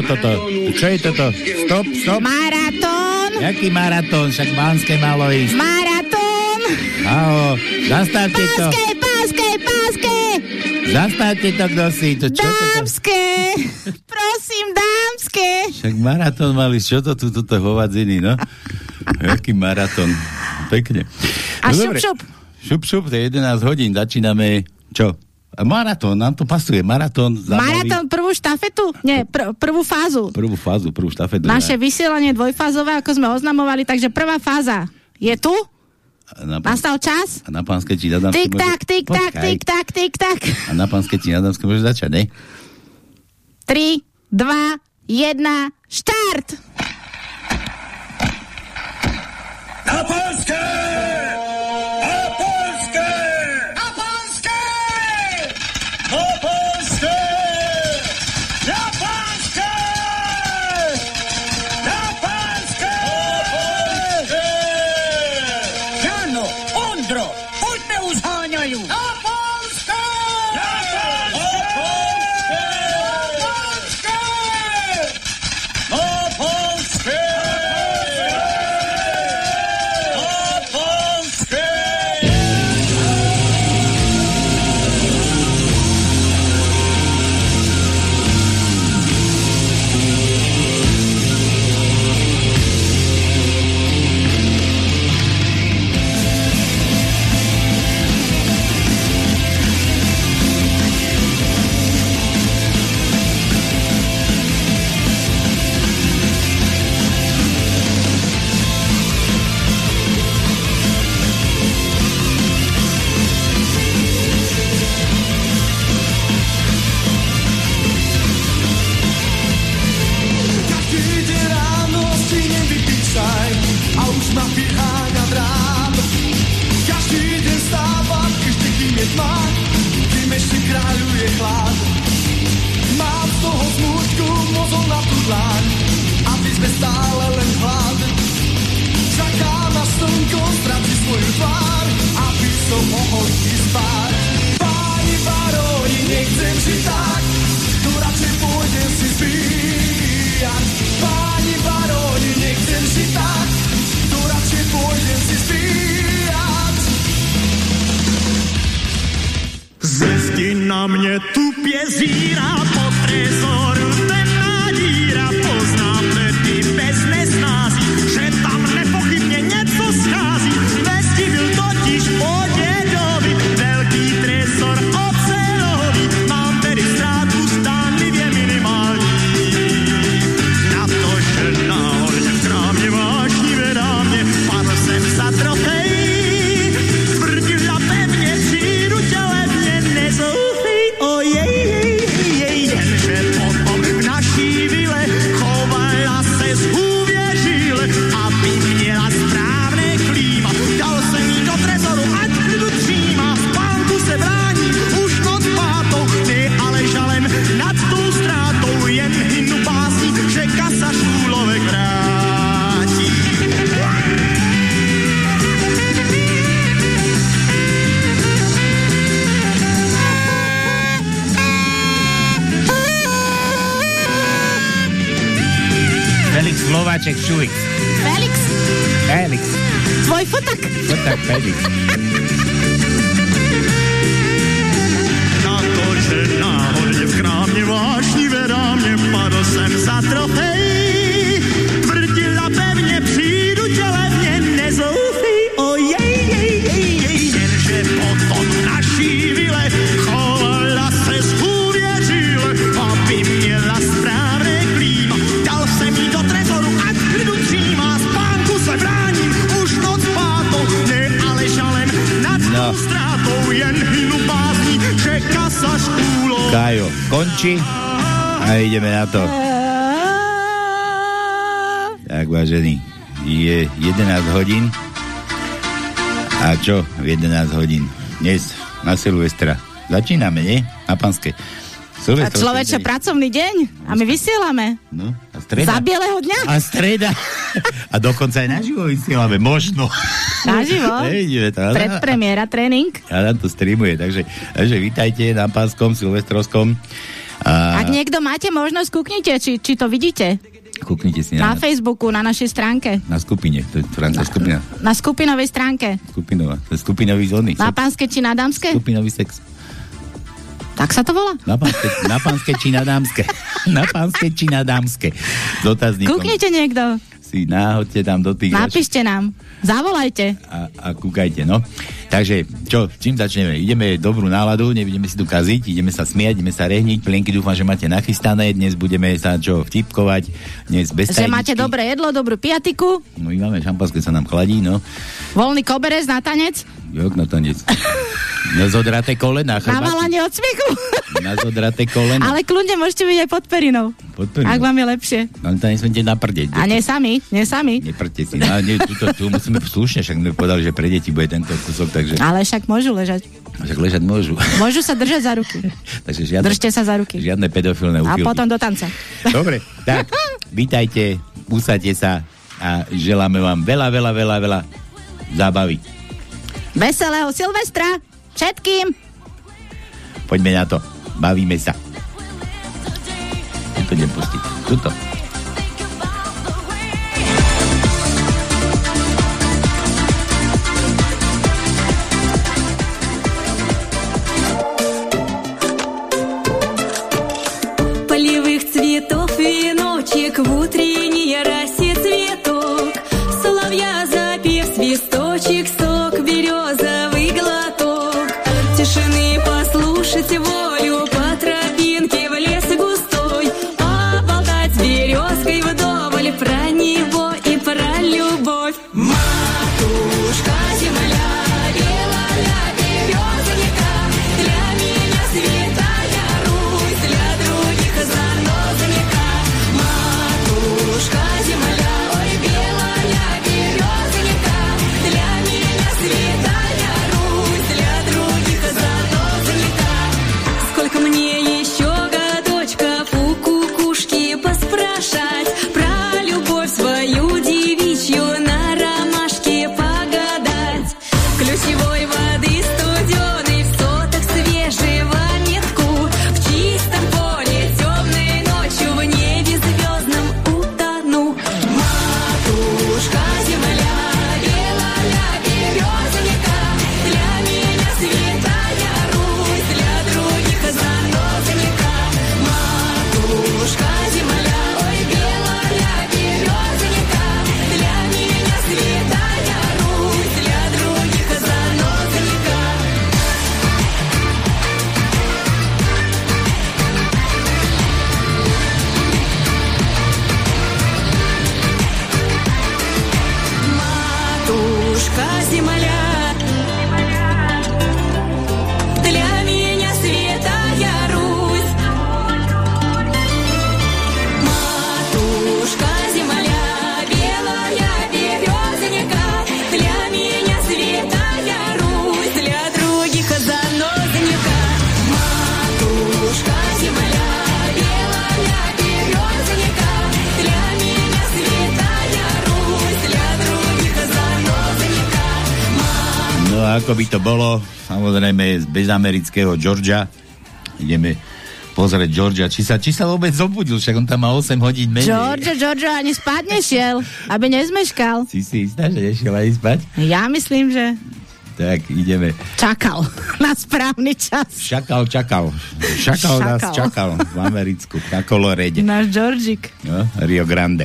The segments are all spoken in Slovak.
Čo toto? Čo je toto? Stop, stop. Maratón! Jaký maratón? Však Banské malo ísť. Maratón! Aho, zastavte to. Páske, páske, páske! Zastavte to, kto si. To, čo toto? Dámske! Prosím, dámske! Však maratón mali, čo to tu, toto hovadziny, no? Jaký maratón. Pekne. A No šup, šup. Šup, šup, to je 11 hodín, začíname, čo? Maratón, nám to pasuje, maratón. zabaví. Maratón prvú štafetu? Nie, pr- prvú fázu. Prvú fázu, prvú štafetu. Naše vysielanie dvojfázové, ako sme oznamovali, takže prvá fáza je tu. A na, pán, Nastal čas. a na pánske či na dámske Tik tak, tik tak, tik tak, tik tak. A na pánske či na dámske môže začať, ne? 3, 2, 1, štart! Na Polskę! desira Alex. Felix. Felix? Felix. Tvoj fotek. Felix. a ideme na to. Tak, vážený, je 11 hodín. A čo v 11 hodín? Dnes na Silvestra. Začíname, nie? Na panske. A Silvestrovský človeče, deň. pracovný deň. A my vysielame. No, a streda. Za bieleho dňa. A streda. A dokonca aj naživo vysielame. Možno. Naživo. Nevidíme to. ale- Predpremiéra, tréning. a nám to streamuje, takže, takže vítajte na pánskom silvestrovskom A Ak niekto máte možnosť, kúknite, či, či to vidíte. kúknite si Na na, Facebooku, na našej stránke. na skupine. To je francúzska skupina. Na skupinovej stránke. Skupinová. To je skupinový zóny. Na pánske či na dámske? Skupinový sex. Tak sa to volá? Na pánske, na pánske či na dámske. Na pánske či na dámske. S otáznikom. Kúknite niekto. Si náhodte tam do tých Napíšte nám. Zavolajte. a, a kúkajte, no. Takže, čo, čím začneme? Ideme dobrú náladu, nebudeme si tu kaziť, ideme sa smiať, ideme sa rehniť, plienky dúfam, že máte nachystané, dnes budeme sa čo vtipkovať, dnes bez Že máte tajničky. dobré jedlo, dobrú piatiku, No my máme šampanské, sa nám chladí, no. voľný koberec na tanec, Jok na tanec. Na zodraté kolena, chrbáty. navalanie od smiechu. Na zodraté kolena. Ale kľudne môžete byť aj pod perinou. Pod perinou. Ak vám je lepšie. Ale to nesmiete naprdeť. A nie sami, nie sami. Neprte si. No, nie, tuto, tu musíme slušne, však sme povedali, že pre deti bude tento kúsok, takže Ale však môžu ležať. však ležať môžu. Môžu sa držať za ruky. takže žiadne, Držte sa za ruky. žiadne pedofilné A úchylky. potom do tanca. Dobre, tak, vítajte, usadte sa a želáme vám veľa, veľa, veľa, veľa zábavy. Veselého Silvestra všetkým. Poďme na to. Bavíme sa. Tuto idem pustiť. Tuto. В утренней росе цветок. Соловья запев свисточек, by to bolo, samozrejme bez amerického Georgia. Ideme pozrieť Georgia, či sa, či sa vôbec zobudil, však on tam má 8 hodín menej. Giorgio, Giorgio ani spať nešiel, aby nezmeškal. Si si istá, že nešiel ani spať? Ja myslím, že Tak, ideme. čakal na správny čas. Šakal, čakal. Šakal, nás čakal v Americku, na kolorede. Náš Georgik. No, Rio Grande.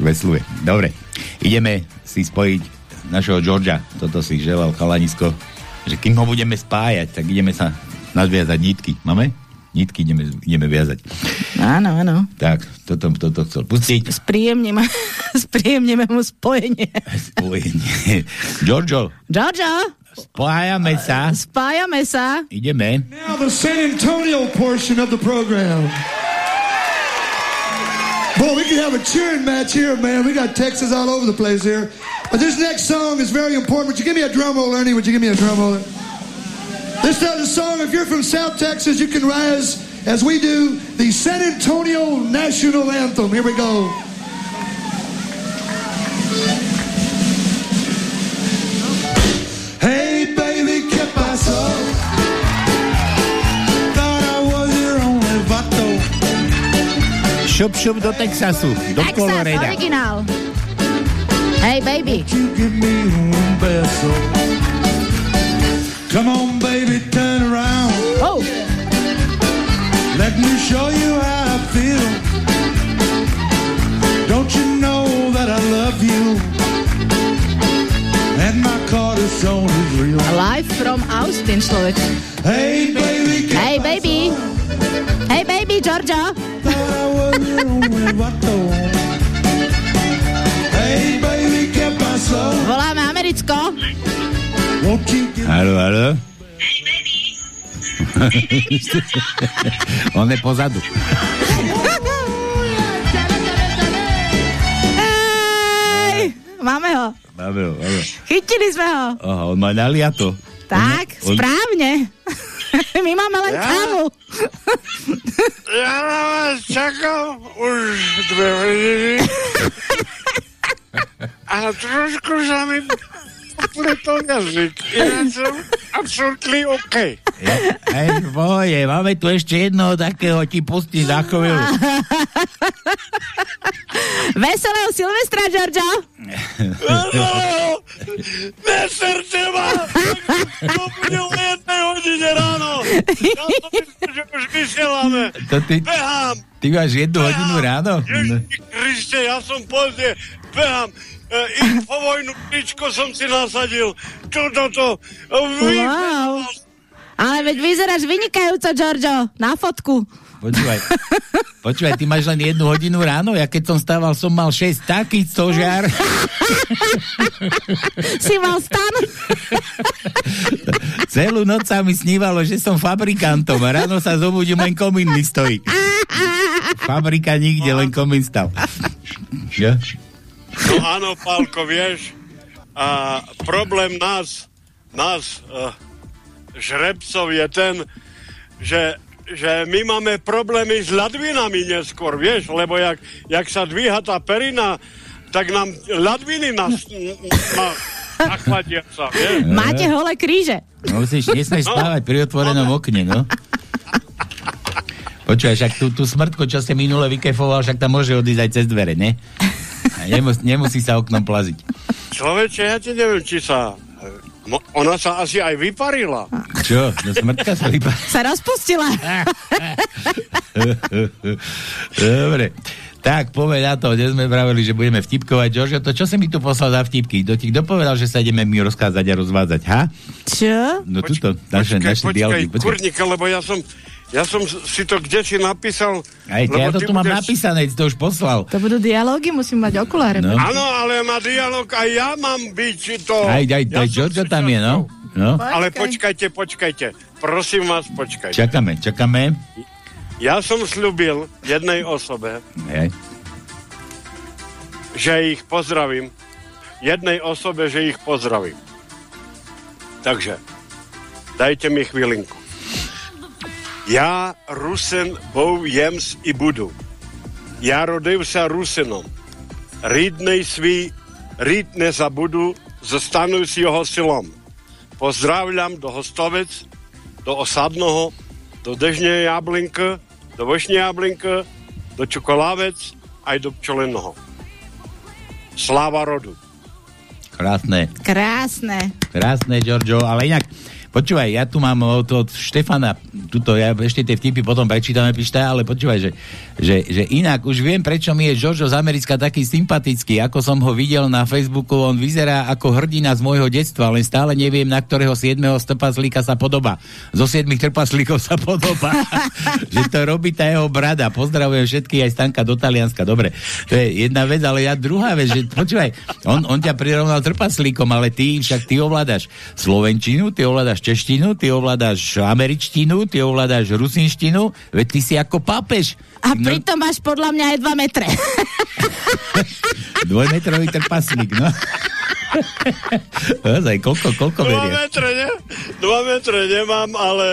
Vesluje. Dobre, ideme si spojiť našeho Georgia. Toto si želal chalanisko. Že kým ho budeme spájať, tak ideme sa nadviazať nitky. Máme? Nitky ideme, ideme viazať. Áno, áno. Tak, toto, toto chcel pustiť. Spríjemneme, spríjemneme mu spojenie. Spojenie. Giorgio, Giorgio, spájame sa. spájame sa. Ideme. Now the San Antonio portion of the program. Boy, we could have a cheering match here, man. We got Texas all over the place here. But this next song is very important. Would you give me a drum roll, Ernie? Would you give me a drum roll? This is a song, if you're from South Texas, you can rise as we do the San Antonio National Anthem. Here we go. Šup, šup do Texasu, do Texas, Coloreda. originál. Hey, baby. You give me un beso. Come on, baby, turn around. Oh, Let me show you how I feel. Don't you know that I love you? And my cortisone is real. live from Austin, človek. Hey, baby, Hey, Hej, baby. Baby, Giorgio. Hey, baby, soul. Voláme Americko. Haló, haló. On je pozadu. Hej, máme ho. Máme ho, máme. Chytili sme ho. Aha, on má naliato. Tak, on- správne. My máme len kávu. Ja na vás čakám už dve hodiny. A trošku sa mi popletol jazyk. Ináč som absolútny OK. Ja, aj v pohode, máme tu ešte jednoho takého, ti pustí za chvíľu. Veselého Silvestra, Giorgio. Neserte ma! To bude o jednej hodine ráno. Ja som myslel, že už vysielame. To ty, Behám. ty máš jednu hodinu ráno? No. Ježiši Kriste, ja som pozde, behám. E, infovojnu pličko som si nasadil. Čo toto? Vy, Wow. Ale veď vyzeráš vynikajúco, Giorgio. Na fotku. Počúvaj, počúvaj, ty máš len jednu hodinu ráno, ja keď som stával, som mal 6 taký stožiar. Si mal stan. Celú noc sa mi snívalo, že som fabrikantom a ráno sa zobudím, len komín mi stojí. Fabrika nikde, len komín stav. Ja? No áno, Pálko, vieš, a problém nás, nás, uh, žrebcov je ten, že, že my máme problémy s ladvinami neskôr, vieš, lebo jak, jak sa dvíha tá perina, tak nám ladviny nás, na, nachladia sa, vieš. Máte holé kríže. No, musíš, nesmieš spávať pri otvorenom okne, no. Počúvaj, však tú, tú smrtku, čo ste minule vykefoval, však tam môže odísť aj cez dvere, ne? A nemus, nemusí sa oknom plaziť. Človeče, ja ti neviem, či sa... mo- Ona sa asi aj vyparila. Čo? No smrtka sa vypá... Sa rozpustila. Dobre. Tak, povedz na to, kde sme vraveli, že budeme vtipkovať. Jožo, to čo si mi tu poslal za vtipky? Kto ti kto povedal, že sa ideme my rozkázať a rozvádzať, ha? Čo? No tuto, naše, počkaj, naše počkaj, dialógy. Počkaj. kurníka, lebo ja som, ja som si to kde si napísal. Aj, ja to tu mám budeš- napísané, si to už poslal. To budú dialógy, musím mať okuláre. No. Áno, ale na dialog aj ja mám byť to. Aj, aj, ja aj Giorgio tam je, no? no? Ale počkajte, počkajte. Prosím vás, počkajte. Čakáme, čakáme. Ja som slúbil jednej osobe, Aj. že ich pozdravím. Jednej osobe, že ich pozdravím. Takže, dajte mi chvílinku. Já Rusen bou jems i budu. Já rodil se Rusinom. Rýdnej svý, rýd nezabudu, zostanu s jeho silom. Pozdravljam do Hostovec, do Osadnoho, do Dežne Jablinka, do Vošne Jablinka, do Čokolávec aj do Pčolinho. Sláva rodu. Krásne. Krásne. Krásne, Giorgio, ale inak počúvaj, ja tu mám od, od Štefana, tuto, ja ešte tie vtipy potom prečítame, pišta, ale počúvaj, že, že, že inak už viem, prečo mi je Giorgio z Americka taký sympatický, ako som ho videl na Facebooku, on vyzerá ako hrdina z môjho detstva, len stále neviem, na ktorého 7. trpaslíka sa podobá. Zo 7 trpaslíkov sa podobá. že to robí tá jeho brada. Pozdravujem všetkých aj Stanka do Talianska. Dobre, to je jedna vec, ale ja druhá vec, že počúvaj, on, on ťa prirovnal trpaslíkom, ale ty však ty ovládaš slovenčinu, ty ovládaš češtinu, ty ovládaš američtinu, ty ovládaš rusinštinu, veď ty si ako pápež. A No, pritom máš podľa mňa aj 2 metre. dvojmetrový trpaslík, no. Ozaj, koľko, koľko Dva berie? metre, ne? Dva metre nemám, ale...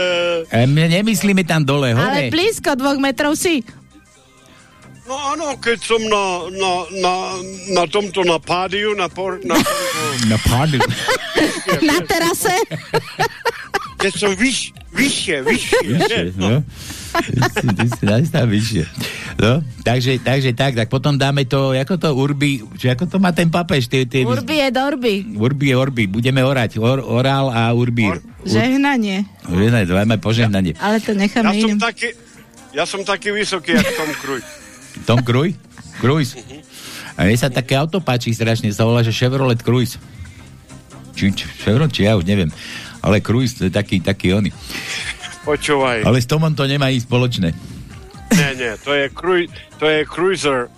E, my nemyslíme tam dole, hore. Ale blízko dvoch metrov si. No áno, keď som na, na, na, na tomto na pádiu, na, por, na Na pádu. Na terase. keď som vyš, vyššie, vyššie. Vyššie, ne? no. Ty ty si vyššie. No, takže, takže tak, tak potom dáme to, ako to Urbi, že ako to má ten papež? Tie, tie, Urbi je dorby. Urbi je Orbi, budeme orať. Or, orál a Urbi. Or- Žehnanie. Žehnanie, dajme požehnanie. Ale to Ja necháme som iným. taký, ja som taký vysoký, ako Tom Cruise. Tom Cruise? Cruise. A mne sa také auto páči strašne, sa volá, že Chevrolet Cruise. Či, či Chevrolet, či ja už neviem. Ale Cruise, to je taký, taký oný. Počúvaj. Ale s Tomom to nemá nič spoločné. Nie, nie, to je, cruj, to je cruiser.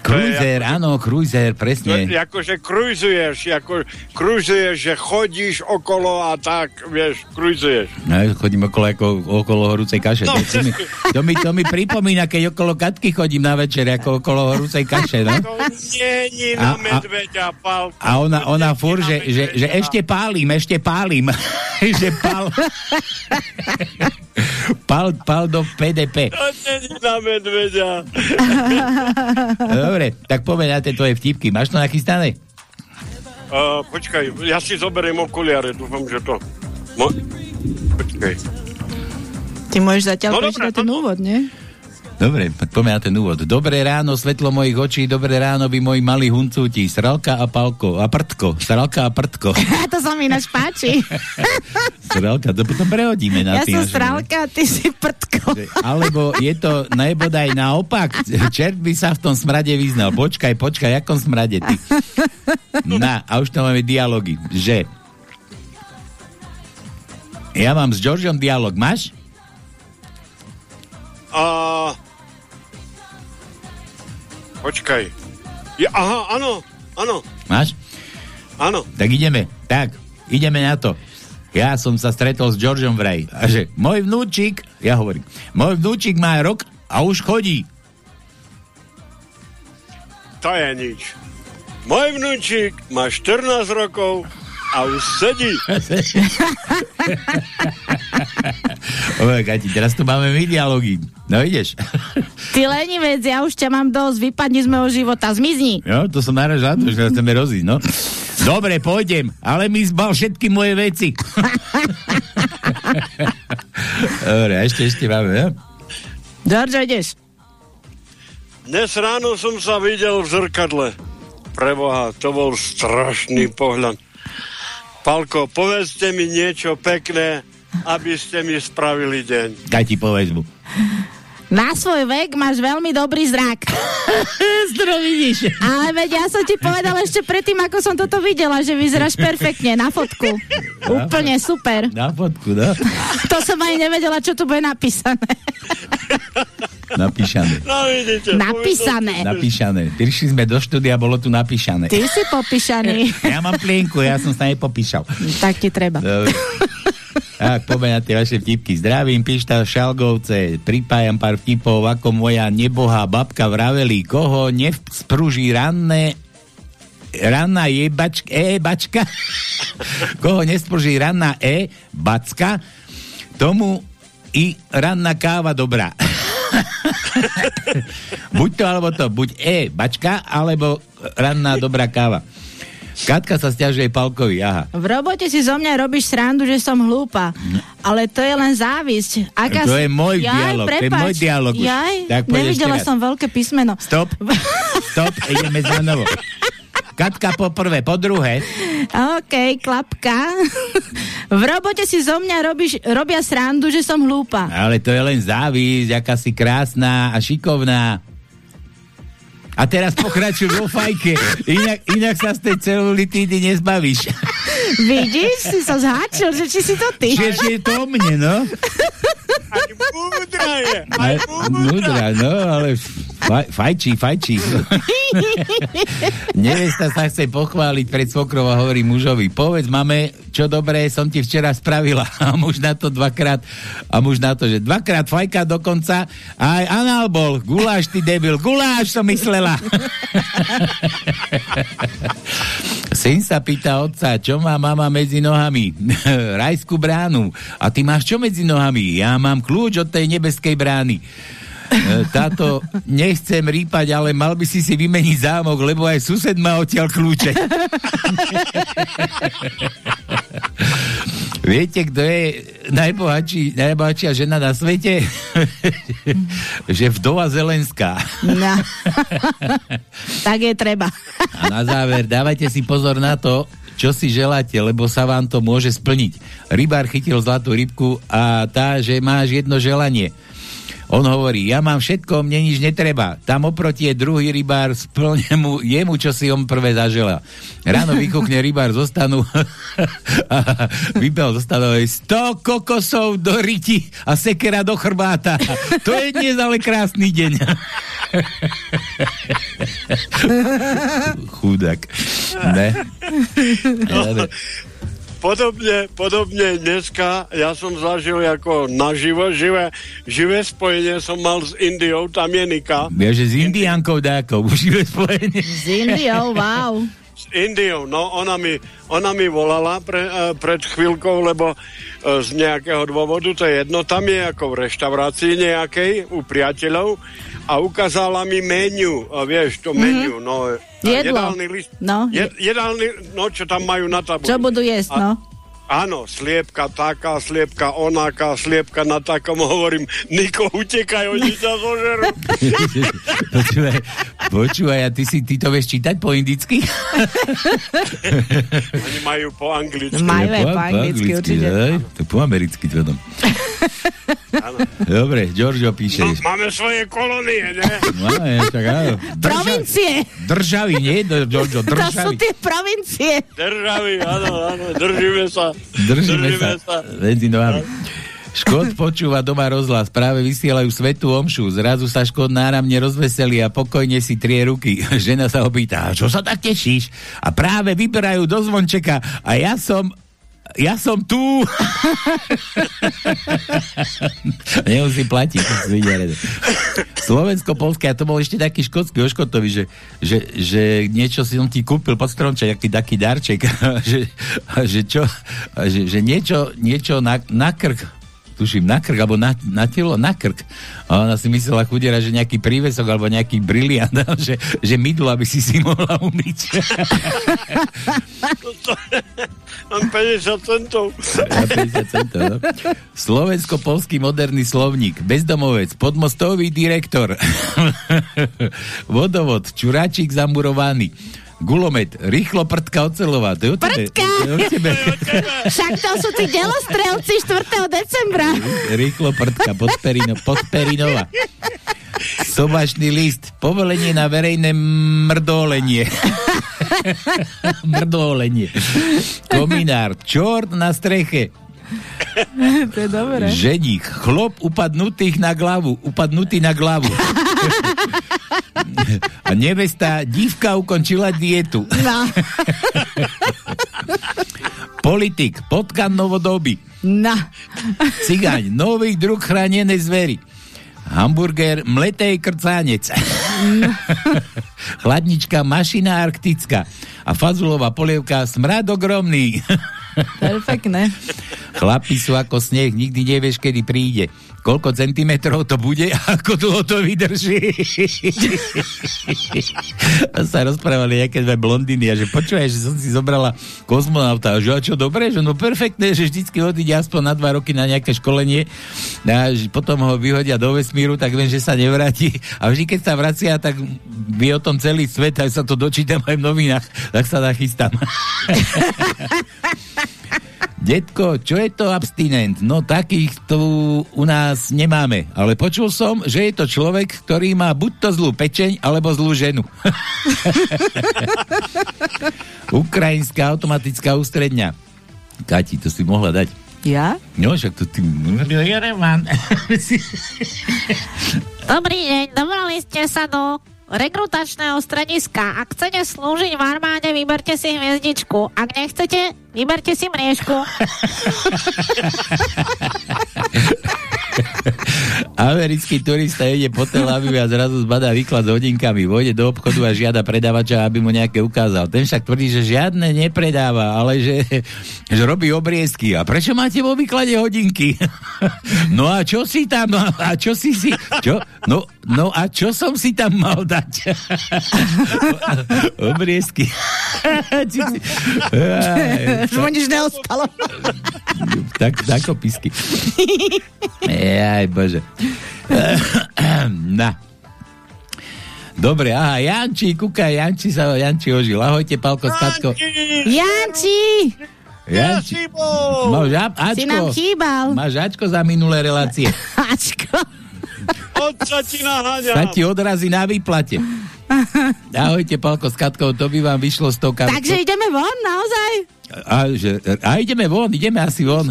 To Cruiser, áno, Cruiser, To je, presne. akože krujzuješ, ako krujzuješ, že chodíš okolo a tak, vieš, krujzuješ. No, chodím okolo, ako, okolo horúcej kaše. No, to, to, mi, to, mi, to mi pripomína, keď okolo Katky chodím na večer, ako okolo horúcej kaše, no. To nie je na medveďa, pál. A ona, ona fur, že, že, že ešte pálim, ešte pálim. že pál... pál, pál do PDP. To nie je na medveďa. Dobre, tak poďme na tie tvoje vtipky. Máš to nachystané? Uh, počkaj, ja si zoberiem okuliare, dúfam, že to... Mo... Počkaj. Ty môžeš zatiaľ No prečítať ten úvod, nie? Dobre, tak poďme na ten úvod. Dobré ráno, svetlo mojich očí, dobré ráno, vy moji malí huncúti, sralka a palko, a prtko, sralka a prtko. to sa mi ináč páči. Sralka, to potom prehodíme na ja tým som strálka a ty si prtko. Alebo je to najbodaj naopak. Čert by sa v tom smrade vyznal. Počkaj, počkaj, akom smrade ty. Na, a už tam máme dialógy, že ja mám s Georgeom dialog. Máš? A... Počkaj. Ja, aha, áno, áno, Máš? áno. Tak ideme. Tak, ideme na to. Ja som sa stretol s Georgeom vraj. A že môj vnúčik, ja hovorím, môj vnúčik má rok a už chodí. To je nič. Môj vnúčik má 14 rokov a už sedí. Kati, teraz tu máme my dialógy. No ideš. Ty lenivec, ja už ťa mám dosť, vypadni z môjho života, zmizni. Jo, to som naraz na to, že nás chceme rozísť, no. Dobre, pôjdem, ale mi zbal všetky moje veci. Dobre, a ešte, ešte máme, ja? George, ideš. Dnes ráno som sa videl v zrkadle. Preboha, to bol strašný pohľad. Palko, povedzte mi niečo pekné, aby ste mi spravili deň. Kaj ti povedz mu. Na svoj vek máš veľmi dobrý zrak. Zdro vidíš. Ale veď ja som ti povedala ešte predtým, ako som toto videla, že vyzeráš perfektne na fotku. Úplne super. Na fotku, no. To som ani nevedela, čo tu bude napísané. Napíšané. No vidíte. Napísané. Napíšané. Prišli sme do štúdia, bolo tu napíšané. Ty si popíšaný. Ja mám plienku, ja som sa nepopíšal. tak ti treba. Dobre. Tak, poďme tie vaše vtipky. Zdravím, Pišta Šalgovce, pripájam pár vtipov, ako moja nebohá babka vraveli, koho nevzprúži ranné ranná je bačka, e bačka, koho nespruží ranná e backa, tomu i ranná káva dobrá. buď to, alebo to, buď e bačka, alebo ranná dobrá káva. Katka sa stiažuje Palkovi, aha. V robote si zo mňa robíš srandu, že som hlúpa. Ale to je len závisť. Aká To si- je môj dialog, to je prepáč. môj dialog už. Jaj, Tak nevidela som veľké písmeno. Stop, stop, ideme za novo. Katka po prvé, po druhé. OK, klapka. v robote si zo mňa robíš, robia srandu, že som hlúpa. Ale to je len závisť, aká si krásna a šikovná. A teraz pokračuj vo fajke. Inak, inak sa z tej celulitídy nezbavíš. Vidíš, si sa zháčil, že či si to ty. Čiže je to o mne, no? Aj múdra je, Aj, múdra. Múdra, no, ale faj, fajčí, fajčí. Nevesta sa chce pochváliť pred svokrou a hovorí mužovi, povedz, máme, čo dobré som ti včera spravila. A muž na to dvakrát, a muž na to, že dvakrát fajka dokonca, a aj anál bol, guláš ty debil, guláš som myslela. Syn sa pýta otca, čo má mama medzi nohami? Rajskú bránu. A ty máš čo medzi nohami? Ja mám kľúč od tej nebeskej brány. E, Táto, nechcem rýpať, ale mal by si si vymeniť zámok, lebo aj sused má odtiaľ kľúče. Viete, kto je najbohatší, najbohatšia žena na svete? že vdova Zelenská. No. tak je treba. A na záver, dávajte si pozor na to, čo si želáte, lebo sa vám to môže splniť. Rybár chytil zlatú rybku a tá, že máš jedno želanie. On hovorí, ja mám všetko, mne nič netreba. Tam oproti je druhý rybár, splne mu, jemu, čo si on prvé zažela. Ráno vykuchne rybár zostanu a vypel zostanu 100 kokosov do riti a sekera do chrbáta. To je dnes ale krásny deň. Chudák. Ne? No, podobne, podobne dneska ja som zažil ako naživo, živé, živé spojenie som mal s Indiou, tam je Nika. Ja, že s Indiankou dákou, živé spojenie. S Indiou, wow. S Indiou, no ona mi, ona mi volala pre, uh, pred chvíľkou, lebo uh, z nejakého dôvodu, to je jedno, tam je ako v reštaurácii nejakej u priateľov a ukázala mi menu, a vieš, to menu, mm-hmm. no Jedlo. jedálny list. No, Jed, jedálny, no čo tam majú na tabuli. Čo budú jesť, no? Áno, sliepka taká, sliepka onaká, sliepka na takom, hovorím, Niko, utekaj, oni ťa zožerú. počúvaj, počúvaj, a ty, si, ty to vieš čítať po indicky? Oni majú po anglicky. Majú aj po, po anglicky, určite. Aj, to po americky tvrdom. Dobre, Giorgio píše. No, máme svoje kolónie, ne? Máme, tak áno. Drža- Provincie. Državy, nie? Giorgio, To sú državy. tie provincie. Državy, áno, áno, držíme sa. Držíme sa medzi nohami. Škod počúva doma rozhlas, práve vysielajú svetú omšu, zrazu sa Škod náramne rozveselí a pokojne si trie ruky. Žena sa opýta, čo sa tak tešíš? A práve vyberajú do zvončeka a ja som ja som tu. Nemusí platiť. Slovensko-polské, a to bol ešte taký škótsky o Škotovi, že, že, že niečo si on ti kúpil pod stromček, aký taký darček, že, že čo, že, že niečo, niečo na, na krk tuším, na krk, alebo na, na telo, na krk. A ona si myslela chudera, že nejaký prívesok, alebo nejaký briliant, že, že mydlo, aby si si mohla umyť. Mám 50 centov. Na 50 centov, no. Slovensko-polský moderný slovník, bezdomovec, podmostový direktor, vodovod, čuráčik zamurovaný, gulomet, rýchlo prdka ocelová. To je o tebe. Prdka! To je o tebe. Však to sú tí delostrelci 4. decembra. Rýchlo prdka, podperino, podperinová. Sobašný list, povolenie na verejné mrdolenie. mrdolenie. Kominár, čort na streche. to je dobré. Ženík, chlop upadnutých na hlavu, upadnutý na hlavu. A nevesta, dívka ukončila dietu. No, Politik, potkan novodoby. no. Cigáň, nový druh chránenej zvery. Hamburger, mletej krcánec. Chladnička, mašina arktická. A fazulová polievka, smrad ogromný. Perfektné. Chlapi sú ako sneh, nikdy nevieš, kedy príde. Koľko centimetrov to bude a ako dlho to vydrží. a sa rozprávali nejaké dve blondiny a že počúvaj, že som si zobrala kozmonauta. A že a čo dobre, že no perfektné, že vždycky odíde aspoň na dva roky na nejaké školenie a že potom ho vyhodia do vesmíru, tak viem, že sa nevráti. A vždy, keď sa vracia, tak vie o tom celý svet, aj sa to dočítam aj v novinách, tak sa nachystám. Detko, čo je to abstinent? No takých tu u nás nemáme. Ale počul som, že je to človek, ktorý má buď to zlú pečeň, alebo zlú ženu. Ukrajinská automatická ústredňa. Kati, to si mohla dať. Ja? No, však to ty... Dobrý deň, dobrali ste sa do rekrutačného strediska. Ak chcete slúžiť v armáde, vyberte si hviezdičku. Ak nechcete, vyberte si mriežku. Americký turista ide po Tel Aviv a zrazu zbadá výklad s hodinkami. Vojde do obchodu a žiada predávača, aby mu nejaké ukázal. Ten však tvrdí, že žiadne nepredáva, ale že, že robí obriezky. A prečo máte vo výklade hodinky? no a čo si tam? A čo si si? Čo? No no a čo som si tam mal dať? Obriezky. Už mu nič neostalo. tak, takopisky. Jaj, bože. Na. Dobre, aha, Janči, kúkaj, Janči sa, Janči ožil. Ahojte, Palko, Skatko. Janči! Ja Janči, máš a- Si nám Ačko, chýbal. máš Ačko za minulé relácie. Ačko. Otca ti naháňam. Sa ti odrazí na výplate. Ahojte, Palko, Skatko, to by vám vyšlo stovka. Takže ideme von, naozaj? A, že, a ideme von, ideme asi von.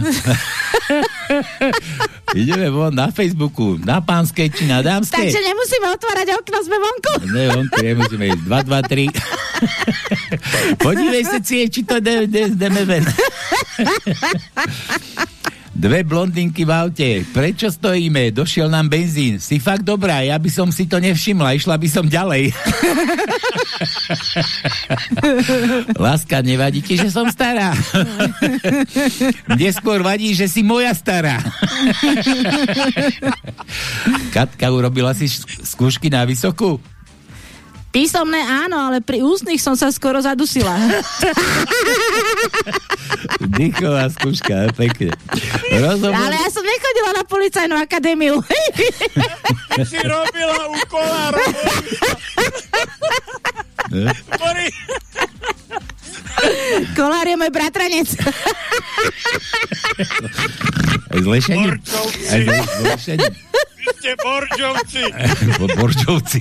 ideme von na Facebooku, na pánskej či na dámskej. Takže nemusíme otvárať okno, sme vonku. Ne, on tu nemusíme ísť. 2, 2, 3. Podívej sa, cie, či to de, de, ideme ven. Dve blondinky v aute. Prečo stojíme? Došiel nám benzín. Si fakt dobrá, ja by som si to nevšimla. Išla by som ďalej. Láska, nevadí ti, že som stará. Mne skôr vadí, že si moja stará. Katka, urobila si skúšky na vysokú? Písomné áno, ale pri ústnych som sa skoro zadusila. Dýchová skúška, pekne. Rozhovor... Ale ja som nechodila na policajnú akadémiu. si robila u kolára. Ktorý... Kolár je môj bratranec. Aj zlešenie? Aj zle, zlešenie? Ste Borčovci. Bo- Boržovci.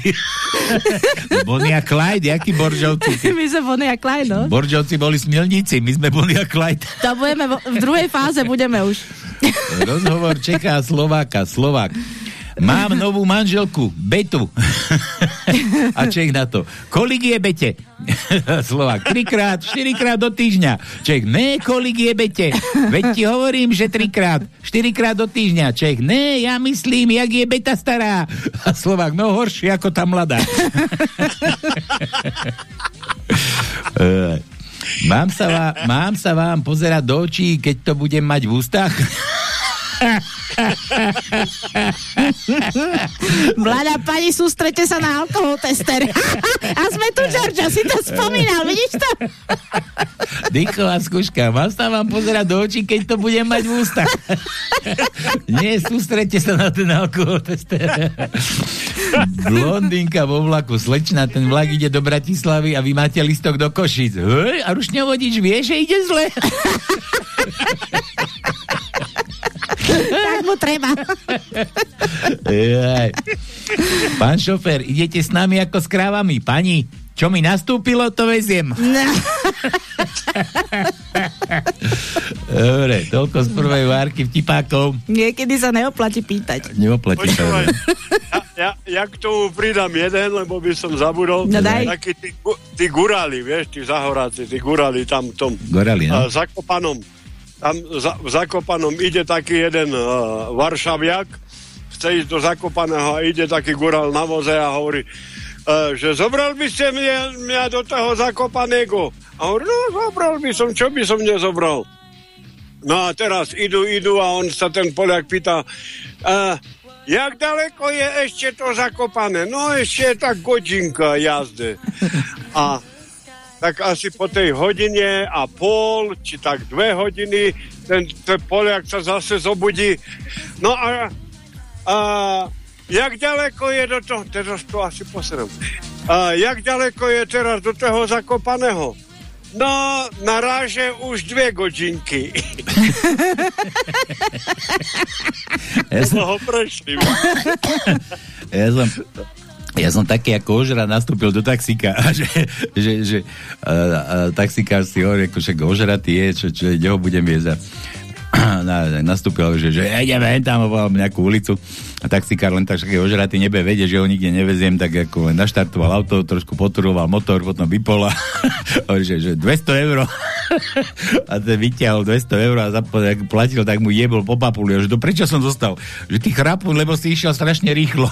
Bonnie a Clyde, jakí Boržovci? My sme Bonnie a Clyde, no. Boržovci boli smilníci, my sme Bonnie a Clyde. To budeme, v druhej fáze budeme už. Rozhovor čeká Slováka, Slovák. Mám novú manželku, Betu. A Čech na to. Kolik je Bete? Slovák. Trikrát, štyrikrát do týždňa. Čech, ne, kolik je Bete? Veď ti hovorím, že trikrát, štyrikrát do týždňa. Čech, ne, ja myslím, jak je Beta stará. A Slovák, no horšie ako tá mladá. Mám sa, vám, mám sa vám pozerať do očí, keď to budem mať v ústach? Mladá pani, sústrete sa na alkohol tester. A sme tu, Georgia, si to spomínal, vidíš to? Dýchová skúška. Mám sa vám pozerať do očí, keď to budem mať v ústach. Nie, sústrete sa na ten alkohol tester. Blondinka vo vlaku. Slečna, ten vlak ide do Bratislavy a vy máte listok do Košic. A rušňovodič vie, že ide zle. Tak mu treba. Jaj. Pán šofér, idete s nami ako s krávami. Pani, čo mi nastúpilo, to veziem. Dobre, toľko z prvej várky vtipákov. Niekedy sa neoplatí pýtať. Neoplatí sa. Počúvaj, ja, ja k tomu pridám jeden, lebo by som zabudol. No daj. Takí tí, tí guráli, vieš, tí zahoráci, tí guráli tam v tom Gorali, no? uh, Zakopanom. Tam za, v Zakopanom ide taký jeden uh, Varšaviak, chce ísť do Zakopaného a ide taký gurál na voze a hovorí, uh, že zobral by ste mňa, mňa do toho Zakopaného. A hovorí, no zobral by som, čo by som nezobral. No a teraz idú, idú a on sa ten Poliak pýta, uh, jak daleko je ešte to zakopané? No ešte je tak godinka jazdy. A tak asi po tej hodine a pol, či tak dve hodiny, ten, ten Poliak sa zase zobudí. No a, a jak ďaleko je do toho, teraz to asi poserem, a jak ďaleko je teraz do toho zakopaného? No, naráže už dve godinky. Ja som, ho prešli. ja som, ja som taký ako ožra nastúpil do taxíka že, že, že a, a, taxikár si hovorí, ako však ožratý je, čo, čo, kde ho budem viesť. Na, nastúpil, že, že ideme tam volal nejakú ulicu a taxikár len tak však ožratý nebe vedie, že ho nikde neveziem, tak ako len naštartoval auto, trošku poturoval motor, potom vypol a hovorí, že, že 200 eur a ten vyťahol 200 eur a zapo- platil, tak mu jebol po papuli, že to prečo som zostal? Že ty chrapu, lebo si išiel strašne rýchlo.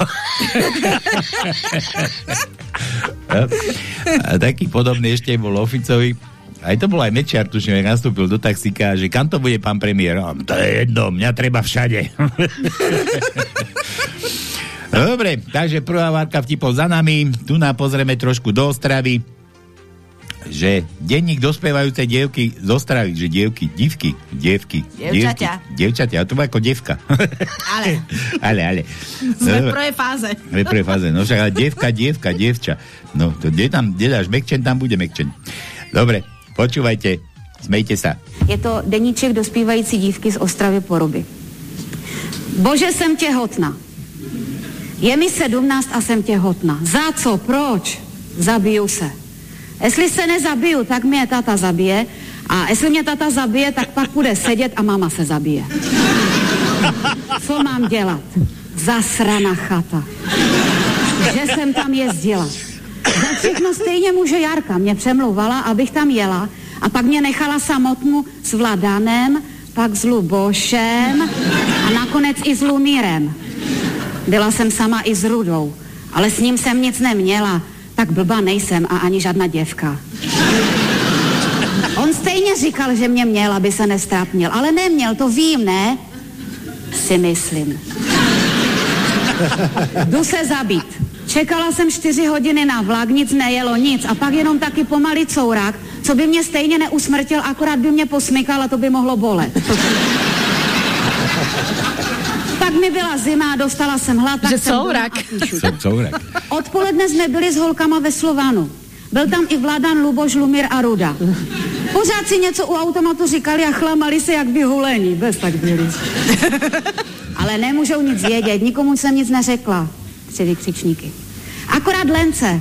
a, a taký podobný ešte bol oficovi, aj to bol aj Mečiar, tuším, jak nastúpil do taxíka, že kam to bude pán premiér? A, to je jedno, mňa treba všade. Dobre, takže prvá várka vtipov za nami. Tu nám pozrieme trošku do Ostravy že denník dospievajúcej dievky z Ostravy, že dievky, divky, dievky, Dievčatia. dievčatia, a to ako devka. Ale ale, ale. sme v Dobre. prvej fáze. V prvej fáze. No však ale dievka, dievka, dievča. No, to kde tam, kde dáš mekčen, tam bude mekčen. Dobre, počúvajte, smejte sa. Je to deníček dospívající dívky z Ostravy Poruby. Bože, jsem těhotná. Je mi 17 a jsem těhotná. Za co? Proč? Zabiju se. Jestli se nezabiju, tak mě tata zabije. A jestli mě tata zabije, tak pak bude sedět a mama se zabije. Co mám dělat? Zasrana chata. Že jsem tam jezdila. Za všechno stejně může Jarka. Mě přemlouvala, abych tam jela a pak mě nechala samotnou s Vladanem, pak s Lubošem a nakonec i s Lumírem. Byla jsem sama i s Rudou, ale s ním jsem nic neměla. Tak blbá nejsem a ani žádná děvka. On stejně říkal, že mě měl, aby se nestrápnil, ale neměl, to vím, ne? Si myslím. Jdu se zabít. Čekala jsem čtyři hodiny na vlak, nic nejelo, nic. A pak jenom taky pomalý courák, co by mě stejně neusmrtil, akorát by mě posmykal a to by mohlo bolet. Pak mi byla zima, dostala jsem hlad, tak Že jsem. Som courák. Odpoledne jsme byli s holkama ve Slovanu. Byl tam i Vladan, Luboš, Lumír a Ruda. Pořád si něco u automatu říkali a chlamali se jak vyhulení. Bez tak byli. Ale nemůžou nic vědět, nikomu jsem nic neřekla. Tři vykřičníky. Akorát Lence.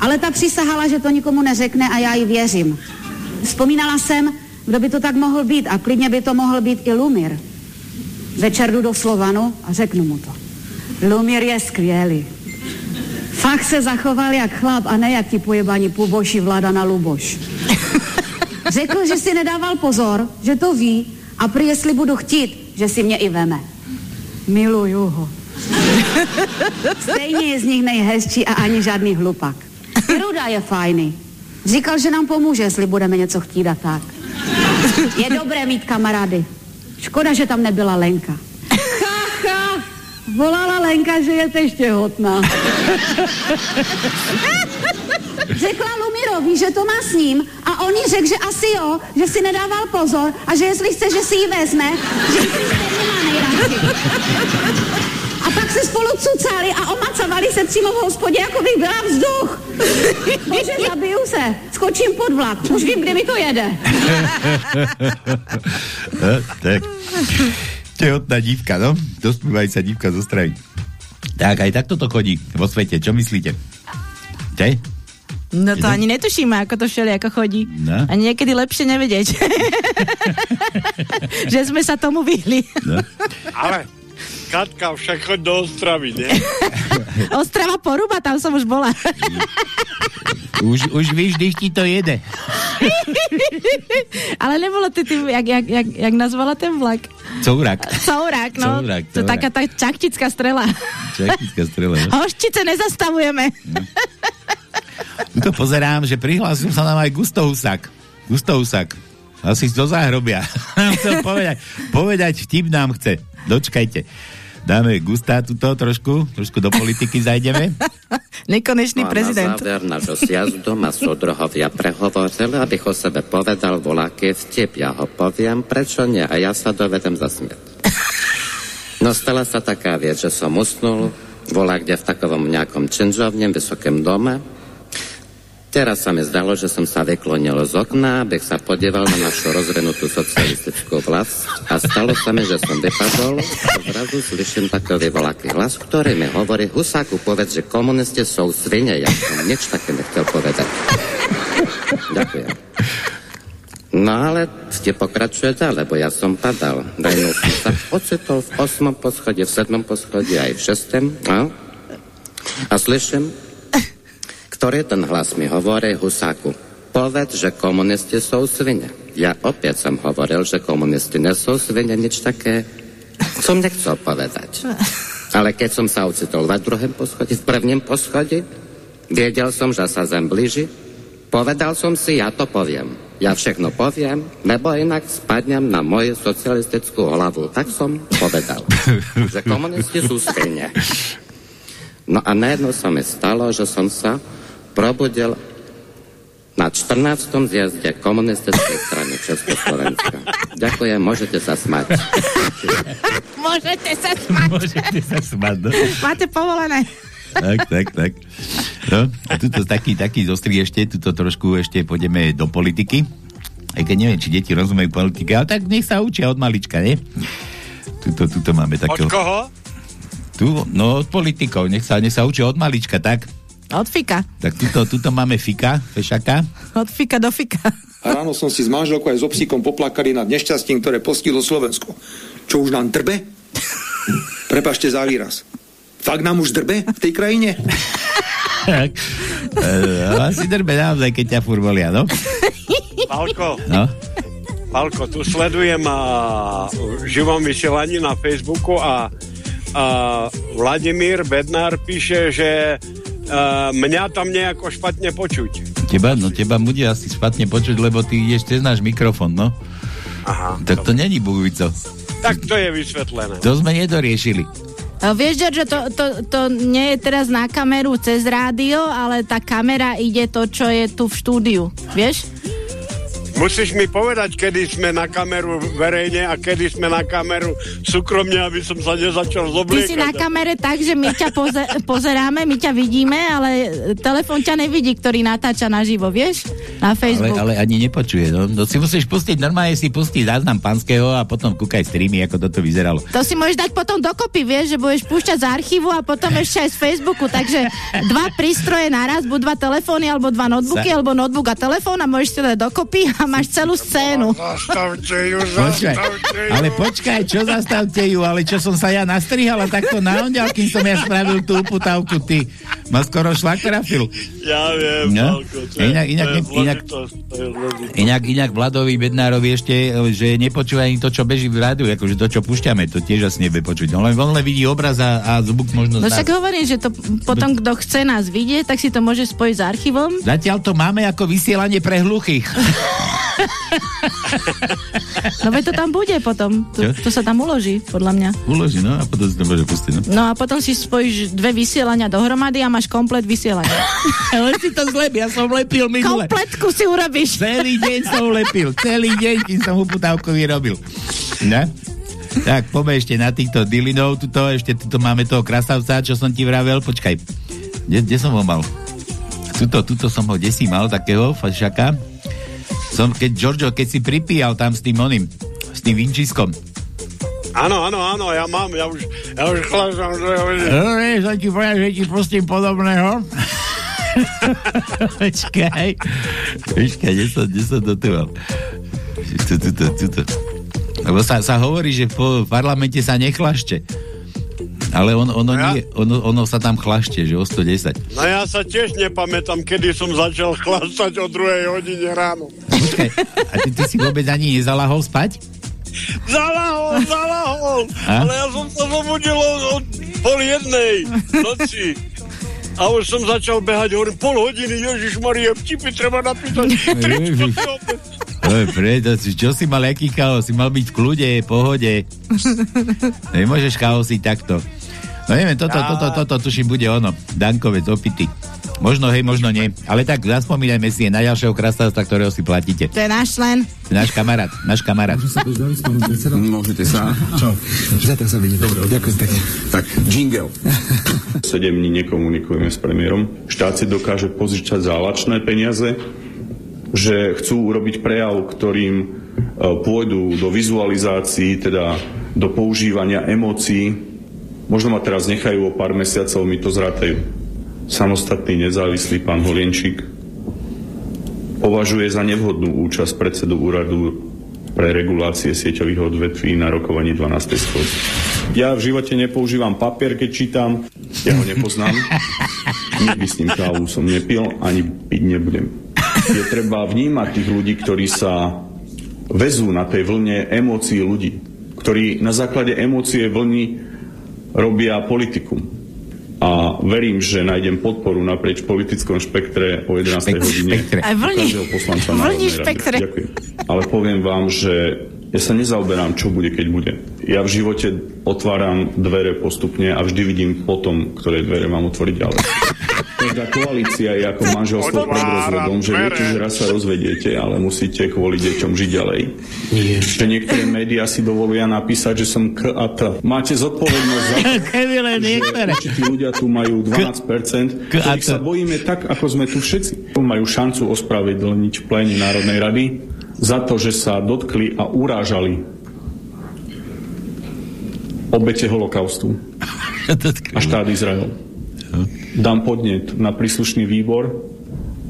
Ale ta přísahala, že to nikomu neřekne a já jí věřím. Vzpomínala jsem, kdo by to tak mohl být a klidně by to mohl být i Lumír. Večer jdu do Slovanu a řeknu mu to. Lumír je skvělý. Fakt se zachoval jak chlap a ne jak ti pojebaní puboši vláda na Luboš. Řekl, že si nedával pozor, že to ví a prý jestli budu chtít, že si mě i veme. Miluju ho. Stejně je z nich nejhezčí a ani žádný hlupak. Ruda je fajný. Říkal, že nám pomůže, jestli budeme něco chtít a tak. Je dobré mít kamarády. Škoda, že tam nebyla Lenka. Chacha, volala Lenka, že je tež těhotná. Řekla Lumirovi, že to má s ním a on jí řekl, že asi jo, že si nedával pozor a že jestli chce, že si ji vezme, že ji stejně má nejradši. A pak se spolu cucali a omacovali se přímo v hospodě, jako bych byla vzduch. Bože, zabiju se, skočím pod vlak, už vím, kde mi to jede. No, tak. Tehotná dívka, no? Dospívajúca dívka zo Stravy. Tak, aj takto to chodí vo svete. Čo myslíte? Te? No to- ani netušíme, ako to všeli, ako chodí. No. A niekedy lepšie nevedieť. že sme sa tomu vyhli. No. Ale Katka, však choď do Ostravy, nie? Ostrava Poruba, tam som už bola. Už, už víš, když ti to jede. Ale nebolo to tým, jak, jak, jak, jak nazvala ten vlak. Courák. Courák, no. Courák, to taká tá čachtická strela. Čakická strela. No. Hoščice nezastavujeme. Tu to pozerám, že prihlásil sa nám aj Gusto Husák. Gusto Husák. Asi do záhrobia. Chcel povedať, povedať vtip nám chce. Dočkajte. Dáme Gusta tuto trošku, trošku do politiky zajdeme. Nekonečný No a prezident. na záver nášho sjazdu ma súdruhovia prehovorili, abych o sebe povedal voľaký vtip. Ja ho poviem, prečo nie? A ja sa dovedem zasmiať. No stala sa taká vec, že som usnul, volá kde v takovom nejakom činžovnem, vysokém dome. Teraz sa mi zdalo, že som sa vyklonil z okna, abych sa podieval na našu rozvinutú socialistickú vlast a stalo sa mi, že som vypadol a zrazu slyším takový volaký hlas, ktorý mi hovorí, Husáku, povedz, že komunisti sú svine. Ja som nič také nechcel povedať. Ďakujem. No ale ste pokračuje ďalej, lebo ja som padal. Dajnul som sa ocitol v osmom poschodí, v sedmom poschodí, aj v šestem. No? A slyším, ktorý ten hlas mi hovorí Husáku. Povedz, že komunisti sú svine. Ja opäť som hovoril, že komunisti nesú svine, nič také som nechcel povedať. Ale keď som sa ocitol v druhém poschodí, v prvním poschodí, vedel som, že sa zem blíži, povedal som si, ja to poviem. Ja všechno poviem, lebo inak spadnem na moju socialistickú hlavu. Tak som povedal, že komunisti sú svine. No a najednou sa mi stalo, že som sa probudil na 14. zjazde komunistickej strany Československa. Ďakujem, môžete sa smať. Môžete sa smať. Môžete sa smať, no. Máte povolené. tak, tak, tak. No, a tuto taký, taký zostrý ešte, tuto trošku ešte pôjdeme do politiky. Aj keď neviem, či deti rozumejú politike, ale tak nech sa učia od malička, nie? Tuto, tuto máme Od takého... koho? Tu, no od politikov, nech sa, nech sa učia od malička, tak? Od fika. Tak tuto, tuto máme Fika, Fešaka. Od fika do fika. A ráno som si s manželkou aj s obsíkom poplakali nad nešťastím, ktoré postihlo Slovensko. Čo už nám drbe? Prepašte za výraz. Fakt nám už drbe v tej krajine? Tak. E, asi drbe naozaj, keď ťa furt volia, no? Pálko, No? Pálko, tu sledujem a, v živom vysielaní na Facebooku a, a Vladimír Bednár píše, že a, mňa tam nejako špatne počuť. Teba, no teba bude asi špatne počuť, lebo ty ideš cez náš mikrofón, no? Aha. Tak to není Bugovico. Tak to je vysvetlené. To sme nedoriešili. A vieš, že to, to, to nie je teraz na kameru cez rádio, ale tá kamera ide to, čo je tu v štúdiu. Vieš? Musíš mi povedať, kedy sme na kameru verejne a kedy sme na kameru súkromne, aby som sa nezačal Ty zobliekať. si na kamere tak, že my ťa poze- pozeráme, my ťa vidíme, ale telefon ťa nevidí, ktorý natáča naživo, vieš? Na Ale, Facebook. ale ani nepočuje. No, no si musíš pustiť, normálne si pustiť záznam pánskeho a potom kúkaj streamy, ako toto vyzeralo. To si môžeš dať potom dokopy, vieš, že budeš púšťať z archívu a potom ešte aj z Facebooku, takže dva prístroje naraz, buď dva telefóny, alebo dva notebooky, Sa- alebo notebook a telefón a môžeš si dať dokopy a máš celú scénu. Zastavte ju, Počkaj, zastavte ju. ale počkaj, čo zastavte ju, ale čo som sa ja nastrihala takto na ondial, kým som ja spravil tú uputávku, ty. Ma skoro šlak trafil. Ja viem, No. Je, Inak- inak- to je inak- zložitosť. Inak, inak Vladovi Bednárovi ešte, že nepočúva ani to, čo beží v rádiu, akože to, čo púšťame, to tiež asi nevie počuť. On len, on len vidí obraz a, a zvuk možno No však hovorím, že to potom, kto chce nás vidieť, tak si to môže spojiť s archívom. Zatiaľ to máme ako vysielanie pre hluchých. No veď to tam bude potom. To, to sa tam uloží, podľa mňa. Uloží, no a potom si to môže pustiť. No. No a potom si spojíš dve vysielania dohromady a máš komplet vysielania. Ale si to zlep, ja som lepil minule. Kompletku si urobíš. Celý deň som lepil, celý deň, kým som uputávku vyrobil. No? Tak, poďme ešte na týchto dilinov, tuto, ešte tuto máme toho krasavca, čo som ti vravel, počkaj, kde, kde som ho mal? Tuto, tuto som ho desi mal, takého fašaka. Som, keď, Giorgio, keď si pripíjal tam s tým oným, s tým vinčiskom. Áno, áno, áno, ja mám, ja už, ja už chlašam, že. No, som ti povedal, že ti pustím podobného. Počkaj. Počkaj, kde som, kde som to tu mal? Tuto, tuto, tuto. Lebo sa, sa hovorí, že po parlamente sa nechlašte. Ale on, ono, Ja? nie, ono, ono sa tam chlašte, že o 110. No ja sa tiež nepamätám, kedy som začal chlastať o druhej hodine ráno. Počkaj, a ty, ty si vôbec ani nezalahol spať? Zalahol, zalahol, A? ale ja som sa zobudil od, pol jednej noci. A už som začal behať, hovorím, pol hodiny, Ježiš Maria, vtipy treba napísať. Tričko preto, čo si mal, aký chaos? Si mal byť v kľude, pohode. Nemôžeš chaosiť takto. No neviem, toto, toto, toto, tuším, bude ono. Dankovec, opity. Možno hej, možno nie. Ale tak zaspomínajme si je na ďalšieho krasavca, ktorého si platíte. To je náš člen. Náš kamarát, náš kamarát. Môžete sa. Čo? Zatiaľ sa vidí. Dobre, ďakujem pekne. Tak, jingle. 7 dní nekomunikujeme s premiérom. Štát si dokáže požičať zálačné peniaze, že chcú urobiť prejav, ktorým e, pôjdu do vizualizácií, teda do používania emócií. Možno ma teraz nechajú o pár mesiacov, mi to zrátajú. Samostatný nezávislý pán Holienčík považuje za nevhodnú účasť predsedu úradu pre regulácie sieťových odvetví na rokovaní 12. schôdze. Ja v živote nepoužívam papier, keď čítam. Ja ho nepoznám. Nikdy s ním kávu som nepil, ani piť nebudem. Je treba vnímať tých ľudí, ktorí sa vezú na tej vlne emócií ľudí, ktorí na základe emócie vlny robia politikum. A verím, že nájdem podporu naprieč politickom špektre o 11. Špek- hodine špektre. Aj vlni. poslanca špektre. Ďakujem. Ale poviem vám, že Ja sa nezaoberám, čo bude, keď bude. Ja v živote otváram dvere postupne a vždy vidím potom, ktoré dvere mám otvoriť ďalej. Každá koalícia je ako manželstvo pred rozvodom, že viete, že raz sa rozvediete, ale musíte kvôli deťom žiť ďalej. Nie. Že niektoré médiá si dovolia napísať, že som K a T. Máte zodpovednosť za to, že ľudia tu majú 12%, K a ktorých sa bojíme tak, ako sme tu všetci. Majú šancu ospravedlniť v pléne Národnej rady za to, že sa dotkli a urážali obete holokaustu a štát Izrael. Dám podnet na príslušný výbor,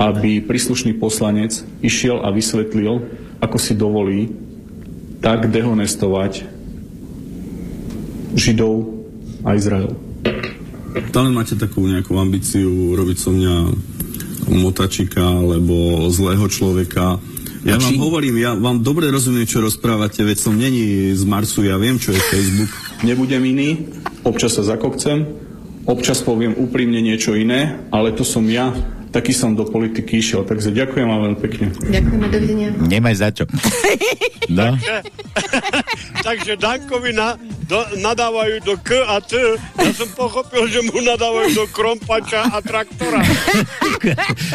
aby príslušný poslanec išiel a vysvetlil, ako si dovolí tak dehonestovať Židov a Izrael. Stále máte takú nejakú ambíciu robiť so mňa motačika alebo zlého človeka. Ja A vám či- hovorím, ja vám dobre rozumiem, čo rozprávate, veď som není z Marsu, ja viem, čo je Facebook. Nebudem iný, občas sa zakokcem, občas poviem úprimne niečo iné, ale to som ja, taký som do politiky išiel, takže ďakujem vám veľmi pekne. Ďakujeme, dovidenia. Nemaj za čo. No. Takže Dankovi na, do, nadávajú do K a T. Ja som pochopil, že mu nadávajú do krompača a traktora.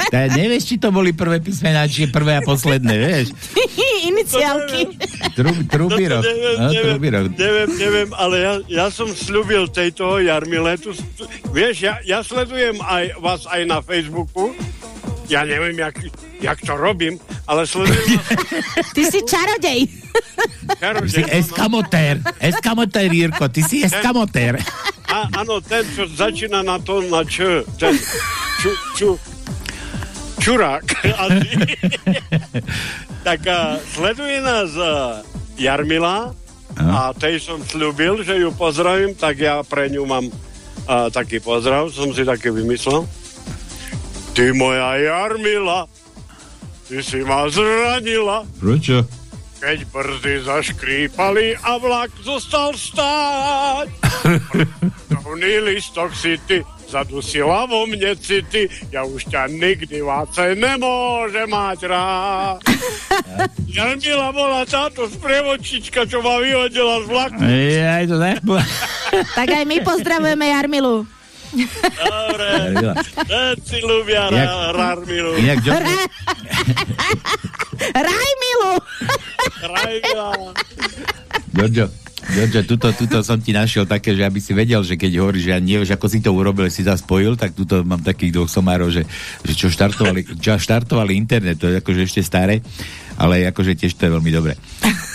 Ja nevieš, či to boli prvé písmená, či je prvé a posledné, vieš? Iniciálky. Trub, trubírok. No neviem, No, neviem, trubírok. neviem, neviem, ale ja, ja som slúbil tejto Jarmile. Tu, tu, vieš, ja, ja sledujem aj vás aj na Facebooku. Ja neviem, jak, jak to robím, ale sledujem. Ty si čarodej. Čarodej, Si eskamotér. Eskamotér, Jirko, ty si eskamotér. A, áno, ten, čo začína na to na Č. Ten ču, ču, čurák. Tak a, sleduje nás a, Jarmila a tej som slúbil, že ju pozdravím, tak ja pre ňu mám a, taký pozdrav, som si taký vymyslel. Ty moja Jarmila, ty si ma zranila, Prečo? keď brzdy zaškrípali a vlak zostal stáť. Prvný listok si ty zadusila vo mne city, ja už ťa nikdy vácej nemôže mať rád. Jarmila bola táto sprievodčička, čo ma vyhodila z vlaku. Ja, to tak. Tak aj my pozdravujeme Jarmilu. Dobre, Jarmila. ten si ľubia Jak- ra- Rarmilu. Inak, George, Rajmilu. Rajmila. Giorgio, Giorgio, tuto, tuto som ti našiel také, že aby si vedel, že keď hovoríš, že ja nevieš, ako si to urobil, si sa spojil, tak tuto mám takých dvoch somárov, že, že čo, štartovali, čo štartovali internet, to je akože ešte staré, ale akože tiež to je veľmi dobre.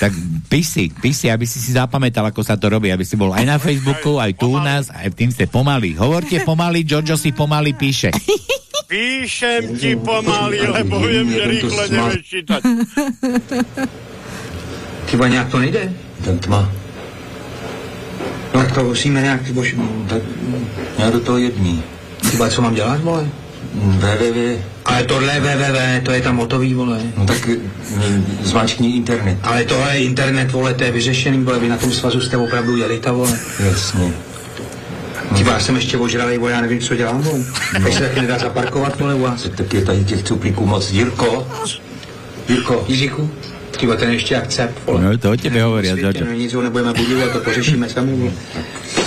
Tak píš si, píš si, aby si si zapamätal, ako sa to robí, aby si bol aj na Facebooku, aj tu u nás, aj v tým ste pomaly. Hovorte pomaly, Giorgio si pomaly píše. Píšem ti pomaly, lebo viem, že rýchle nevieš čítať. Ty vole, nějak to nejde? Ten tma. No tak to musíme nějak, bož... Tak já do toho jedný. Vole, co mám dělat, vole? www. Ale tohle www, to je tam hotový, vole. No tak zmačkni internet. Ale tohle je internet, vole, to je vyřešený, vole, vy na tom svazu jste opravdu jeli, ta vole. Jasně. Vole, já jsem ještě ožralej, vole, já nevím, co dělám, vole. Teď se taky nedá zaparkovat, vole, u vás. Tak je tady těch cuplíků moc. Jirko? Jirko? Jiříku? Ty ten ještě jak cep, vole. No, to o tebe hovoria, Giorgio. no nic ho nebudeme budovat, to pořešíme sami, vole.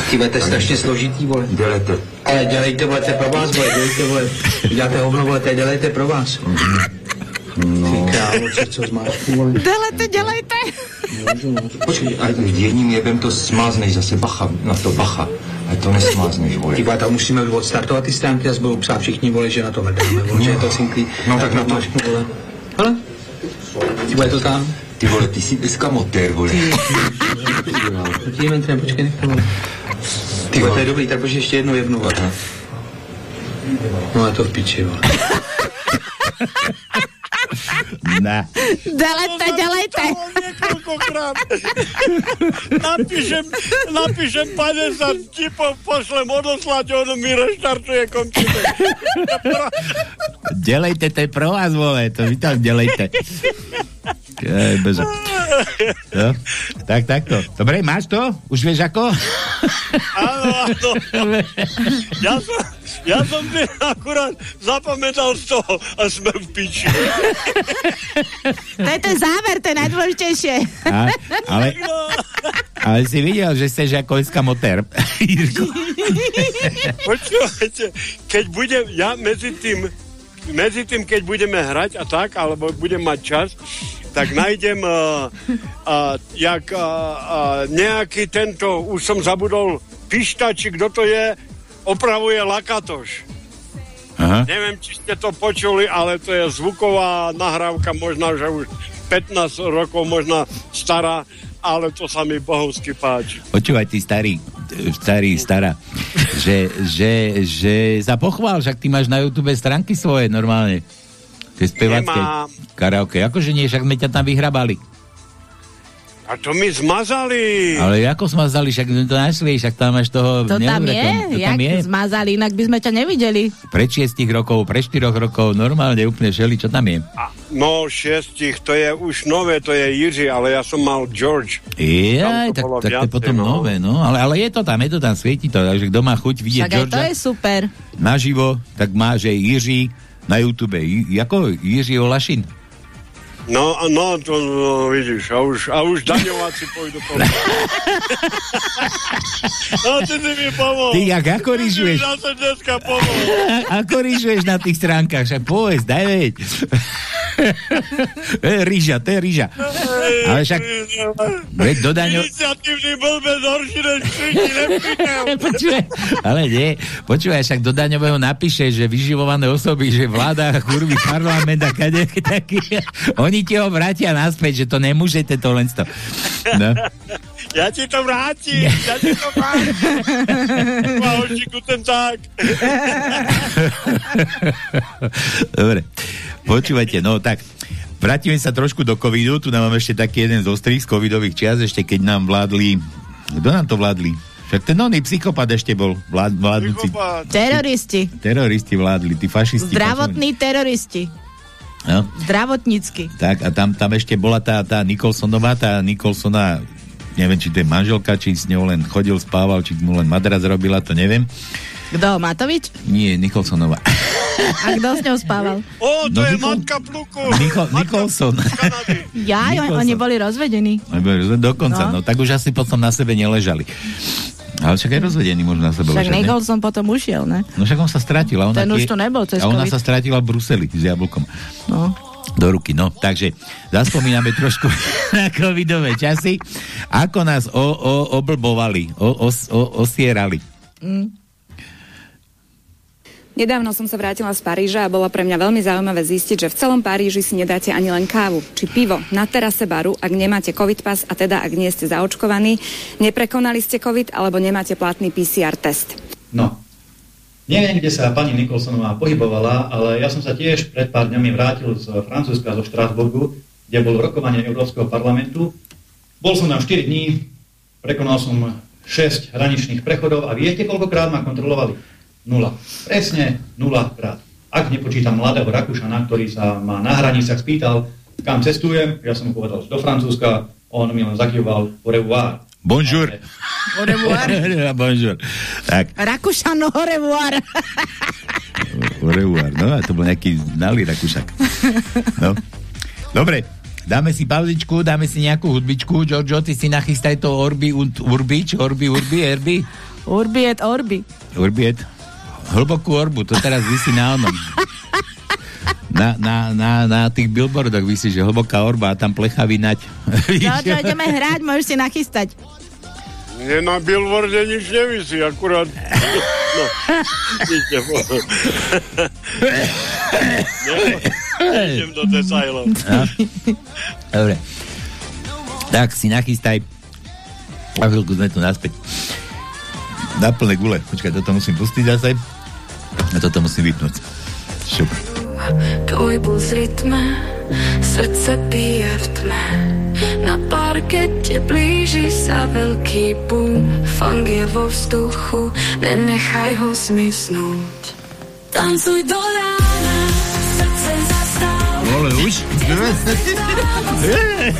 Ty to je strašně složitý, vole. Dělejte. Ale dělejte, vole, to je pro vás, vole, dělejte, vole. Děláte hovno, vole, to je dělejte pro vás. No. Ty krávo, co, co zmáš, vole. Delete, dělejte. Počkej, a jedním jebem to smázneš zase, bacha, na to bacha. A to nesmázneš, vole. Ty tam musíme odstartovat ty stránky a budou psát všichni, vole, že na to vrdáme, vole, že je to cinklý. No tak na to. Vole. Hele, ty vole, to tam. Ty vole, ty jsi eskamotér, vole. Ty mentre, počkej, nech to, vole. Ty vole, to je dobrý, tak počkej ještě jednou vole. No a to v piči, vole. Na. Delete, dělejte. Niekoľkokrát. napíšem, napíšem 50 tipov, pošlem odoslať, on mi reštartuje počítač. Delejte, to je pro vás, vole, to vy tam delejte. Ej, beže. No, tak, takto. Dobre, máš to? Už vieš ako? Áno, áno. Ja som, ja som si akurát zapamätal z toho a sme v piči. To je ten záver, to je najdôležitejšie. A, ale, ale si videl, že ste ako eskamotér. Jirko. Počúvajte, keď budem, ja medzi tým, medzi tým, keď budeme hrať a tak, alebo budem mať čas, tak nájdem uh, uh, jak uh, uh, nejaký tento, už som zabudol, Pišta, či kto to je, opravuje Lakatoš. Aha. Neviem, či ste to počuli, ale to je zvuková nahrávka, možno, že už 15 rokov, možno stará, ale to sa mi bohovsky páči. Počúvaj, ty starý, starý, stará, že, že, že sa pochvál, však ty máš na YouTube stránky svoje normálne. Tie spevacké karaoke. Akože nie, však sme ťa tam vyhrabali. A to mi zmazali. Ale ako smazali, však to našli, však tam máš toho... To tam je? To Jak tam je. zmazali, inak by sme ťa nevideli. Pre 6 rokov, pre 4 rokov, normálne úplne všeli, čo tam je. No, šiestich, to je už nové, to je Jiří, ale ja som mal George. Jaj, Tam to tak, tak to je viacej, potom no. nové, no. Ale, ale je to tam, je to tam, svieti to, takže kto má chuť vidieť Však to je super. naživo, tak má, že Jiří na YouTube. I, ako Jiří Olašin. No, no, to no, vidíš, a už, a už daňováci pôjdu po. No, ty si mi pomohol. Ty, jak ako Ty si rýžuješ? dneska pomohol. Ako rýžuješ na tých stránkach? Však povedz, daj veď. to je rýža, to je rýža. Ale však, veď do daňo... Iniciatívny blbec horší než. Počúvaj, ale nie, počúvaj, však do daňového napíše, že vyživované osoby, že vláda, kurvy, parlament a kade, taký, oni ti ho vrátia naspäť, že to nemôžete to len to. No. Ja ti to vrátim, ja ti to vrátim. Ahojči, guten tak. Dobre, počúvajte, no tak, vrátime sa trošku do covidu, tu nám máme ešte taký jeden z ostrých z covidových čias, ešte keď nám vládli, kto nám to vládli? Však ten oný psychopat ešte bol vlád, vládnúci. Teroristi. Teroristi vládli, tí fašisti. Zdravotní teroristi. No, Zdravotnícky. tak a tam, tam ešte bola tá, tá Nicholsonová, tá Nicholsona, neviem, či to je manželka, či s ňou len chodil, spával, či mu len madra zrobila, to neviem. Kto, Matovič? Nie, Nicholsonová. A kto s ňou spával? Ó, to No, je Nikol- matka pluku. Nicho, Nicholson. Ja, Nicholson. oni boli rozvedení. Dokonca, no. No. no tak už asi potom na sebe neležali. Ale však aj rozvedení možno na sebe Však? Nicholson potom ušiel, ne? No však on sa stratila. Ona Ten už tie- tu nebol cez A ona COVID. sa stratila v Bruseli s jablkom. No. Do ruky, no. Takže zaspomíname trošku na covidové časy. Ako nás o, o, oblbovali, o, os, o, osierali. Mm. Nedávno som sa vrátila z Paríža a bolo pre mňa veľmi zaujímavé zistiť, že v celom Paríži si nedáte ani len kávu či pivo na terase baru, ak nemáte COVID pas a teda ak nie ste zaočkovaní, neprekonali ste COVID alebo nemáte platný PCR test. No, neviem, kde sa pani Nikolsonová pohybovala, ale ja som sa tiež pred pár dňami vrátil z Francúzska, zo Štrásburgu, kde bolo rokovanie Európskeho parlamentu. Bol som tam 4 dní, prekonal som 6 hraničných prechodov a viete, koľkokrát ma kontrolovali? Nula. Presne nula krát. Ak nepočítam mladého Rakúšana, ktorý sa ma na hraniciach spýtal, kam cestujem, ja som mu povedal, že do Francúzska, on mi len zakýval au revoir. Bonjour. Au revoir. Bonjour. Tak, Rakúšano, au revoir. au revoir. No a to bol nejaký nalý Rakúšak. No. Dobre, dáme si pauzičku, dáme si nejakú hudbičku. Giorgio, ty si nachystaj to Orbi und Urbič, Orbi, Urbi, Erbi. Urbi et orbi. Urbi et hlbokú orbu, to teraz vysí na onom. Na, na, na, na tých billboardoch vysí, že hlboká orba a tam plecha vynať. No, čo ideme hrať, môžeš si nachystať. Mne na billboarde nič nevisí, akurát... No. Nejdem do detailov. No. Dobre. Tak si nachystaj. A chvíľku sme tu naspäť. Na plné gule. Počkaj, toto musím pustiť zase. A toto musím vypnúť. Šup. Tvoj puls rytme, srdce bije v tme. Na parkete blíži sa veľký boom. Funk je vo vzduchu, nenechaj ho zmiznúť. Tancuj do rána, srdce zastáva. Vole, už?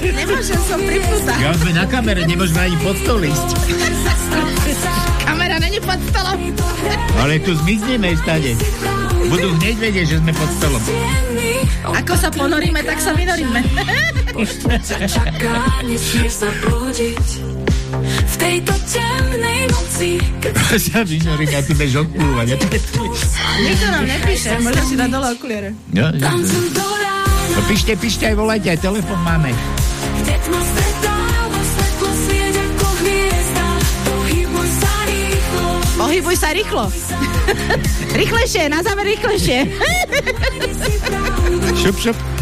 Nemôžem som pripnutá. Ja sme na kamere, nemôžeme ani pod ísť. Pod stolom. Ale tu zmizneme stade. Budú hneď vedieť, že sme pod stolom. Ako sa ponoríme, tak sa vynoríme. V tejto temnej noci, sa vynorím a ty budeš odplúvať. Nikto nám nepíše, môžem si dať dole okuliare. No, píšte, píšte aj volajte, aj telefon máme. kde tma stretáva, Pohybuj sa rýchlo. rýchlejšie, na záver rýchlejšie. Šup, šup.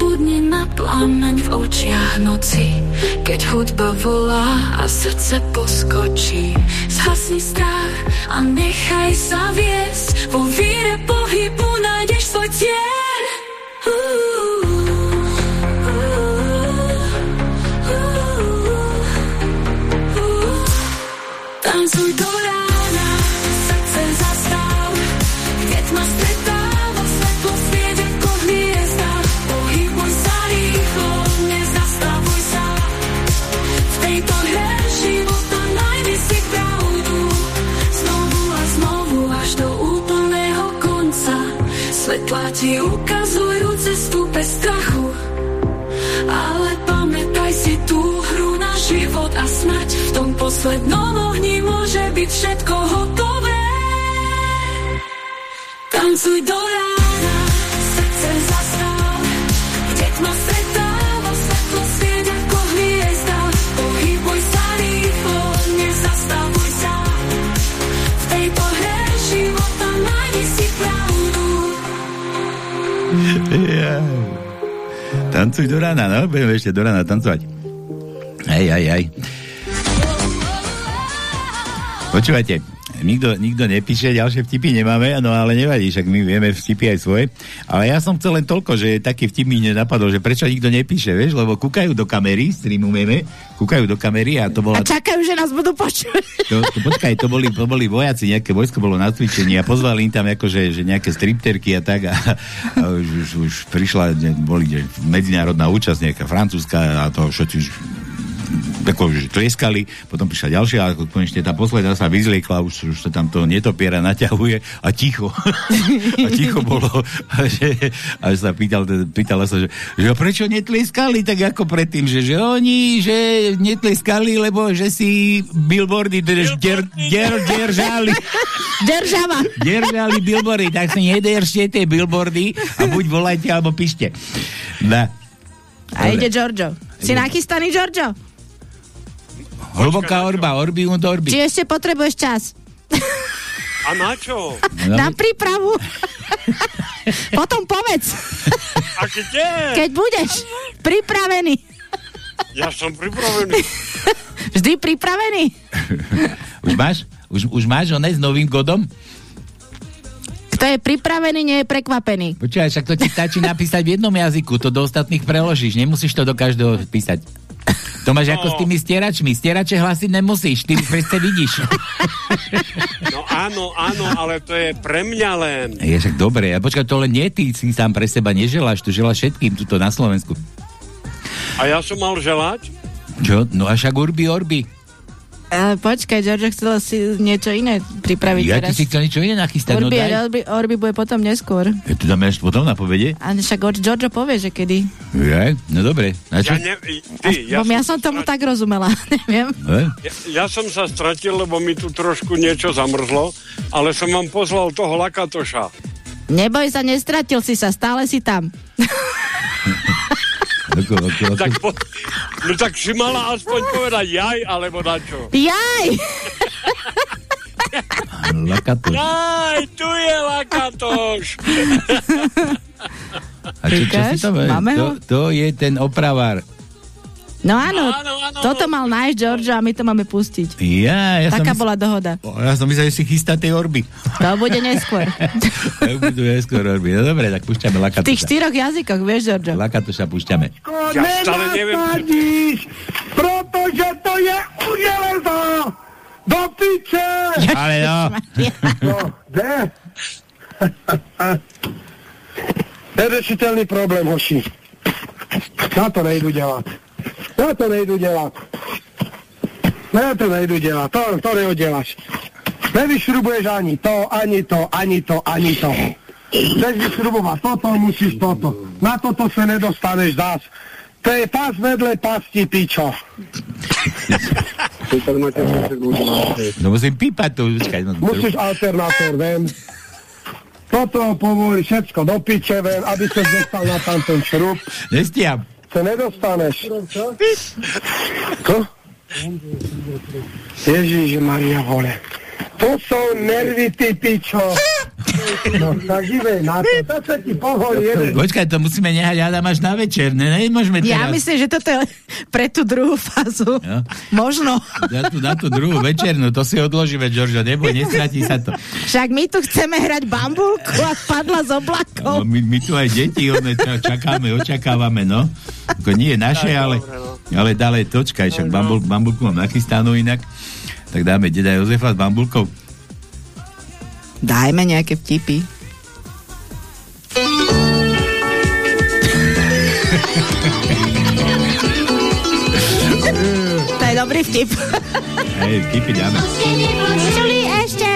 Nezabudni na plameň v očiach noci, keď hudba volá a srdce poskočí. Zhasni strach a nechaj sa viesť, vo víre pohybu nájdeš svoj cieľ. Tancuj do Svetlá ti ukazujú cestu bez strachu. Ale pamätaj si tú hru na život a smrť. V tom poslednom ohni môže byť všetko hotové. Tancuj do rána, Tancuj do rána, no? Budeme ešte do rána tancovať. Hej, hej, hej. Počúvajte, nikto, nikto nepíše, ďalšie vtipy nemáme, no ale nevadí, však my vieme vtipy aj svoje. Ale ja som chcel len toľko, že taký vtip mi nenapadol, že prečo nikto nepíše, vieš, lebo kúkajú do kamery, streamujeme, kúkajú do kamery a to bola... A čakajú, že nás budú počuť. To, to, počkaj, to boli, to boli vojaci, nejaké vojsko bolo na cvičení a pozvali im tam akože, že nejaké stripterky a tak a, a už, už, už prišla, boli medzinárodná účasť, nejaká francúzska a to všetci tako, že tlieskali, potom prišla ďalšia a konečne tá posledná sa vyzliekla, už, už sa tam to netopiera naťahuje a ticho. a ticho bolo. A, že, a sa pýtal, pýtala sa, že, že prečo netlieskali tak ako predtým, že, že oni, že netlieskali, lebo že si billboardy drž, der, der, držali. Država. Držali billboardy, tak si nedržte tie billboardy a buď volajte, alebo píšte. Da. A ide Giorgio. Si nachystaný, Giorgio? Hlboká orba, orbi und orbi. Či ešte potrebuješ čas? A na čo? No, Na prípravu. Potom povedz, A kde? keď budeš pripravený. Ja som pripravený. Vždy pripravený. Už máš? Už, už máš oné s novým godom? Kto je pripravený, nie je prekvapený. Počúvaj, však to ti stačí napísať v jednom jazyku, to do ostatných preložíš, nemusíš to do každého písať. To máš ako s tými stieračmi. Stierače hlasiť nemusíš, ty proste vidíš. No áno, áno, ale to je pre mňa len. Je však dobre, a počkaj, to len nie ty si sám pre seba neželáš, to želáš všetkým tuto na Slovensku. A ja som mal želať? Čo? No a však urbi orbi. Ale počkaj, Giorgio chcel si niečo iné pripraviť Ja teraz. si chcel niečo iné nachystať, no Orbi, daj. orbi, orbi bude potom neskôr. Ja to dáme až potom na povede? A však Giorgio povie, že kedy. Ja? No dobre. Ja, ne, ty, Ja, ja, ja som tomu tak rozumela, neviem. Ja, ja som sa stratil, lebo mi tu trošku niečo zamrzlo, ale som vám poslal toho Lakatoša. Neboj sa, nestratil si sa, stále si tam. Ako, ako, ako. Tak po, no tak si mala aspoň povedať jaj, alebo na čo? Jaj! Lakatoš. Jaj, tu je Lakatoš! A čo, čo si to Máme to, ho? to je ten opravár. No áno, toto mal nájsť Giorgio a my to máme pustiť. Ja, ja Taká som, bola dohoda. Ja som myslel, že si chystá tej orby. To bude neskôr. Ja budú neskôr orby. No dobre, tak púšťame V tých štyroch jazykoch, vieš, Giorgio? Lakatoša púšťame. Ja stále neviem. Nenasadíš, pretože to je uděleno! Do piče! Ale no. No, kde? Neřešitelný problém, hoši. Já to nejdu dělat. Já to nejdu dělat. Ne, to nejdu dělat, to, to neuděláš. Nevyšrubuješ ani to, ani to, ani to, ani to. Chceš vyšrubovat toto, musíš toto. Na toto se nedostaneš zás. To je pás vedle pasti, pičo. No musím pípať to, počkaj. No, Musíš alternátor, vem. Toto povolí všetko do piče, vem, aby sa dostal na tam ten šrub. Nestiam. Se nedostaneš. Ko? Ježiš Maria vole. To sú nervy, ty pičo. No, tak živej na to. To sa ti jeden. Počkaj, to musíme nehať Adam až na večer. Ne, nemôžeme teraz. Ja myslím, že toto je pre tú druhú fázu. Jo. Možno. Na tú, na tú druhú večernú, to si odložíme, Giorgio, neboj, nestratí sa to. Však my tu chceme hrať bambulku a spadla z oblakov. No, my, my tu aj deti, one ča- čakáme, očakávame, no. Ako nie je naše, ale, ale dále točkaj, však bambul, bambulku mám nachystanú inak. Tak dáme deda Jozefa s bambulkou. Dajme nejaké vtipy. to je dobrý vtip. Hej, kýpy dáme. Čuli ešte?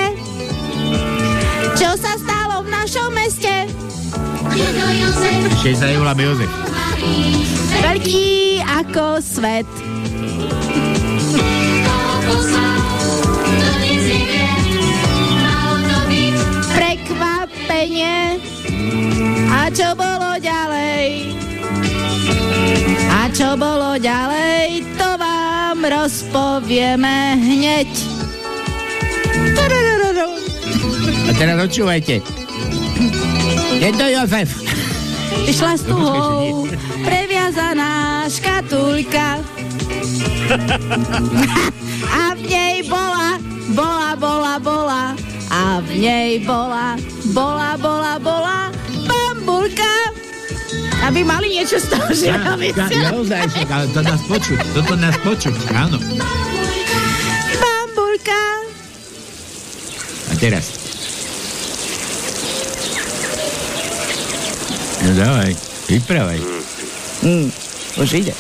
Čo sa stalo v našom meste? Ešte sa nevoláme Jozef. Veľký ako svet. Prekvapenie. A čo bolo ďalej? A čo bolo ďalej, to vám rozpovieme hneď. A teraz počúvajte. Je to Jozef. Išla s tuhou previazaná škatulka. A v nej bola, bola, bola, bola. A v nej bola, bola, bola, bola bambulka. Aby mali niečo z toho, že Ja, ja, naozaj, však, ale to nás počuť, toto nás počuť, áno. Bambulka. A teraz. No dávaj, vyprávaj. Mm, už ide.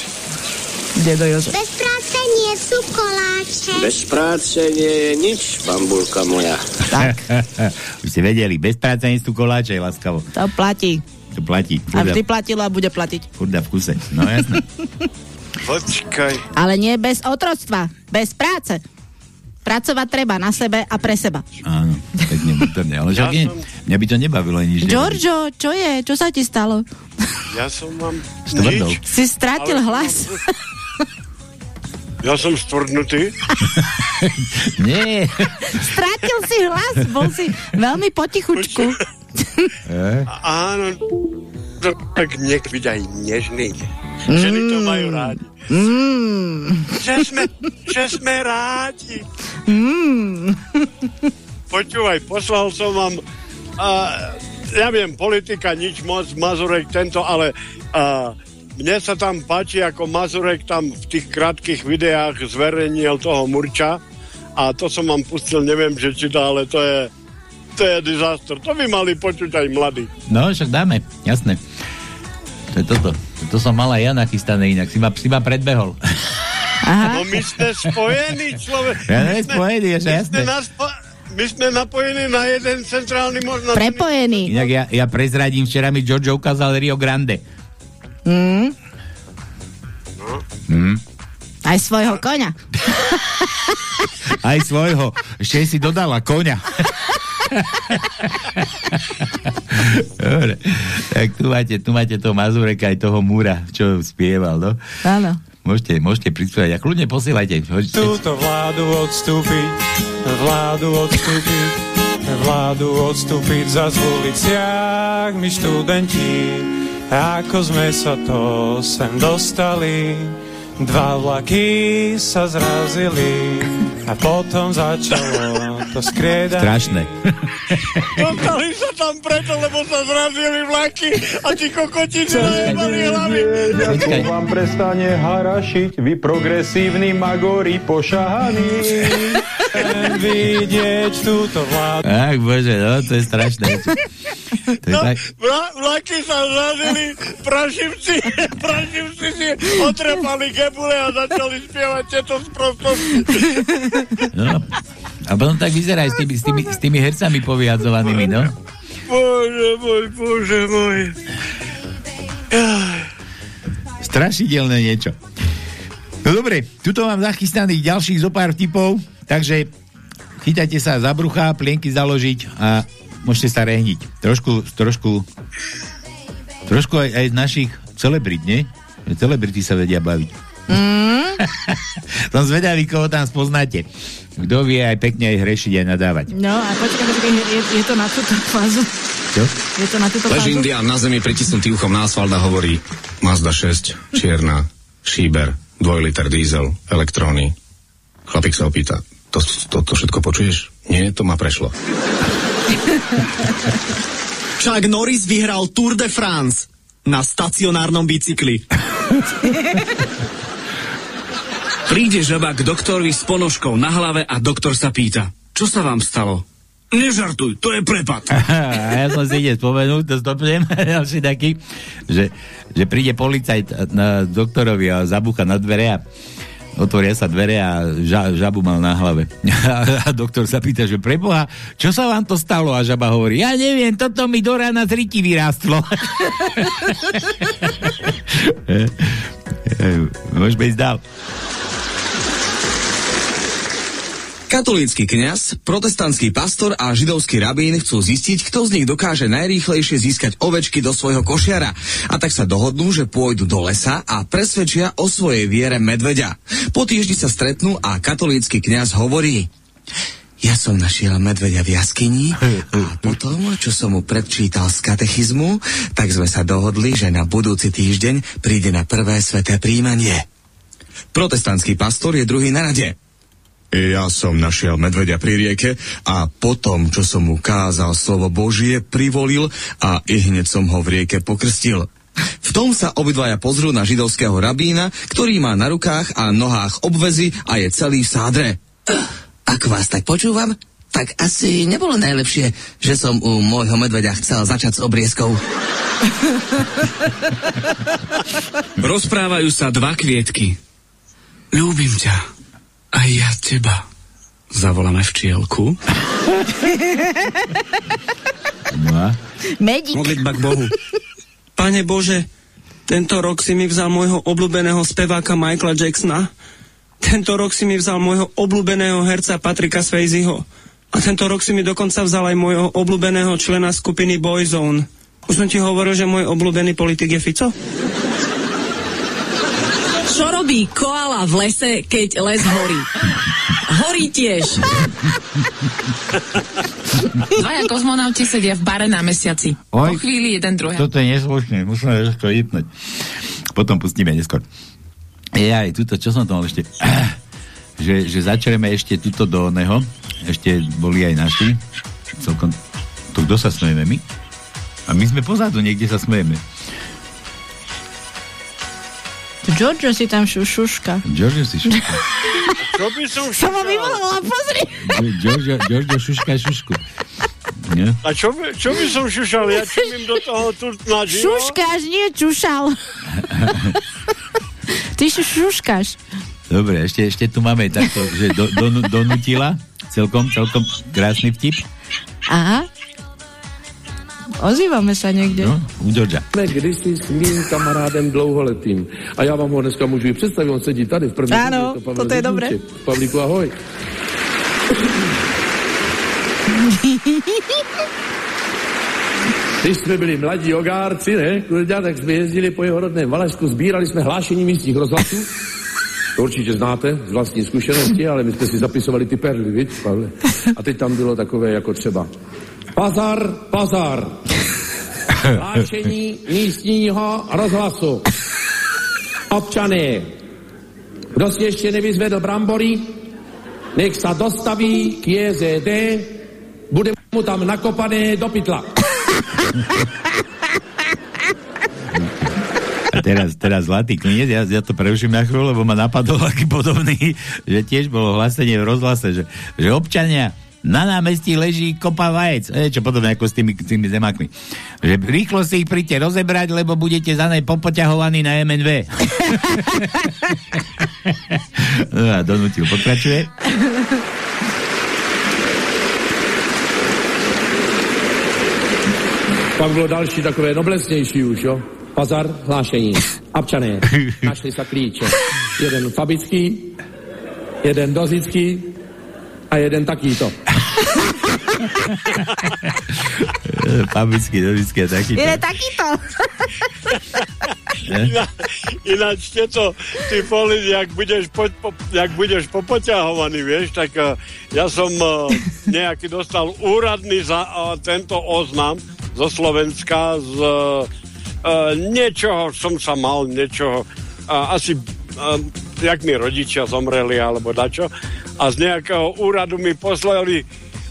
Ide do Jozef. Bez práce nie sú koláče. Bez práce nie je nič, bambulka moja. Tak. Už ste vedeli, bez práce nie sú koláče, láskavo. To platí. To platí. A vždy platilo a bude platiť. furda v kuse. No jasné. Počkaj. Ale nie bez otroctva, bez práce. Pracovať treba na sebe a pre seba. Áno, pekne, výborne. Ale Ja som- mňa by to nebavilo nič. Giorgio, čo je? Čo sa ti stalo? Ja som nič. Si stratil Ale- hlas. Ja som stvrdnutý. Nie. Stratil si hlas, bol si veľmi potichučku. Áno, to tak nech byť aj nežný. Ženy to majú rádi. Mm. Že sme, že sme rádi. Mm. Počúvaj, poslal som vám, uh, ja viem, politika nič moc, Mazurek tento, ale uh, mne sa tam páči, ako Mazurek tam v tých krátkých videách zverejnil toho Murča a to som vám pustil, neviem, že či to, ale to je, to je disaster. To by mali počuť aj mladí. No, však dáme, jasné. To je toto. To som mal aj ja nachystané inak. Si ma, si ma predbehol. No my sme spojení, človek. Ja My sme- spojení, je my sme jasné. My sme napojení na jeden centrálny možno... Prepojený. Inak ja, ja prezradím, včera mi Giorgio ukázal Rio Grande. Mm. Hm. Aj svojho koňa. Aj svojho. Ešte si dodala koňa. Dobre. Tak tu máte, tu máte toho Mazureka aj toho Múra, čo spieval, no. Áno. Môžete, môžete prispievať a kľudne posielajte. Hoďte. Túto vládu odstúpiť, vládu odstúpiť, vládu odstúpiť za v uliciach my študenti. Ako sme sa to sem dostali, dva vlaky sa zrazili a potom začalo to skrieda. Strašné. Dostali sa tam preto, lebo sa zrazili vlaky a ti kokotiny najebali hlavy. Ako vám prestane harašiť, vy progresívni magori pošahaní. Chcem vidieť túto vládu. Ach, bože, no, to je strašné. To je No, tak... vla, vlaky sa zrazili, prašivci, prašivci si otrepali gebule a začali spievať tieto sprostosti. No. A potom tak vyzerá aj s tými, s tými, s tými hercami poviadzovanými, no. Bože môj, bože môj. Strašidelné niečo. No dobre, tuto mám zachystaných ďalších zo pár typov, takže chytajte sa za brucha, plienky založiť a môžete sa rehniť. Trošku, trošku, trošku aj, aj z našich celebrit, nie? Celebrity sa vedia baviť. Mm. Som zvedavý, koho tam spoznáte. Kto vie aj pekne aj hrešiť, aj nadávať. No a počkaj, počkaj, je, je to na túto fázu. Čo? Je to na túto Leží fázu. Indián na zemi pritisnutý uchom na asfalt a hovorí Mazda 6, čierna, šíber, 2 liter diesel, elektróny. Chlapík sa opýta, to, to, to všetko počuješ? Nie, to ma prešlo. Chuck Norris vyhral Tour de France na stacionárnom bicykli. Príde žaba k doktorovi s ponožkou na hlave a doktor sa pýta, čo sa vám stalo? Nežartuj, to je prepad. A ja som si ide spomenul, to stopnem, ďalší taký, že, že príde policajt na doktorovi a zabúcha na dvere a otvoria sa dvere a ža, žabu mal na hlave. A, doktor sa pýta, že preboha, čo sa vám to stalo? A žaba hovorí, ja neviem, toto mi do rána z ryti vyrástlo. Môžeme ísť dál. Katolícky kňaz, protestantský pastor a židovský rabín chcú zistiť, kto z nich dokáže najrýchlejšie získať ovečky do svojho košiara. A tak sa dohodnú, že pôjdu do lesa a presvedčia o svojej viere medveďa. Po týždni sa stretnú a katolícky kňaz hovorí ja som našiel medveďa v jaskyni a potom, čo som mu predčítal z katechizmu, tak sme sa dohodli, že na budúci týždeň príde na prvé sveté príjmanie. Protestantský pastor je druhý na rade. Ja som našiel medveďa pri rieke a potom, čo som mu kázal slovo Božie, privolil a i hneď som ho v rieke pokrstil. V tom sa obidvaja pozrú na židovského rabína, ktorý má na rukách a nohách obvezy a je celý v sádre. Ak vás tak počúvam, tak asi nebolo najlepšie, že som u môjho medveďa chcel začať s obriezkou. Rozprávajú sa dva kvietky. Ľúbim ťa. Aj ja teba. Zavoláme včielku. No a? Medík. Modlitba k Bohu. Pane Bože, tento rok si mi vzal môjho obľúbeného speváka Michaela Jacksona. Tento rok si mi vzal môjho obľúbeného herca Patrika Swayzeho. A tento rok si mi dokonca vzal aj môjho obľúbeného člena skupiny Boyzone. Už som ti hovoril, že môj obľúbený politik je Fico? Robí koala v lese, keď les horí? Horí tiež. Dvaja kozmonauti sedia v bare na mesiaci. Oj. Po chvíli jeden druhého. Toto je neslušné, musíme to vypnúť. Potom pustíme neskôr. Jaj, tuto, čo som mal ešte? Že, že začneme ešte tuto do oného. Ešte boli aj naši. Celkom... To kto sa smejeme? My? A my sme pozadu, niekde sa smejeme. Giorgio si tam šu, šuška. Giorgio si šuška. Čo by som Som ho vyvolala, pozri. Giorgio, Giorgio šuška šušku. Nie? A čo by, čo by som šušal? Ja čumím do toho tu na živo? Šuškáš, nie čušal. Ty šu- šuškáš. Dobre, ešte, ešte tu máme takto, že do, do, donutila. Celkom, celkom krásny vtip. Aha. Ozývame sa niekde. No, u Georgia. Ne, kdysi s mým kamarádem dlouholetým. A já vám ho dneska můžu i představit, on sedí tady v první Áno, řadě, Pavel toto je dobré. Pavlíku, ahoj. Když jsme byli mladí jogárci, ne, kurďa, tak jsme jezdili po jeho rodném Valašsku, sbírali jsme hlášení místních rozhlasů. To určitě znáte z vlastní zkušenosti, ale my jsme si zapisovali ty perly, viď, Pavle? A teď tam bylo takové jako třeba Pazar, pazar. Hlášení místního rozhlasu. Občany, kdo si ještě nevyzvedl brambory, nech sa dostaví k JZD, bude mu tam nakopané do pytla. Teraz, teraz Zlatý klinec, ja, ja to preruším na chvíľu, lebo ma napadol aký podobný, že tiež bolo hlásenie v rozhlase, že, že občania, na námestí leží kopa vajec. E, čo podobné ako s tými, tými zemákmi. Že rýchlo si ich príďte rozebrať, lebo budete za nej popoťahovaní na MNV. no a donútil pokračuje. Pak bylo další takové noblesnější už, jo. Pazar, hlášení. Občané, našli sa klíče. Jeden fabický, jeden dozický a jeden takýto. Fabický, dobický a takýto. Je takýto. Iná, ináč tieto, ty poli, jak budeš, po, po, jak budeš popoťahovaný, vieš, tak uh, ja som uh, nejaký dostal úradný za uh, tento oznam zo Slovenska, z uh, uh, niečoho som sa mal, niečoho, uh, asi, uh, jak mi rodičia zomreli, alebo dačo, a z nejakého úradu mi poslali,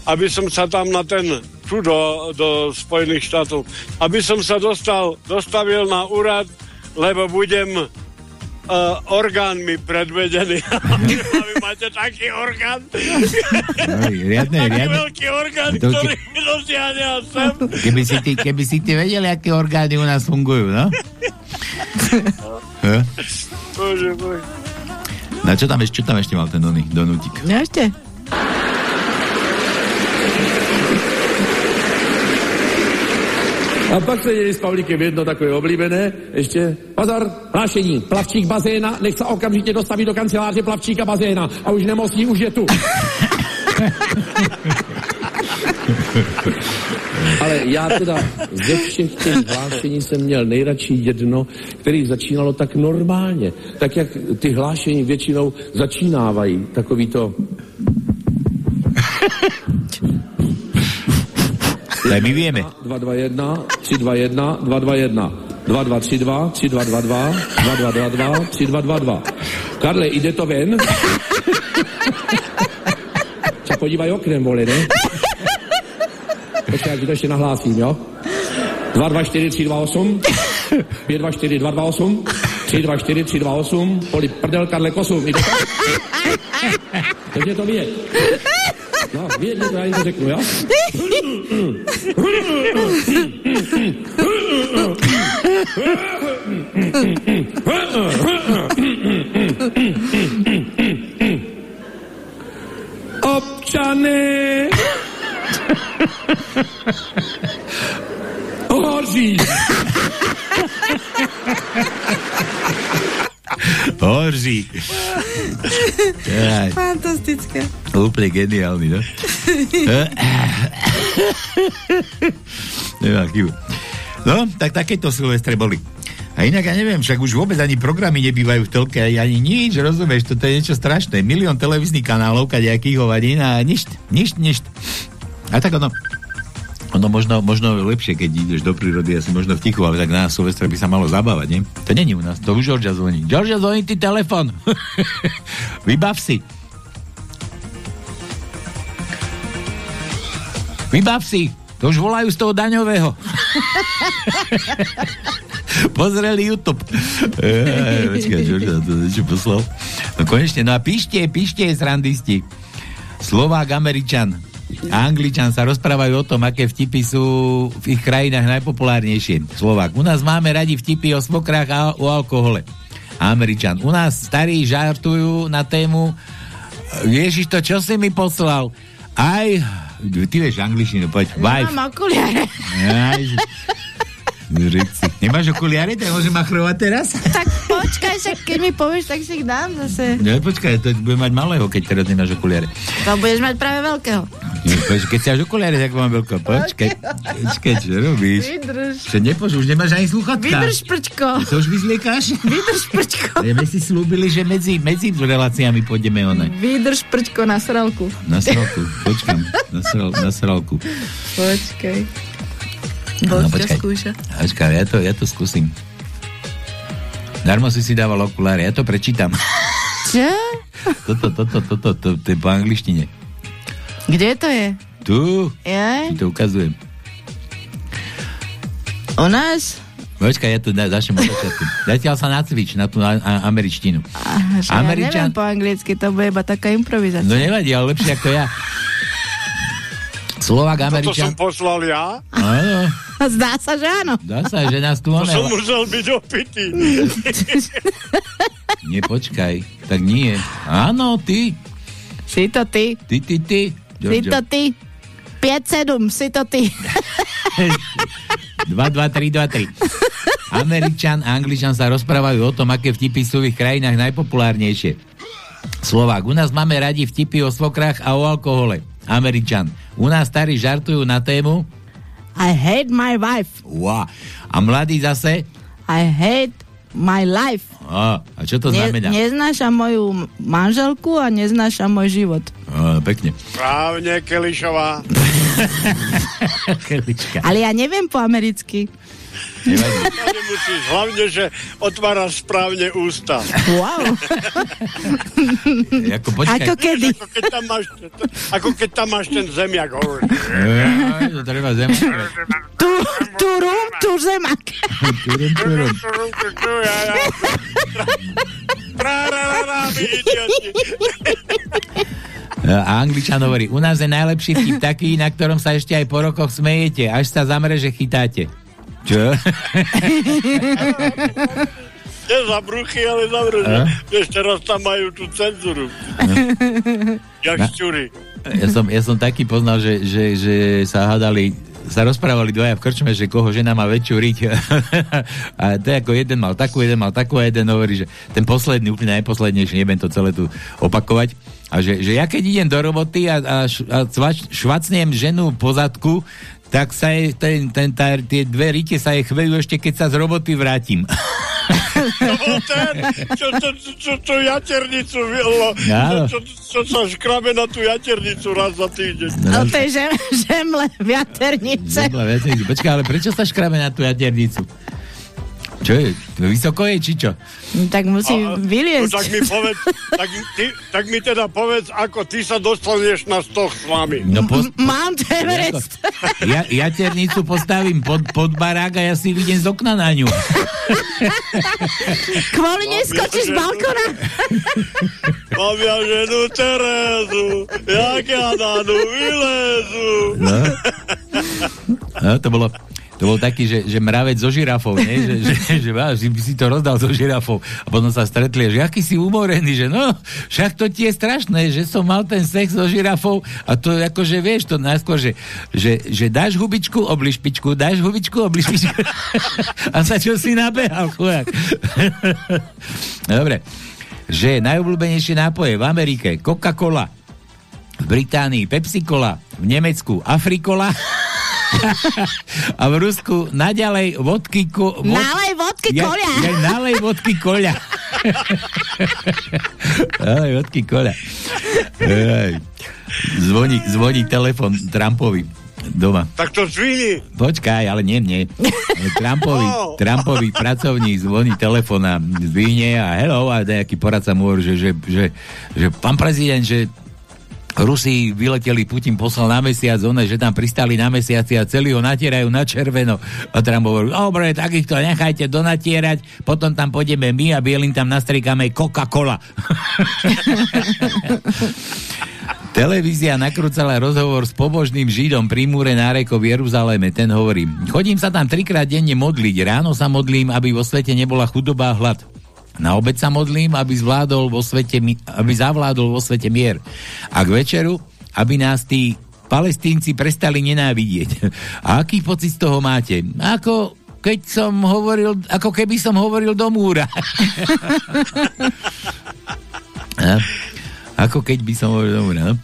aby som sa tam na ten tu do, Spojených štátov, aby som sa dostal, dostavil na úrad, lebo budem uh, orgánmi predvedený. Vy máte taký orgán? No, riadne, taký riadne. veľký orgán, To ktorý mi dosiahne sem. Keby si, ty, keby si ty vedeli, aké orgány u nás fungujú, no? Bože, bože. No čo tam ešte, čo tam ešte mal ten oný donútik? No ešte. A pak sedeli s Pavlíkem jedno takové oblíbené, ešte, pozor, hlášení, plavčík bazéna, nech sa okamžite dostaví do kanceláře plavčíka bazéna a už nemocní, už je tu. Ale já teda ze všech těch hlášení jsem měl nejradši jedno, který začínalo tak normálně. Tak jak ty hlášení většinou začínávají, takový to... Ale my vieme. 2, 2, 1, 3, 2, 1, 2, 2, 1. 2, 2, 3, 2, 3, 2, 2, 2, 2, 2, 2, 2, 3, 2, 2, 2. Karle, ide to ven? Se podívaj oknem, vole, ne? Počkej, já ti to ještě nahlásím, jo? 2, 2, 4, 3, 2, 8. 5, 2, 4, 2, 2, 8. 3, 2, 4, 3, 2, 8. Poli prdel, Karle, kosum. Ide to? Takže to vědět. No, vědět, to já jim to řeknu, jo? Hoří! Fantastické. úplne geniálny, no? Nemám chybu. No, tak takéto Silvestre boli. A inak ja neviem, však už vôbec ani programy nebývajú v telke, ani nič, rozumieš, toto je niečo strašné. Milión televíznych kanálov, kadejakých hovadín a nič, nič, nič. A tak ono, ono možno, možno lepšie, keď ideš do prírody, asi možno v tichu, ale tak na Silvestre by sa malo zabávať, nie? To není u nás, to už Georgia zvoní. Georgia zvoní ty telefon. Vybav si. Vybav si. To už volajú z toho daňového. Pozreli YouTube. Počkaj, Georgia to niečo poslal. No konečne, no a píšte, píšte, srandisti. Slovák, Američan a Angličan sa rozprávajú o tom, aké vtipy sú v ich krajinách najpopulárnejšie. Slovák. U nás máme radi vtipy o svokrách a o alkohole. Američan. U nás starí žartujú na tému Ježiš, to čo si mi poslal? Aj, ty vieš angličtinu, poď, wife. Mám okuliare. Aj. Nemáš okuliare, tak môžem machrovať teraz? Tak počkaj, však keď mi povieš, tak si ich dám zase. Ne, počkaj, to budem mať malého, keď teraz nemáš okuliare. To budeš mať práve veľkého. Počkaj, keď si máš okuliare, tak mám veľko. Počkaj, počkaj, čo robíš? Vydrž. Čo nepoš, už nemáš ani sluchatka. Vydrž, prčko. To už vyzliekáš? Vydrž, prčko. Ja my si slúbili, že medzi, medzi reláciami pôjdeme one. Vydrž, prčko na sralku. Na sralku, počkam. Na, sral, na sralku. Počkaj. No, Bož ťa počkaj. skúša. Počkaj, ja to, ja to skúsim. Darmo si si dával okuláre, ja to prečítam. Čo? Toto, toto, toto, to, to je po angličtine. Kde to je? Tu, Je? ti to ukazujem. U nás? Počkaj, ja da, začnem od začiatku. Zatiaľ sa nacvič na tú a, a, američtinu. Ja Američan... neviem po anglicky, to bude iba taká improvizácia. No nevadí, ale lepšie ako ja. Slovak Toto som Američan. poslal ja? Áno, Zdá sa, že áno. dá sa, že nás tu To som musel byť opitý. Nie, počkaj, tak nie. Áno, ty. Si to ty. Ty, ty, ty. Si to ty. 5-7, si to ty. 2, 2, 3, 2, 3. Američan a Angličan sa rozprávajú o tom, aké vtipy sú v ich krajinách najpopulárnejšie. Slovák, u nás máme radi vtipy o svokrach a o alkohole. Američan, u nás starí žartujú na tému I hate my wife. Wow. A mladí zase I hate my life. a, a čo to Ne, znamená? neznášam moju manželku a neznášam môj život. A, pekne. Správne, Kelišová. Ale ja neviem po americky. Nemusíš, hlavne, že otváraš správne ústa. Wow. Ako, počkaj. Ako kedy? Ako keď tam máš, ako keď tam máš ten zemiak. Ej, to treba zem. Tu, tu rum, tu zemak. Turum, turum. A Angličan hovorí, u nás je najlepší vtip taký, na ktorom sa ešte aj po rokoch smejete, až sa zamre, že chytáte. Čo? Nie za bruchy, ale za bruchy. Vieš, teraz tam majú tú cenzuru. Jak Na- šťury. Ja som, ja som taký poznal, že, že, že sa hádali sa rozprávali dvaja v krčme, že koho žena má väčšiu riť. a to je ako jeden mal takú, jeden mal takú a jeden hovorí, že ten posledný, úplne najposlednejší, nebudem to celé tu opakovať. A že, že ja keď idem do roboty a, a, a cvač, švacnem ženu po zadku, tak sa jej, ten, ten, tá, tie dve rite sa jej chvejú ešte keď sa z roboty vrátim. To bol ten, čo, čo, čo, čo, čo jaternicu vylo, Áno. čo, čo, čo sa škrabe na tú jaternicu raz za týždeň. No to je žem, žemle, viaternice. Dobre, viacej, počkaj, ale prečo sa škrabe na tú jaternicu? Čo je? Vysoko je, či čo? Tak musí No, vyliezť. tak mi povedz, tak, ty, tak mi teda povedz, ako ty sa dostaneš na stoch s vami. No po, Mount Everest. ja, jaternicu postavím pod, pod barák a ja si vidím z okna na ňu. Kvôli neskočíš z balkona. Mám ja ženu Terezu, jak ja na ňu vylezu. No. No, to bolo, to bol taký, že, že mravec so žirafou, nie? Že, že, že, že, že si to rozdal so žirafou. A potom sa stretli, že aký si umorený, že no, však to ti je strašné, že som mal ten sex so žirafou a to akože vieš, to najskôr, že, že, že dáš hubičku, obliž pičku, dáš hubičku, obliž a sa čo si nabehal, chujak. Dobre. Že najobľúbenejšie nápoje v Amerike Coca-Cola, v Británii Pepsi-Cola, v Nemecku Afrikola a v Rusku naďalej vodky... Ko, vod... Nalej vodky ja, koľa. Ja, nalej vodky koľa. nalej vodky koľa. Zvoní, zvoní telefon Trumpovi doma. Tak to zvini. Počkaj, ale nie mne. Trumpovi, Oh. Trumpovi pracovník zvoní telefón a zdvihne a hello a nejaký poradca mu hovorí, že, že, že, že pán prezident, že Rusi vyleteli, Putin poslal na mesiac, one, že tam pristali na mesiaci a celý ho natierajú na červeno. A Trump hovorí, dobre, tak ich to nechajte donatierať, potom tam pôjdeme my a bielým tam nastrikáme Coca-Cola. Televízia nakrúcala rozhovor s pobožným Židom pri múre náreko v Jeruzaleme. Ten hovorí, chodím sa tam trikrát denne modliť. Ráno sa modlím, aby vo svete nebola chudoba a hlad. Na obed sa modlím, aby, zvládol vo svete, aby zavládol vo svete mier. A k večeru, aby nás tí palestínci prestali nenávidieť. A aký pocit z toho máte? Ako keď som hovoril, ako keby som hovoril do múra. Ako keď by som hovoril dobre, no?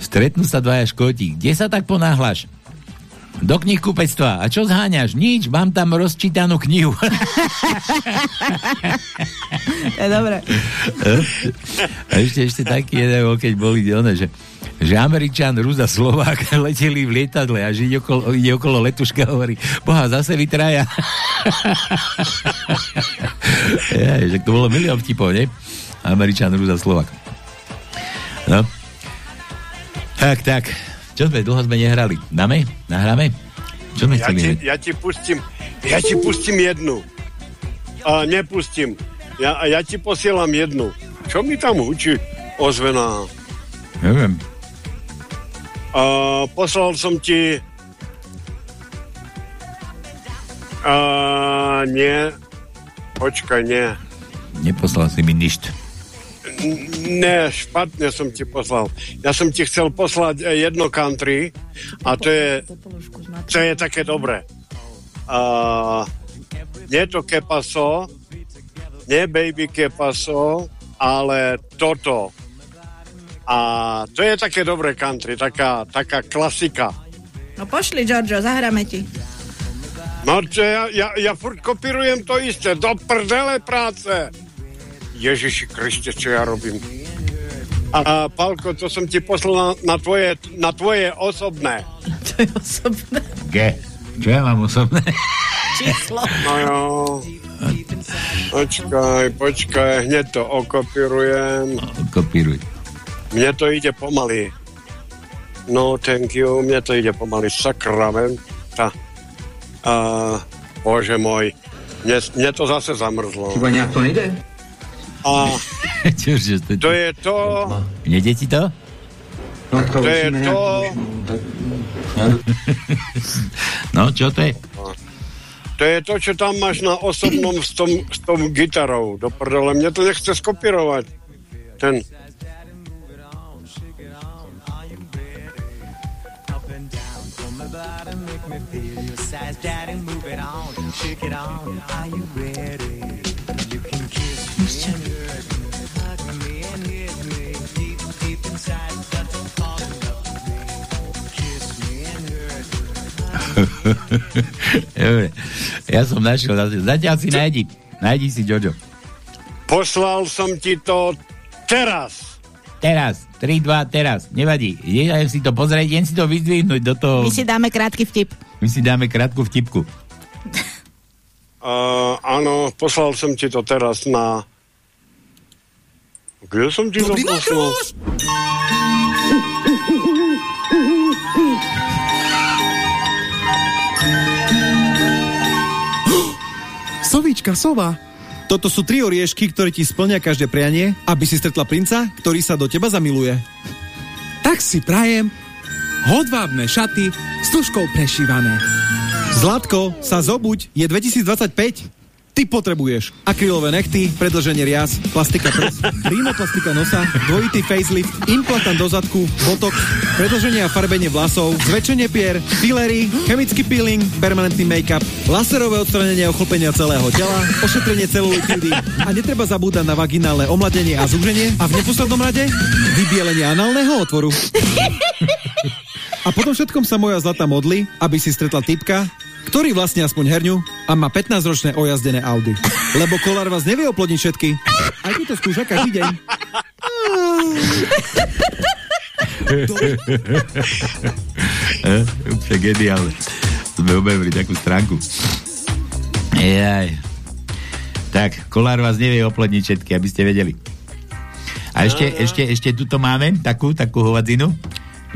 Stretnú sa dvaja škoti. Kde sa tak ponáhľaš? Do knihkupectva. A čo zháňaš? Nič, mám tam rozčítanú knihu. To je dobré. A ešte, ešte taký jeden keď boli one, že, že Američan, Rus a Slovák leteli v lietadle a že ide okolo, ide okolo letuška a hovorí, boha, zase vy traja. ja, že to bolo milión vtipov, ne? Američan, Rus a Slovak. No. Tak, tak. Čo sme, dlho sme nehrali? Dáme? Nahráme? Čo sme Ja chceli? ti, ja ti pustím, ja ti pustím jednu. A nepustím. Ja, ja ti posielam jednu. Čo mi tam učí ozvená? Neviem. A poslal som ti... A nie. Počkaj, nie. Neposlal si mi ništ. Ne, špatne som ti poslal. Ja som ti chcel poslať eh, jedno country a to je, to je také dobré. A, nie to que pasó, nie baby que pasó, ale toto. A to je také dobré country, taká, taká klasika. No pošli, Giorgio, zahráme ti. No, ja, ja, ja furt kopírujem to isté. Do prdele práce. Ježiši Kriste, čo ja robím. A, Palko, to som ti poslal na, na, tvoje, na tvoje osobné. To je osobné Ge. Čo ja mám osobné? číslo. No jo. Počkaj, počkaj, hneď to okopírujem. Kopíruj. Mne to ide pomaly. No, thank you, mne to ide pomaly. Sakramenta. A, bože môj, mne, mne to zase zamrzlo. Chyba nějak to nejde? A Čože, to, to je to, Nejde ti to? No, to, to je to, No, čo to je? to je to, čo tam máš na osobnom s, tom, s tom gitarou. Do prdele, mne to nechce skopírovať. Ten, Dobre. Ja som našiel, zatiaľ si nájdi. Nájdi si, Jojo. poslal som ti to teraz. Teraz, 3, 2, teraz, nevadí. Idem si to pozrieť, idem si to vyzdvihnúť do toho. My si dáme krátky vtip. My si dáme krátku vtipku. Uh, áno, poslal som ti to teraz na... Kde som ti to poslal? Sovička, sova. Toto sú tri oriešky, ktoré ti splnia každé prianie, aby si stretla princa, ktorý sa do teba zamiluje. Tak si prajem hodvábne šaty s tuškou prešívané. Zlatko, sa zobuď, je 2025. Ty potrebuješ akrylové nechty, predlženie rias, plastika prs, rímoplastika nosa, dvojitý facelift, implantant do zadku, botox, predlženie a farbenie vlasov, zväčšenie pier, filery, chemický peeling, permanentný make-up, laserové odstranenie ochlpenia celého tela, ošetrenie celulitidy a netreba zabúdať na vaginálne omladenie a zúženie a v neposlednom rade vybielenie análneho otvoru. A potom všetkom sa moja zlata modli, aby si stretla typka, ktorý vlastne aspoň herňu a má 15-ročné ojazdené Audi. Lebo kolár vás nevie oplodniť všetky. Aj ty to skúša každý deň. Eh, Úplne geniálne. Sme objavili takú stránku. Jaj. Tak, kolár vás nevie oplodniť všetky, aby ste vedeli. A ešte, ešte, ešte tuto máme takú, takú hovadzinu,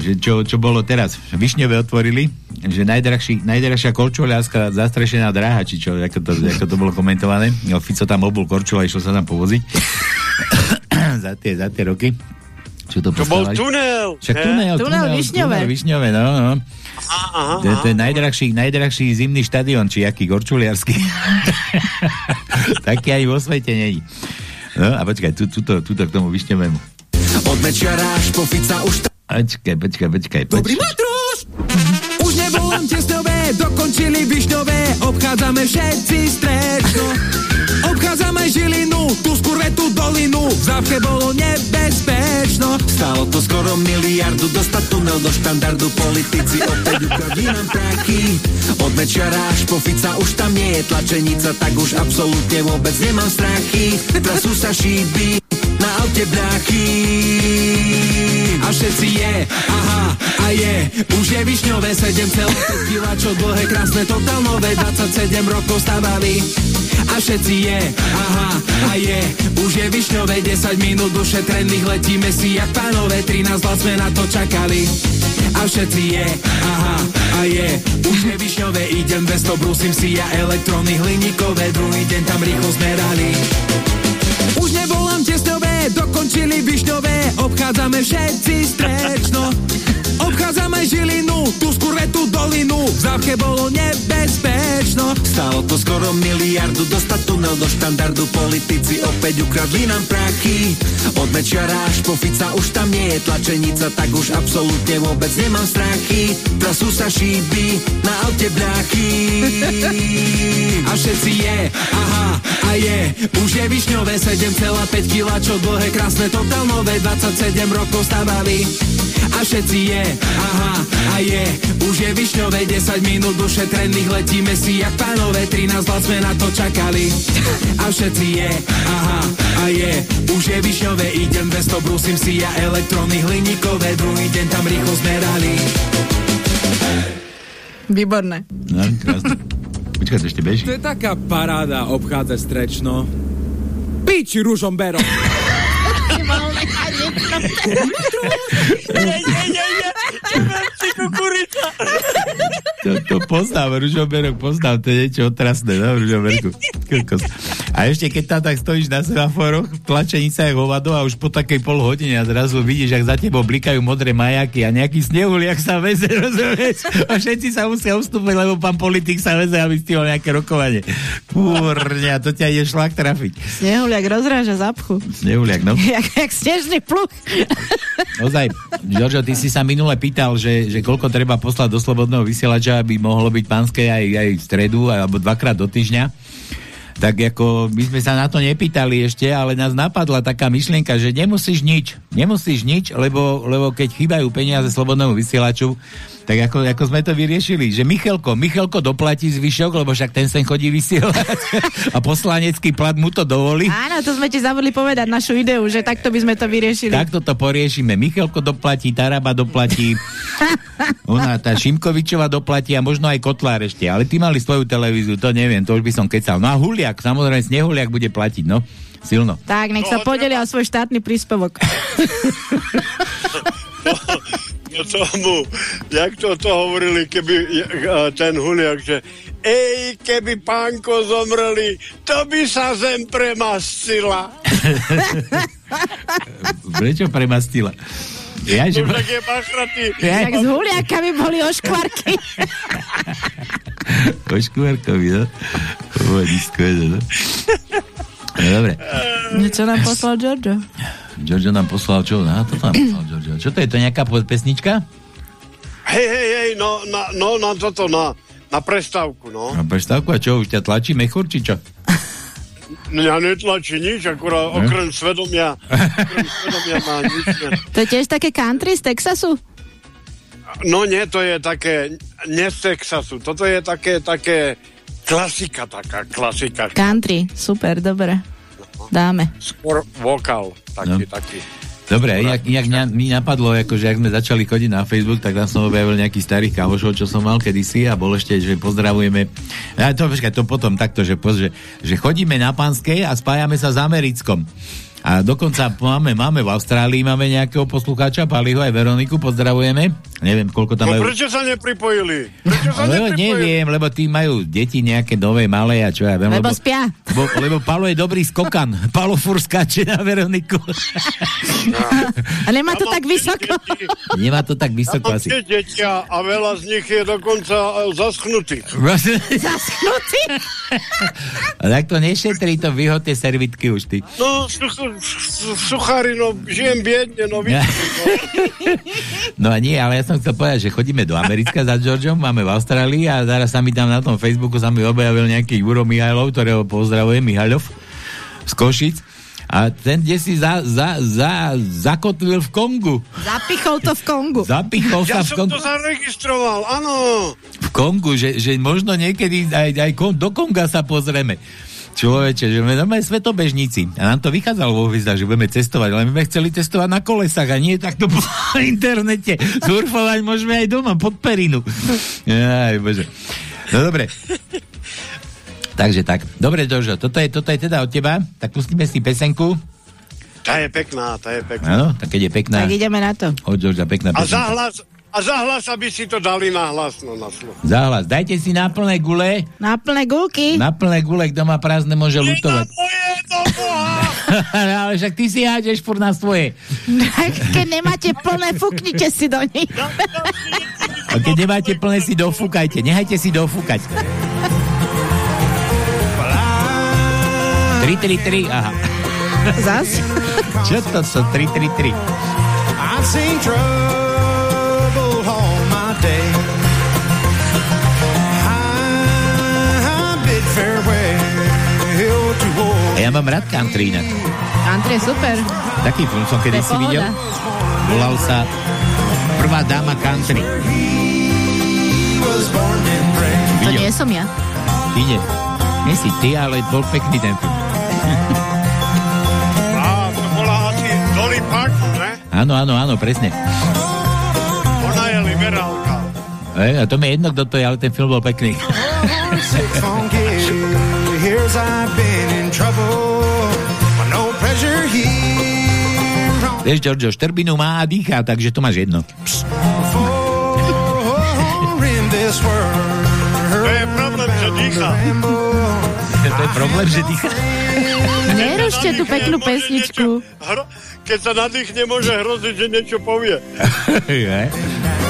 že čo, čo bolo teraz. Višňové otvorili, že najdrahší, najdrahšia korčuliarska zastrešená dráha, či čo, ako to, ako to bolo komentované. Jo, Fico tam obul korčula, išlo sa tam povoziť. za, tie, za tie roky. Čo to To bol tunel. Však he? tunel, Tunel Višňové. Tunel Višňové, no, no. Aha, To, je- to je najdrahší, najdrahší zimný štadión, či aký gorčuliarsky. Taký aj vo svete není. No a počkaj, tu, tuto, tuto k tomu Višňovému. Od Mečiara až po Fica už Počkaj, počkaj, počkaj. Dobrý matruš! Už nevolám tesnové, dokončili Višňové, obchádzame všetci strečno. Obchádzame Žilinu, tú skurvetú dolinu, v závke bolo nebezpečno. Stalo to skoro miliardu, dostať tunel do štandardu, politici opäť ukradli nám prachy. Od Mečiara až po Fica už tam nie je tlačenica, tak už absolútne vôbec nemám strachy. Trasú sa šíby, na aute bráchy. Všetci je, aha, a je, už je višňové 7,5 kg, čo dlhé, krásne, totálnové, 27 rokov stavali. A všetci je, aha, a je. Už je Višňové 10 minút ušetrených Letíme si jak pánové 13 let sme na to čakali. A všetci je, aha, a je. Už je Višňové, idem bez to brúsim si ja Elektrony hliníkové, druhý deň tam rýchlo zmerali. Už nevolám tesňové, dokončili Višňové. Obchádzame všetci strečno. Obchádzame dolinu V závke bolo nebezpečno. Stalo to skoro miliardu Dostať tunel do štandardu. Politici opäť ukradli nám prachy. Od Mečiara až po Fica Už tam nie je tlačenica Tak už absolútne vôbec nemám strachy. Trasú sa šíby Na aute bráchy. A všetci je, aha, a je. Už je Višňové 7,5 kg Čo dlhé, krásne, totálnové 27 rokov stavali a všetci je, aha, a je Už je Višňové 10 minút ušetrených Letíme si jak pánové 13 let sme na to čakali A všetci je, aha, a je Už je Višňové, idem bez to brúsim si ja Elektrony hliníkové, druhý deň tam rýchlo zmerali Výborné. No, krásne. Počkaj, ešte beží. To je taká paráda obchádzať strečno. Piči rúžom berom. monstruos! ¡Ey, ey, ey! To, to poznám, Ružomberok poznám, to je niečo otrasné, no, Ružomberku. Kokos. A ešte keď tam tak stojíš na semaforoch, tlačenica je hovado a už po takej pol hodine a zrazu vidíš, ak za tebou blikajú modré majaky a nejaký snehuliak sa veze, rozumieš? A všetci sa musia ustúpiť, lebo pán politik sa veze, aby stihol nejaké rokovanie. Kurňa, to ťa ide šlak trafiť. Snehuliak rozráža zapchu. Snehuliak, no. Jak, jak snežný pluch. Ozaj, Giorgio, ty si sa minule pýtal, že, že koľko treba poslať do slobodného vysielača, aby mohlo byť pánske aj, aj v stredu, alebo dvakrát do týždňa. Tak ako my sme sa na to nepýtali ešte, ale nás napadla taká myšlienka, že nemusíš nič, nemusíš nič, lebo, lebo keď chýbajú peniaze slobodnému vysielaču, tak ako, ako sme to vyriešili, že Michelko, Michelko doplatí zvyšok, lebo však ten sem chodí vysielať a poslanecký plat mu to dovolí. Áno, to sme ti zabudli povedať našu ideu, že takto by sme to vyriešili. Takto to poriešime. Michelko doplatí, Taraba doplatí, ona, tá Šimkovičová doplatí a možno aj Kotlár ešte. Ale ty mali svoju televíziu, to neviem, to už by som kecal. No a Huliak, samozrejme, Snehuliak bude platiť, no. Silno. Tak, nech sa podelia o svoj štátny príspevok. Tomu, jak to to hovorili, keby ten Huliak, že ej, keby pánko zomreli, to by sa zem premastila. Prečo premastila? Ja, že... Tak je bachratý. Jak s huliakami boli oškvarky. Oškvarkovi, no. Povodisko, no. No dobre. Čo nám poslal Giorgio? Giorgio nám poslal čo? No, to nám poslal Giorgio. Čo to je? To je nejaká pesnička? Hej, hej, hej, no, na, no, na toto, na, na prestávku, no. Na prestávku a čo? Už ťa tlačí mechúr, či čo? Mňa netlačí nič, akurát Ne? okrem svedomia, okrem svedomia má nič. Ne. To je tiež také country z Texasu? No nie, to je také, nie z Texasu, toto je také, také klasika, taká klasika. Country, super, dobre. Dáme. Skôr vokál, taký, no. taký. Dobre, inak, inak mňa, mi napadlo, akože ak sme začali chodiť na Facebook, tak tam som objavil nejakých starých kamošov, čo som mal kedysi a bol ešte, že pozdravujeme. A to, počkaj, to potom takto, že, že, že chodíme na Panskej a spájame sa s Americkom. A dokonca máme, máme v Austrálii, máme nejakého poslucháča, Paliho aj Veroniku, pozdravujeme. Neviem, koľko tam No majú. prečo sa nepripojili? Prečo sa Lebo nepripojili? neviem, lebo tí majú deti nejaké nové, malé a čo ja viem. Lebo spia. Lebo, lebo Palo je dobrý skokan. Palo fur skáče na Veroniku. A nemá to tak vysoko. Nemá to tak vysoko asi. deti a veľa z nich je dokonca e, zaschnutých. Zaschnutý? A tak to nešetrí, to vyhod tie servitky už ty. No, suchári, no, žijem biedne, no, vidíte, No a nie, ale ja som chcel povedať, že chodíme do Americka za Georgeom, máme v Austrálii a zaraz sa mi tam na tom Facebooku sa mi objavil nejaký Juro Mihajlov, ktorého pozdravujem, Mihaľov z Košic. A ten, kde si za, za, za, zakotvil v Kongu. Zapichol to v Kongu. Zapichol Ja sa v som Kongu. to zaregistroval, áno. v Kongu, že, že možno niekedy aj, aj do Konga sa pozrieme. Človeče, že my sme svetobežníci. A nám to vychádzalo vo hvizdách, že budeme cestovať, ale my sme chceli testovať na kolesách a nie takto po internete. Surfovať môžeme aj doma, pod perinu. Aj, bože. No dobre. Takže tak. Dobre, Dožo, toto je, toto je teda od teba. Tak pustíme si pesenku. Tá je pekná, tá je pekná. Áno, tak keď je pekná. Tak ideme na to. Od Georgia, pekná A pesenka. zahlas, a zahlas, aby si to dali na hlasno na slovo. Zahlas. Dajte si na plné gule. Na plné gulky. Na plné gule, kto má prázdne, môže lutovať. Ale však ty si hádeš furt na svoje. Keď nemáte plné, fúknite si do nich. A keď nemáte plné, si dofúkajte. Nehajte si dofúkať. 3, 3, 3, aha. Zas? Čo to sú? 3, 3, 3. I've seen trouble ja mám rád country inak. Country je super. Taký film som kedy si videl. Volal sa Prvá dáma country. To nie som ja. Ty nie. Nie si ty, ale bol pekný ten film. Á, to bola asi Dolly Parton, ne? Áno, áno, áno, presne. Ona je liberálka. E, a to mi je jedno, kto to je, ale ten film bol pekný. No pleasure here. Vieš, Giorgio, štrbinu má a dýchá, takže to máš jedno. For in this world. To je problém, že dýcha. to je problém, že dýchá. Nerušte tú peknú pesničku. Hro, keď sa nadýchne, môže hroziť, že niečo povie.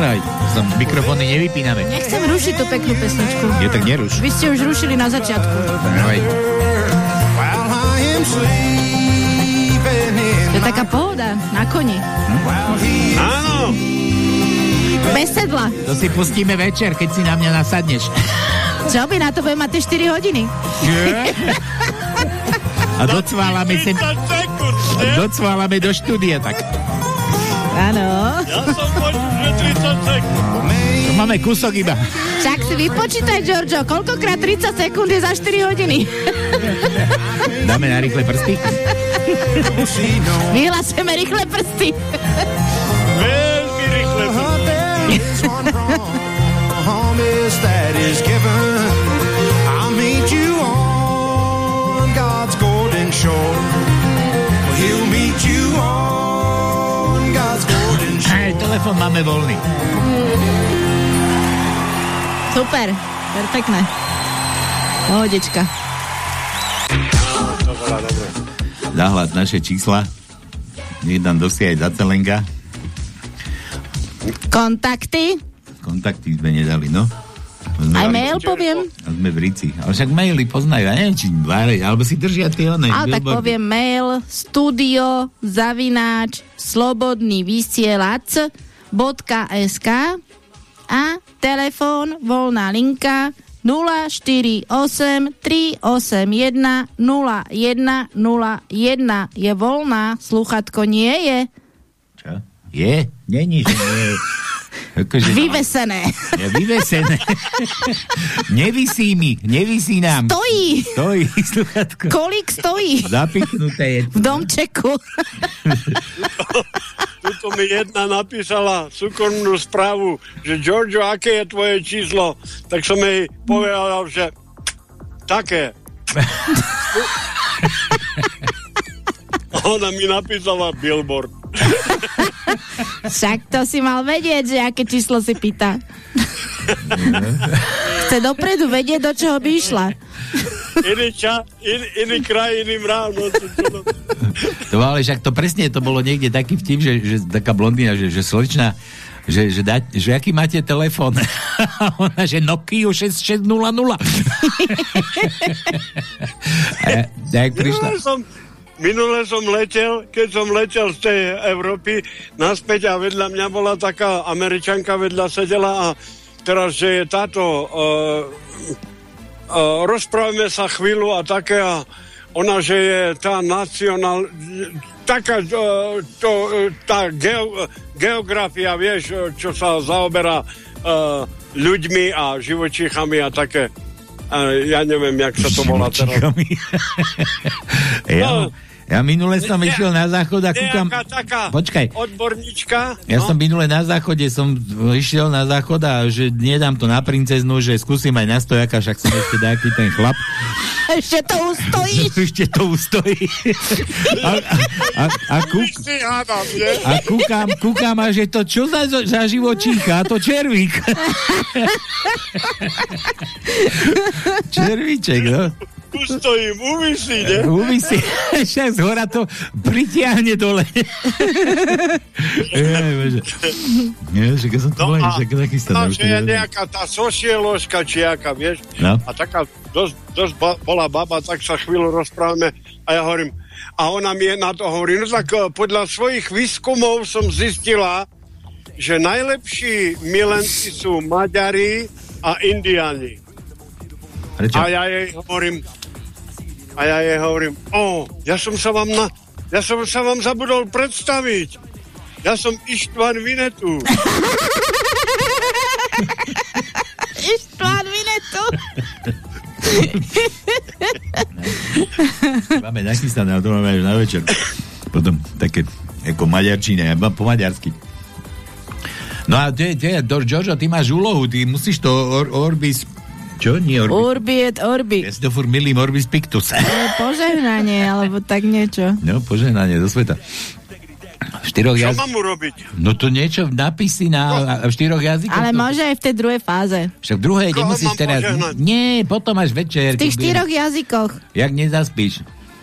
Aj rozprávať. Som mikrofóny nevypíname. Nechcem rušiť tú peknú pesničku. Je tak neruš. Vy ste už rušili na začiatku. In To je taká pohoda na koni. Áno. Bez sedla. To si pustíme večer, keď si na mňa nasadneš. Čo by na to bude mať tie 4 hodiny? A docválame sem... Docválame do štúdia, tak. Áno. Ja som počul, že 30 sekúnd. To máme kúsok iba. Však si vypočítaj, Giorgio, koľkokrát 30 sekúnd je za 4 hodiny. Dáme na rýchle prsty. Vyhlasujeme rýchle prsty. Telefon máme voľný. Super, perfektné. Dobre. Zahľad naše čísla. Nech nám dosiahať za celenga. Kontakty. Kontakty sme nedali, no. Sme Aj mail poviem. A sme v Rici. Ale však maily poznajú, ja neviem, či váre, alebo si držia tie one. Ale tak poviem mail studio zavináč slobodný vysielač .sk a telefón voľná linka 048 381 0101 je voľná, sluchatko nie je Čo? Je? Není, že nie je. Akože, vyvesené. je vyvesené. nevisí mi, nevisí nám. Stojí. Stojí, sluchatko. Kolik stojí Zapichnuté je. v domčeku? Tuto mi jedna napísala súkromnú správu, že Giorgio, aké je tvoje číslo? Tak som jej povedal, že také. Ona mi napísala billboard. Však to si mal vedieť, že aké číslo si pýta. Chce dopredu vedieť, do čoho by išla. Iný, ča, in, iný kraj, iný mráv. No, to, ale však to presne, to bolo niekde taký vtip, že, že taká blondína, že, že slečna, že, že, dať, že aký máte telefón? Ona, že Nokia 6600. A ja, jak prišla, Minule som, minule som letel, keď som letel z tej Európy naspäť a vedľa mňa bola taká američanka vedľa sedela a teraz, že je táto uh, uh, rozprávame sa chvíľu a také a ona, že je tá nacionál taká uh, to, uh, tá geo, geografia, vieš, čo sa zaoberá uh, ľuďmi a živočíchami a také. Uh, ja neviem, jak sa to volá teraz. ja, ja minule som išiel na záchod a kúkam... Taká Počkaj. odborníčka. Ja no? som minule na záchode, som išiel na záchod a že nedám to na princeznu, že skúsim aj na stojaka, však som ešte nejaký ten chlap. Ešte to ustojí. Ešte to ustojí. A, a, a, a, kúk, a kúkam, kúkam a že to čo za, za živočíka? To červík. Červíček, no. Ustojím, uvisí, nie? Uvisí, však z hora to pritiahne dole. Nie, že keď som to No bol, a- že taký No, starý. že je nejaká tá sosieložka, či aká, vieš? No. A taká dosť, dosť ba, bola baba, tak sa chvíľu rozprávame a ja hovorím, a ona mi na to hovorí, no tak eh, podľa svojich výskumov som zistila, že najlepší milenci sú Maďari a Indiani. Prečo? A ja jej hovorím, a ja jej hovorím, o, ja som sa vám na, ja som sa vám zabudol predstaviť. Ja som Ištván Vinetu. Ištván Vinetu. Máme nachystané, a to máme až na večer. Potom také, ako maďarčine, po maďarsky. No a je, Do- Jožo, ty máš úlohu, ty musíš to or, Orbis, čo? Nie Orbis. Urbi et orbi. Ja si to furt milím Orbis Pictus. To je požehnanie, alebo tak niečo. No, požehnanie do sveta. V štyroch Čo jazykoch. mám urobiť? No to niečo, napisy na a v štyroch jazykoch. Ale to- môže aj v tej druhej fáze. Však v druhej Koho nemusíš mám teraz... požehnať? Nie, potom až večer. V tých štyroch budem- jazykoch. Jak nezaspíš.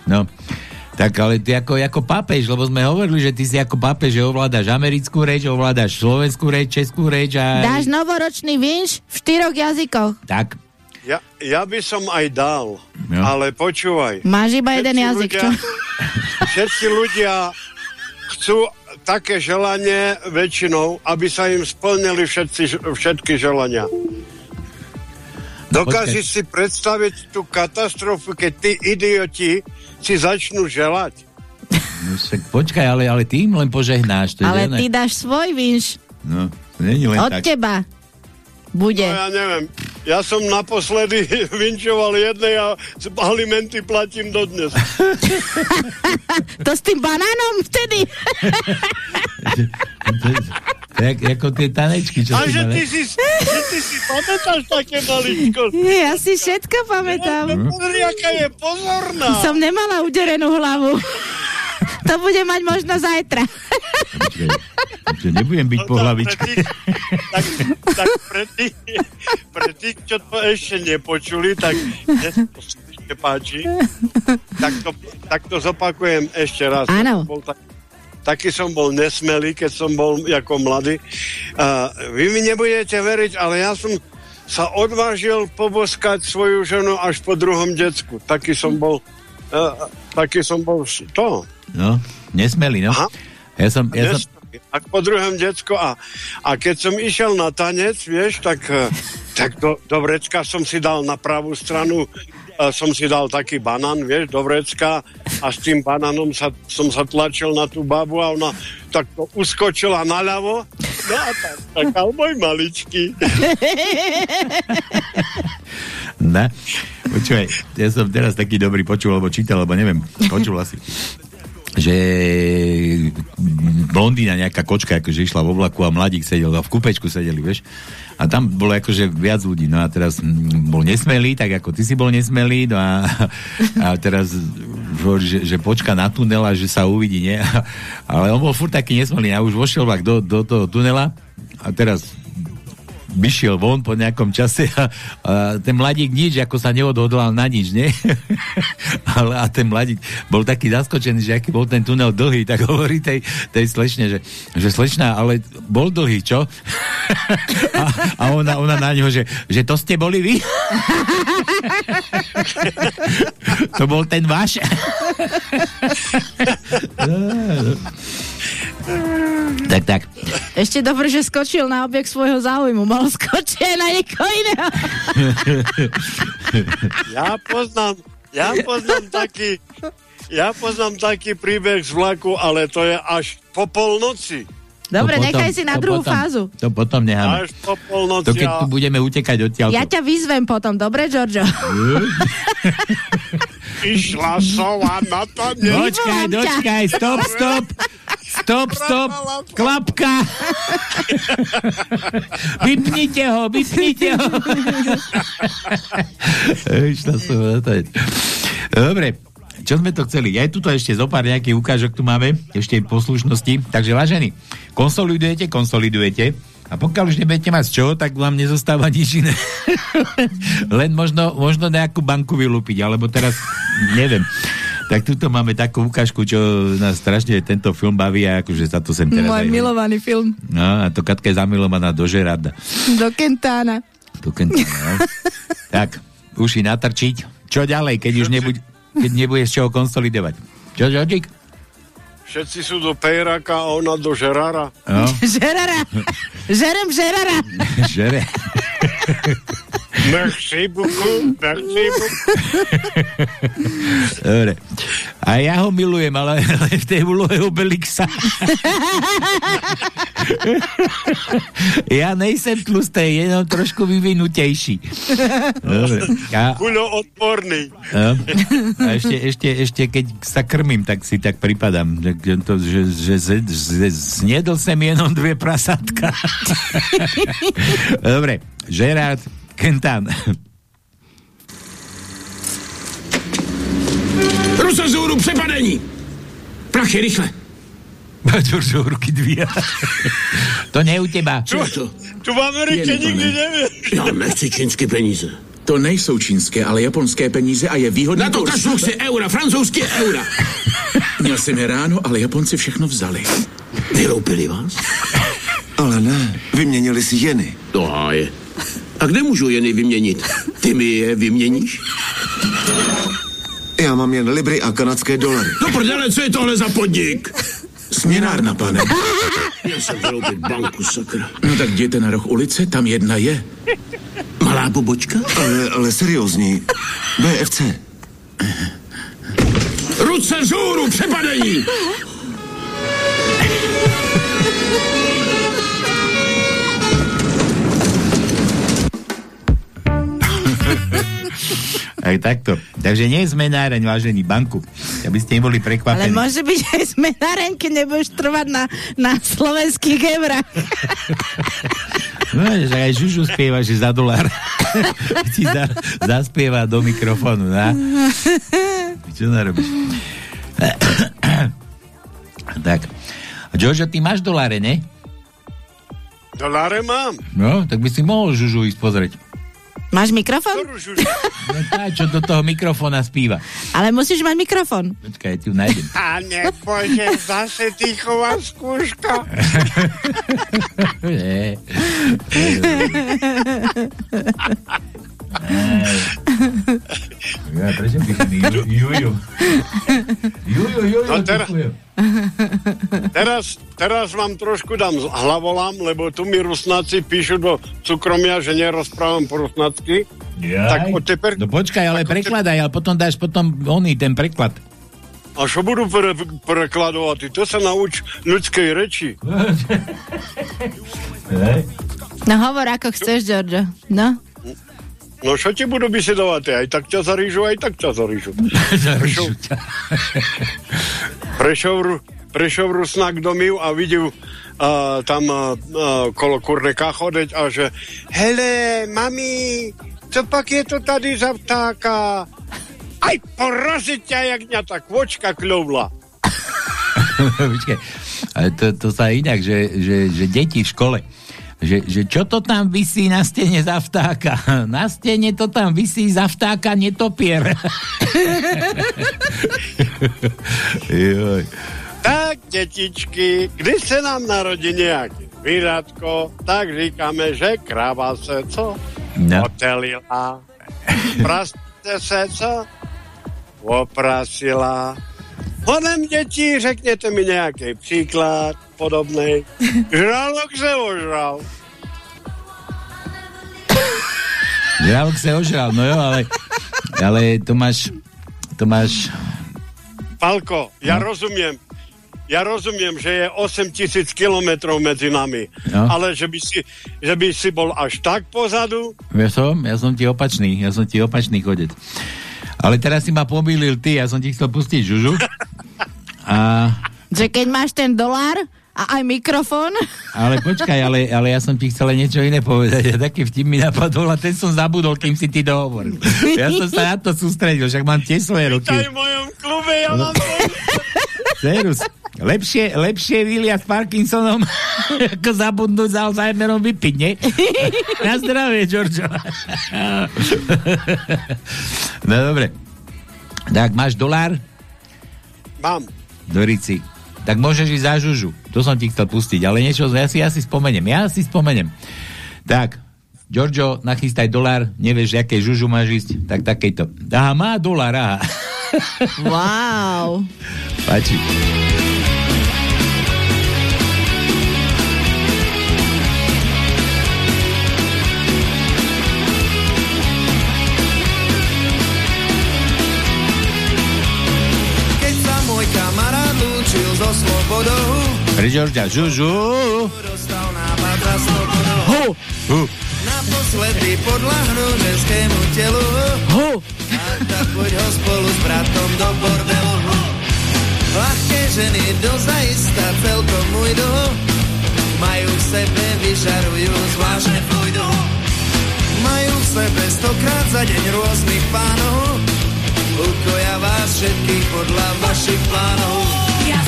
No. Tak ale ty ako, ako pápež, lebo sme hovorili, že ty si ako pápež, že ovládaš americkú reč, ovládaš slovenskú reč, českú reč a... Dáš novoročný vinš v štyroch jazykoch. Tak. Ja, ja by som aj dal, No. ale počúvaj. Máš iba jeden jazyk, ľudia- čo? Všetci ľudia chcú také želanie väčšinou, aby sa im splnili všetci, všetky želania. Dokážeš si predstaviť tú katastrofu, keď tí idioti si začnú želať? No, však počkaj, ale, ale ty im len požehnáš. To je Ale žene. ty dáš svoj vinš. No, není len Od tak. teba. Bude. No ja neviem. Ja som naposledy vinčoval jednej a alimenty platím dodnes. To s tým banánom vtedy. Tak, ako tie tanečky, čo A že ty si, že ty si pamätáš také maličko. Ja si všetko pamätám. Pozri, aká je pozorná. Som nemala uderenú hlavu. To bude mať možno zajtra. Že nebudem byť po hlavičke. tak, tak pre, tých, pre tých, čo to ešte nepočuli, tak ešte páči. Tak to, tak to zopakujem ešte raz. Áno. Tak, taký som bol nesmelý, keď som bol ako mladý. Uh, vy mi nebudete veriť, ale ja som sa odvážil poboskať svoju ženu až po druhom decku. Taký som bol uh, taký som bol to. No, nesmeli, no. Aha. Ja som, ja som, A po druhom decko a, a keď som išiel na tanec, vieš, tak, eh, tak do, do vrecka som si dal na pravú stranu eh, som si dal taký banán, vieš, do vrecka a s tým banánom sa, som sa tlačil na tú babu a ona tak to uskočila naľavo. No a tak, tak môj maličký. Ne? Počúvaj, ja som teraz taký dobrý počul, alebo čítal, alebo neviem, počul asi že blondína, nejaká kočka, akože išla vo vlaku a mladík sedel a v kúpečku sedeli, vieš. A tam bolo akože viac ľudí. No a teraz mm, bol nesmelý, tak ako ty si bol nesmelý, no a, a teraz že, že počka na tunela, že sa uvidí, nie? Ale on bol furt taký nesmelý, a už vošiel vlak do, do toho tunela a teraz vyšiel von po nejakom čase a, a ten mladík nič, ako sa neodhodlal na nič, nie? Ale a ten mladík bol taký zaskočený, že aký bol ten tunel dlhý, tak hovorí tej, tej slečne, že, že slečna, ale bol dlhý, čo? a, a ona, ona na ňo, že, že to ste boli vy? to bol ten váš? Tak, tak. Ešte dobre, že skočil na objekt svojho záujmu. Mal skočiť aj na niekoho iného. Ja poznám, ja poznám taký, ja poznám taký príbeh z vlaku, ale to je až po polnoci. Dobre, To nechaj si na druhú potom, fázu. To potom necháme. Až po polnoci. To keď tu budeme utekať odtiaľ. Ja ťa vyzvem potom, dobre, Giorgio? Išla sova na to. Dočkaj, dočkaj, stop, stop. Stop, stop. Klapka. vypnite ho, vypnite ho. Na to. Dobre, čo sme to chceli? Ja tuto ešte zo pár nejakých ukážok tu máme, ešte poslušnosti. Takže vážení, konsolidujete, konsolidujete. A pokiaľ už nebudete mať z čoho, tak vám nezostáva nič iné. Len možno, možno nejakú banku vylúpiť, alebo teraz, neviem. Tak tuto máme takú ukážku, čo nás strašne tento film baví a akože sa to sem teraz Môj aj... milovaný film. No, a to Katka je zamilovaná do Žerada. Do Kentána. Do Kentána, no. tak, uši natrčiť. Čo ďalej, keď už nebuď, keď nebude z čoho konsolidovať? Čo, Žočík? Všetci sú do Pejraka a ona do Žerára. No, Žerara. Žerem žerara. žere. Merci beaucoup, merci beaucoup. Dobre. A ja ho milujem, ale ale v tej úlohe Obelixa. ja nejsem tlustý, jenom trošku vyvinutejší. Dobre. A, Kuľo odporný. A ešte, ešte, ešte, keď sa krmím, tak si tak pripadám, že, to, že, že, že, že zniedol som jenom dve prasátka. Dobre, Gerard Kentan. Rusozůru přepadení! Prachy, rychle! Čo ruky dvíja. to nie je u teba. Co je to? Tu v Amerike nikdy ne. nevieš. Já nechci čínské peníze. To nejsou čínské, ale japonské peníze a je výhodný Na to kurz. kašlu si eura, francouzské eura. Měl jsem je ráno, ale Japonci všechno vzali. Vyloupili vás? Ale ne, vyměnili si jeny. To háje. A kde můžu jeny vyměnit? Ty mi je vyměníš? Já mám jen libry a kanadské dolary. No prdele, co je tohle za podnik? Směnárna, pane. Měl jsem vyloupit banku, sakra. No tak jděte na roh ulice, tam jedna je. Malá pobočka? Ale, ale seriózní. BFC. Ruce vzhůru, přepadení! Aj takto. Takže nie zmenáreň, vážený banku. Aby ste neboli Ale prekvapení. môže byť aj zmenáreň, keď nebudeš trvať na, na slovenských eurách. No, že aj Žužu spieva, že za dolár. Ti za, zaspieva do mikrofónu, na? Čo narobíš? tak. Jožo, ty máš doláre, ne? Doláre mám. No, tak by si mohol Žužu ísť pozrieť. Máš mikrofón? No tá, čo do toho mikrofóna spíva. Ale musíš mať mikrofón. Počkaj, ja ti ju nájdem. A nebože, zase týchová skúška. Ja, prečo ju, Juju? Juju, Juju, No teraz-. Teraz, teraz vám trošku dám hlavolám, lebo tu mi rusnáci píšu do cukromia, že nerozprávam po rusnácky. Jaj. Tak od teper... No počkaj, ale prekladaj, ale potom dáš potom oný, ten preklad. A čo budú pre, prekladovať? To sa nauč ľudskej reči. No hovor, ako chceš, Giorgio. No. No čo ti budú vysedovať? Aj tak ťa zarížu, aj tak ťa zarížu. Prešov, Prešov, Ru- Prešov Rusnák domil a videl uh, tam uh, kolo kurnika chodeť a že hele, mami, co pak je to tady za vtáka? Aj poraziť ťa, jak mňa tá kvočka kľovla. Ale to, to sa inak, že, že, že deti v škole, že, že čo to tam vysí na stene za vtáka? Na stene to tam vysí za vtáka netopier. Joj. Tak, detičky, kdy se nám narodí nějaký zvířatko, tak říkáme, že kráva se co? No. Otelila. Prasce se co? Oprasila. Hodem dětí, řekněte mi nějaký příklad podobný. Žralok se ožral. Žralok sa ožral, no jo, ale, ale to máš, to máš, Palko, ja rozumiem, ja rozumiem, že je 8 tisíc kilometrov medzi nami, No. ale že by, si, že by si bol až tak pozadu, ja som, ja som ti opačný, ja som ti opačný chodec. Ale teraz si ma pomýlil ty, ja som ti chcel pustiť žužu. A, Že keď máš ten dolár a aj mikrofón, ale počkaj, ale, ale ja som ti chcel niečo iné povedať. A taký vtip mi napadol a ten som zabudol, kým si ty dohovoril. Ja som sa na to sústredil, však mám tie svoje roky. Vítaj v mojom klube, ja mám. Serus. Lepšie, lepšie vyliať s Parkinsonom, ako zabudnúť za Alzheimerom vypiť, nie? Na zdravie, Giorgio. no dobre. Tak, máš dolár? Mám. Dorici. Tak môžeš ísť za žužu. To som ti chcel pustiť, ale niečo, ja si, ja si spomeniem. Ja si spomeniem. Tak, Giorgio, nachystaj dolár, nevieš, aké žužu máš ísť, tak takejto. Aha, má dolár, aha. wow. Páči. So slobodou, Pre Georgia, žužu. dostal nápad za slobodou. Hu. Hu. Naposledy podľahnú ženskému telu. Hu. A tak poď ho spolu s bratom do bordelu. Ľahké ženy dozaista celkom ujdu. Majú v sebe, vyžarujú zvláštne fluidu. Majú v sebe stokrát za deň rôznych pánov. Ukoja vás všetkých podľa vašich plánov.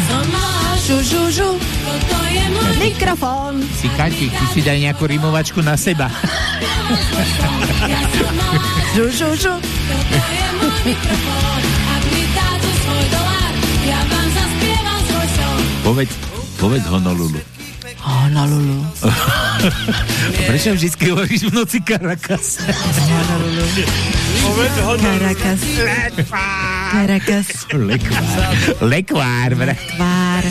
Ja som malá Žu, žu, žu. toto je môj Mikrofón. Si Kači, ty si daj nejakú rimovačku na seba. Ja som malá, Žu, žu, žu. toto je môj mikrofón. Ak mi dáte svoj dolár, ja vám zaspievam svoj song. Povedz, povedz Honolulu. Honolulu. Prečo vždy hovoríš v noci Caracas? Povedz ho na Caracas. Caracas. Lekvár. Lekvár, brat. Tvár.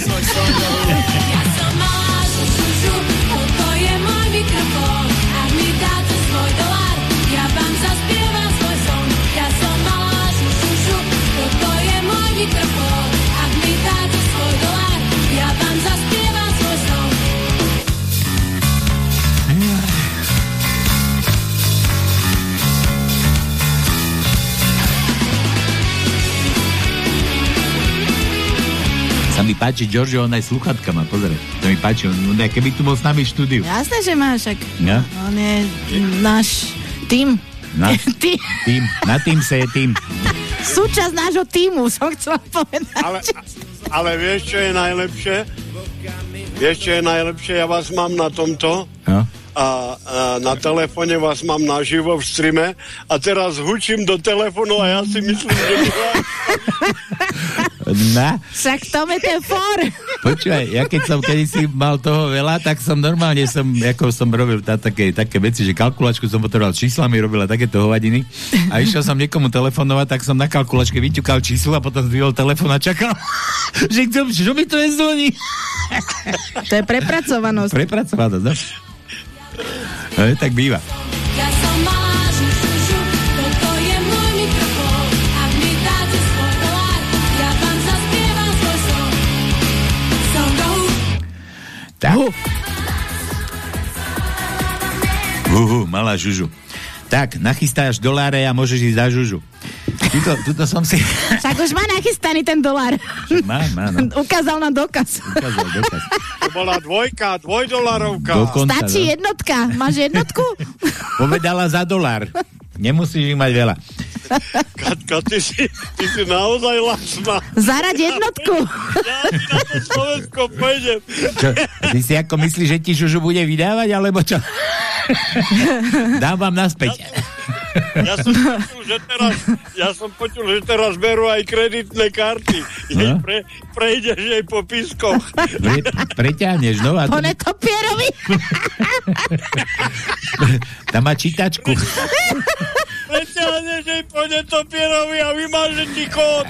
Ja Páči, Giorgio, on aj sluchatka má, pozri. To mi páči, on, on je, keby tu bol s nami v štúdiu. Jasné, že máš, však No? on je náš tým. Na, tým, na tým sa je tým. súčasť nášho týmu, som chcela povedať. Ale, ale vieš, čo je najlepšie? Vieš, čo je najlepšie? Ja vás mám na tomto No? a, a na telefóne vás mám naživo v streame a teraz hučím do telefónu a ja si myslím, že... Na, Však to je ten for. počúvaj, ja keď som kedysi mal toho veľa, tak som normálne som, ako som robil tá, také, také veci, že kalkulačku som potreboval číslami, robila takéto hovadiny a išiel som niekomu telefonovať, tak som na kalkulačke vyťukal číslo a potom zdvihol telefon a čakal, že kto, čo mi to je zvoní. To je prepracovanosť. Prepracovanosť, no? No, tak býva. Tak. Uhu, malá žužu. Tak, nachystáš doláre a môžeš ísť za žužu. Tuto, tuto som si... Však už má nachystaný ten dolár. Má, má, no. Ukázal na dokaz. Ukázal dokaz. To bola dvojka, dvojdolarovka. Dokonca, Stačí no. jednotka. Máš jednotku? Povedala za dolár. Nemusíš ich mať veľa. Katka, ty si, ty si naozaj lacná. Zarať jednotku. Ja na to Slovensko pôjdem. Čo, ty si ako myslíš, že ti Žužu bude vydávať, alebo čo? Dám vám naspäť. Ja som počul, že teraz, ja som počul, že teraz berú aj kreditné karty. Jej No. pre, prejdeš jej po pískoch. Pre, preťahneš, no a Po to, netopierovi. tam má čítačku. Preťahneš jej po netopierovi a vymáže ti kód.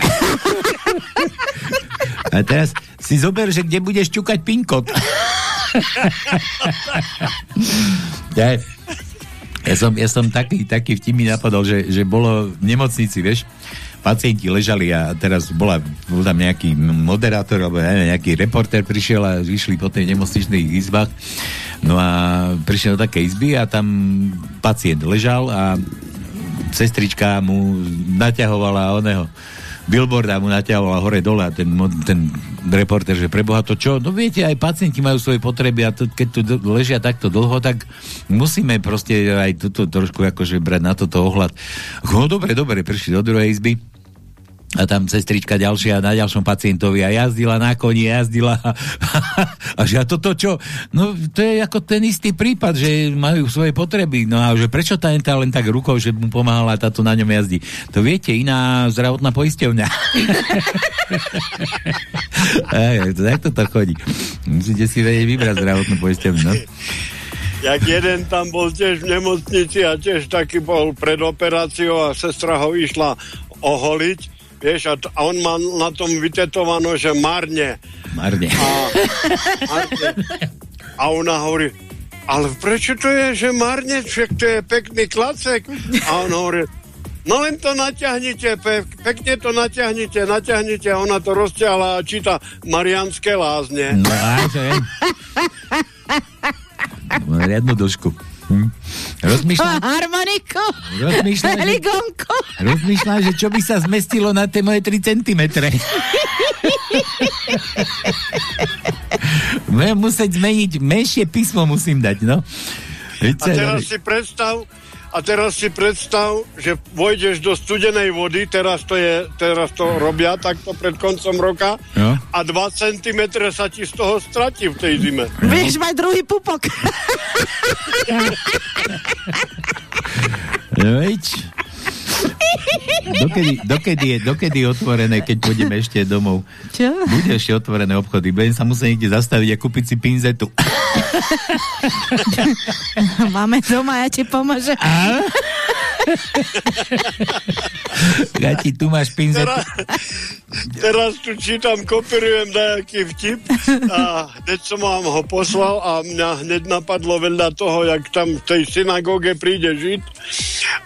A teraz si zober, že kde budeš ťukať pinkot. ja, ja, som, ja som taký, taký vtip mi napadol, že, že bolo v nemocnici, vieš, pacienti ležali a teraz bola, bol tam nejaký moderátor alebo nejaký reporter prišiel a išli po tej nemocničných izbách. No a prišiel do také izby a tam pacient ležal a sestrička mu naťahovala oného billboard a mu naťahovala hore dole a ten, ten reporter, že preboha to čo? No viete, aj pacienti majú svoje potreby a to, keď tu ležia takto dlho, tak musíme proste aj toto trošku akože brať na toto ohľad. No dobre, dobre, prišli do druhej izby a tam sestrička ďalšia na ďalšom pacientovi a jazdila na koni, jazdila a že a toto čo? No to je ako ten istý prípad, že majú svoje potreby. No a že prečo tá enta len tak rukou, že mu pomáhala táto na ňom jazdí? To viete, iná zdravotná poisťovňa. Aj, to, to chodí. Musíte si vedieť vybrať zdravotnú poisťovňu. No? Jak jeden tam bol tiež v nemocnici a tiež taký bol pred operáciou a sestra ho išla oholiť, vieš, a, a on má na tom vytetované, že marne. Marne. A, marne. a ona hovorí, ale prečo to je, že marne, však to je pekný klacek. A on hovorí, no len to natiahnite, pe- pekne to natiahnite, natiahnite. A ona to rozťahla a číta Marianské lázne. No. Má riadnu dĺžku. Hm. Rozmýšľam, Harmoniku. Rozmýšľam, že- Heligonku. rozmýšľam, že čo by sa zmestilo na tie moje 3 cm. Budem musieť zmeniť, menšie písmo musím dať, no. A teraz si predstav, a teraz si predstav, že vojdeš do studenej vody, teraz to, je, teraz to robia takto pred koncom roka No. a 2 cm sa ti z toho stratí v tej zime. Vieš mať druhý pupok. Veď. Dokedy, dokedy, je, dokedy je otvorené, keď pôjdeme ešte domov? Čo? Bude ešte otvorené obchody. Budem sa musieť niekde zastaviť a kúpiť si pinzetu. Máme doma, ja ti pomôžem. Ja ti tu máš pinzetu. Teraz, teraz tu čítam, kopírujem nejaký vtip a hneď som vám ho poslal a mňa hneď napadlo veľa toho, jak tam v tej synagóge príde Žid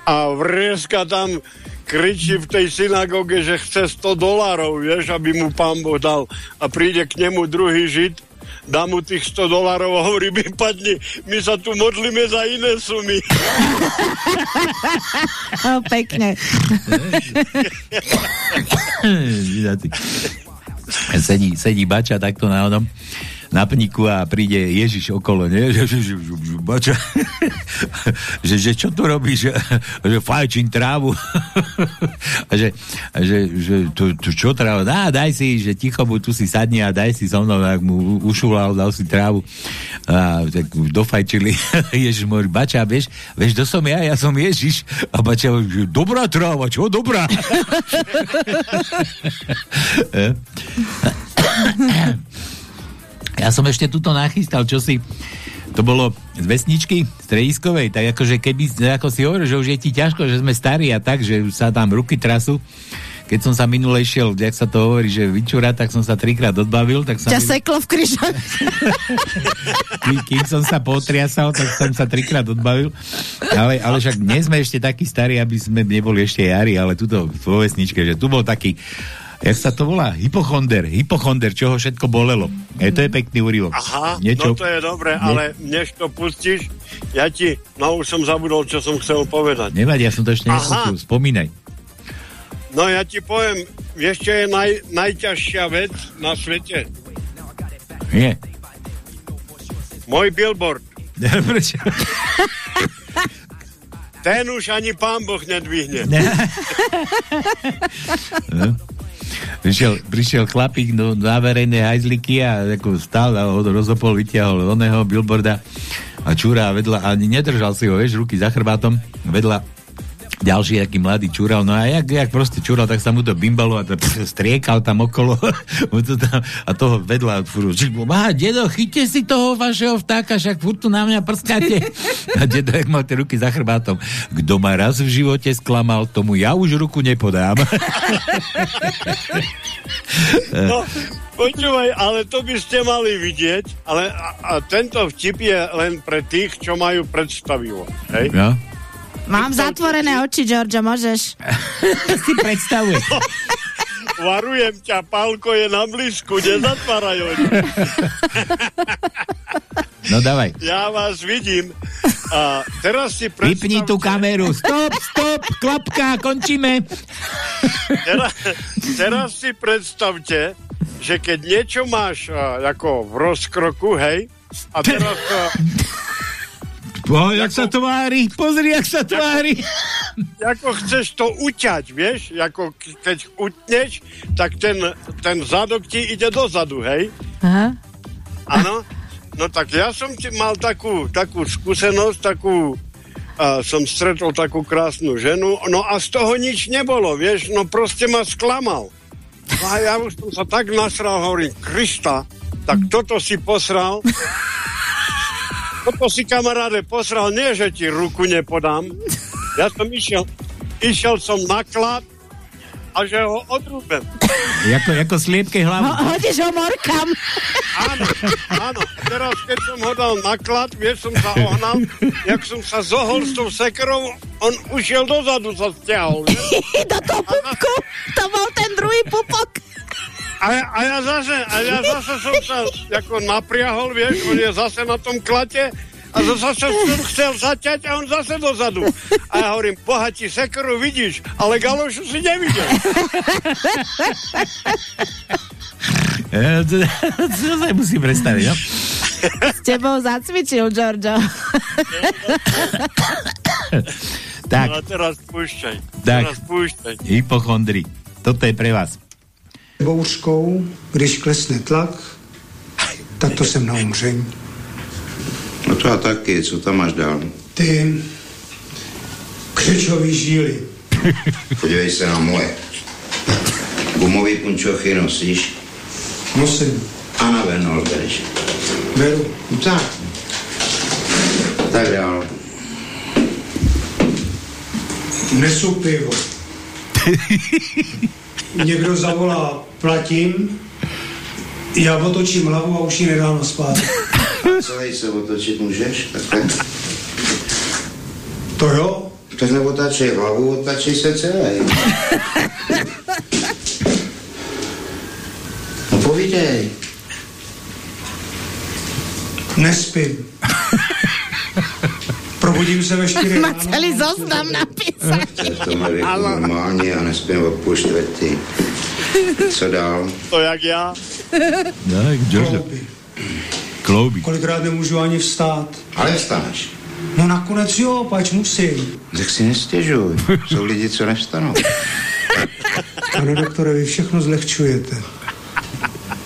a vrieska tam kričí v tej synagóge, že chce 100 dolárov, vieš, aby mu pán Boh dal. A príde k nemu druhý Žid, dá mu tých 100 dolárov a hovorí, vypadni, my sa tu modlíme za iné sumy. O, pekne. Sedí, sedí bača takto na onom na pníku a príde Ježiš okolo, nie? Že, že, že, že, že, bača, že, že čo tu robíš? Že, že fajčím trávu. a že, že, že to, to čo tráva? Dá, daj si, že ticho buď tu si sadni a daj si so mnou, tak mu ušulal, dal si trávu a tak dofajčili. Ježiš môj, bača, vieš, vieš, to som ja, ja som Ježiš. A bača, že dobrá tráva, čo dobrá? Ja som ešte tuto nachystal, čo si to bolo z vesničky strediskovej, tak akože keby, ako si hovoril, že už je ti ťažko, že sme starí a tak, že sa tam ruky trasú. Keď som sa minule išiel, jak sa to hovorí, že vyčúra, tak som sa trikrát odbavil, tak sa Ťa mi, seklo v kryžoch. kým, kým som sa potriasal, tak som sa trikrát odbavil. Ale, ale však nie sme ešte takí starí, aby sme neboli ešte jari, ale tuto vo vesničke, že tu bol taký jak sa to volá? Hypochonder. Hypochonder, čo ho všetko bolelo. E, to je pekný úryvok. Aha, Niečo... no to je dobre, Nie- ale než to pustíš, ja ti, no už som zabudol, čo som chcel povedať. Nevadí, ja som to ešte nepustil. Spomínaj. No ja ti poviem, vieš, čo je naj, najťažšia vec na svete? Nie. Môj billboard. Prečo? Ten už ani pán Boh nedvihne. No. Prišiel, prišiel chlapík do záverejnej hajzliky a ako stál a od rozopol vytiahol oného billboarda a čúra vedľa, ani nedržal si ho, vieš, ruky za chrbátom, vedľa ďalší taký mladý čúral, no a jak, jak proste čúral, tak sa mu to bimbalo a to striekal tam okolo to tam, a toho vedľa furt, a dedo, chyťte si toho vašeho vtáka, však furt tu na mňa prskáte. A dedo, jak mal tie ruky za chrbátom, kto ma raz v živote sklamal, tomu ja už ruku nepodám. No, počúvaj, ale to by ste mali vidieť, ale a, a tento vtip je len pre tých, čo majú predstavivo. Hej? No? Mám zatvorené oči, Giorgio, môžeš. si predstavuj. Varujem ťa, Pálko je na blízku, nezatváraj oči. No dávaj. Ja vás vidím. A teraz si predstavte... Vypni tú kameru. Stop, stop, klapka, končíme. Teraz, teraz si predstavte, že keď niečo máš a, ako v rozkroku, hej, a teraz to... Po, jak sa tvári, pozri, jak sa tvári. Ako chceš to uťať, vieš? Ako keď utneš, tak ten, ten zadok ti ide dozadu, hej? Aha. Áno? No tak ja som mal takú, takú skúsenosť, takú a som stretol takú krásnu ženu, no a z toho nič nebolo, vieš, no proste ma sklamal. No a ja už som sa tak nasral, hovorím, Krista, tak toto si posral, toto si kamaráde posral, nie, že ti ruku nepodám. Ja som išiel, išiel som na klad a že ho odrúbem. Jako, jako sliepke hlavu. Ho, hodíš ho morkam. Áno, áno. A teraz, keď som ho dal na klad, vieš, som sa ohnal, jak som sa zohol s tou sekerou, on ušiel dozadu, sa stiahol. Do toho pupku. To bol ten druhý pupok. A, ja- a ja zase, a ja zase som sa ako napriahol, vieš, on je zase na tom klate a zase som chcel zaťať a on zase dozadu. A ja hovorím, bohatí sekeru vidíš, ale galošu si nevidel. E, to, to sa musí predstaviť, no? S tebou zacvičil, Giorgio. Tak. No a teraz púšťaj. Tak. Teraz púšťaj. Hypochondri. Toto je pre vás. Bouřkou, když klesne tlak, tak to jsem na umření. No to a taky, co tam máš dál? Ty křečový žíly. Podívej se na moje. Gumový punčochy nosíš? Nosím. A na venol bereš. Beru. No tak. Tak dál. Nesu pivo. Někdo zavolá platím, já otočím hlavu a už ji nedám na zpátky. Celý se otočit můžeš? Takhle? To jo? Tak neotačej hlavu, otačej se celý. No povídej. Nespím. Probudím se ve 4 Má celý zoznam napísaný. To věku normálně a nespím od půl čtvrtý. Co dál? To jak já. No, Giorgio. Klouby. Kolikrát nemůžu ani vstát. Ale vstaneš. No nakonec jo, pač musím. Tak si nestěžuj. Jsou lidi, co nevstanou. Pane doktore, vy všechno zlehčujete.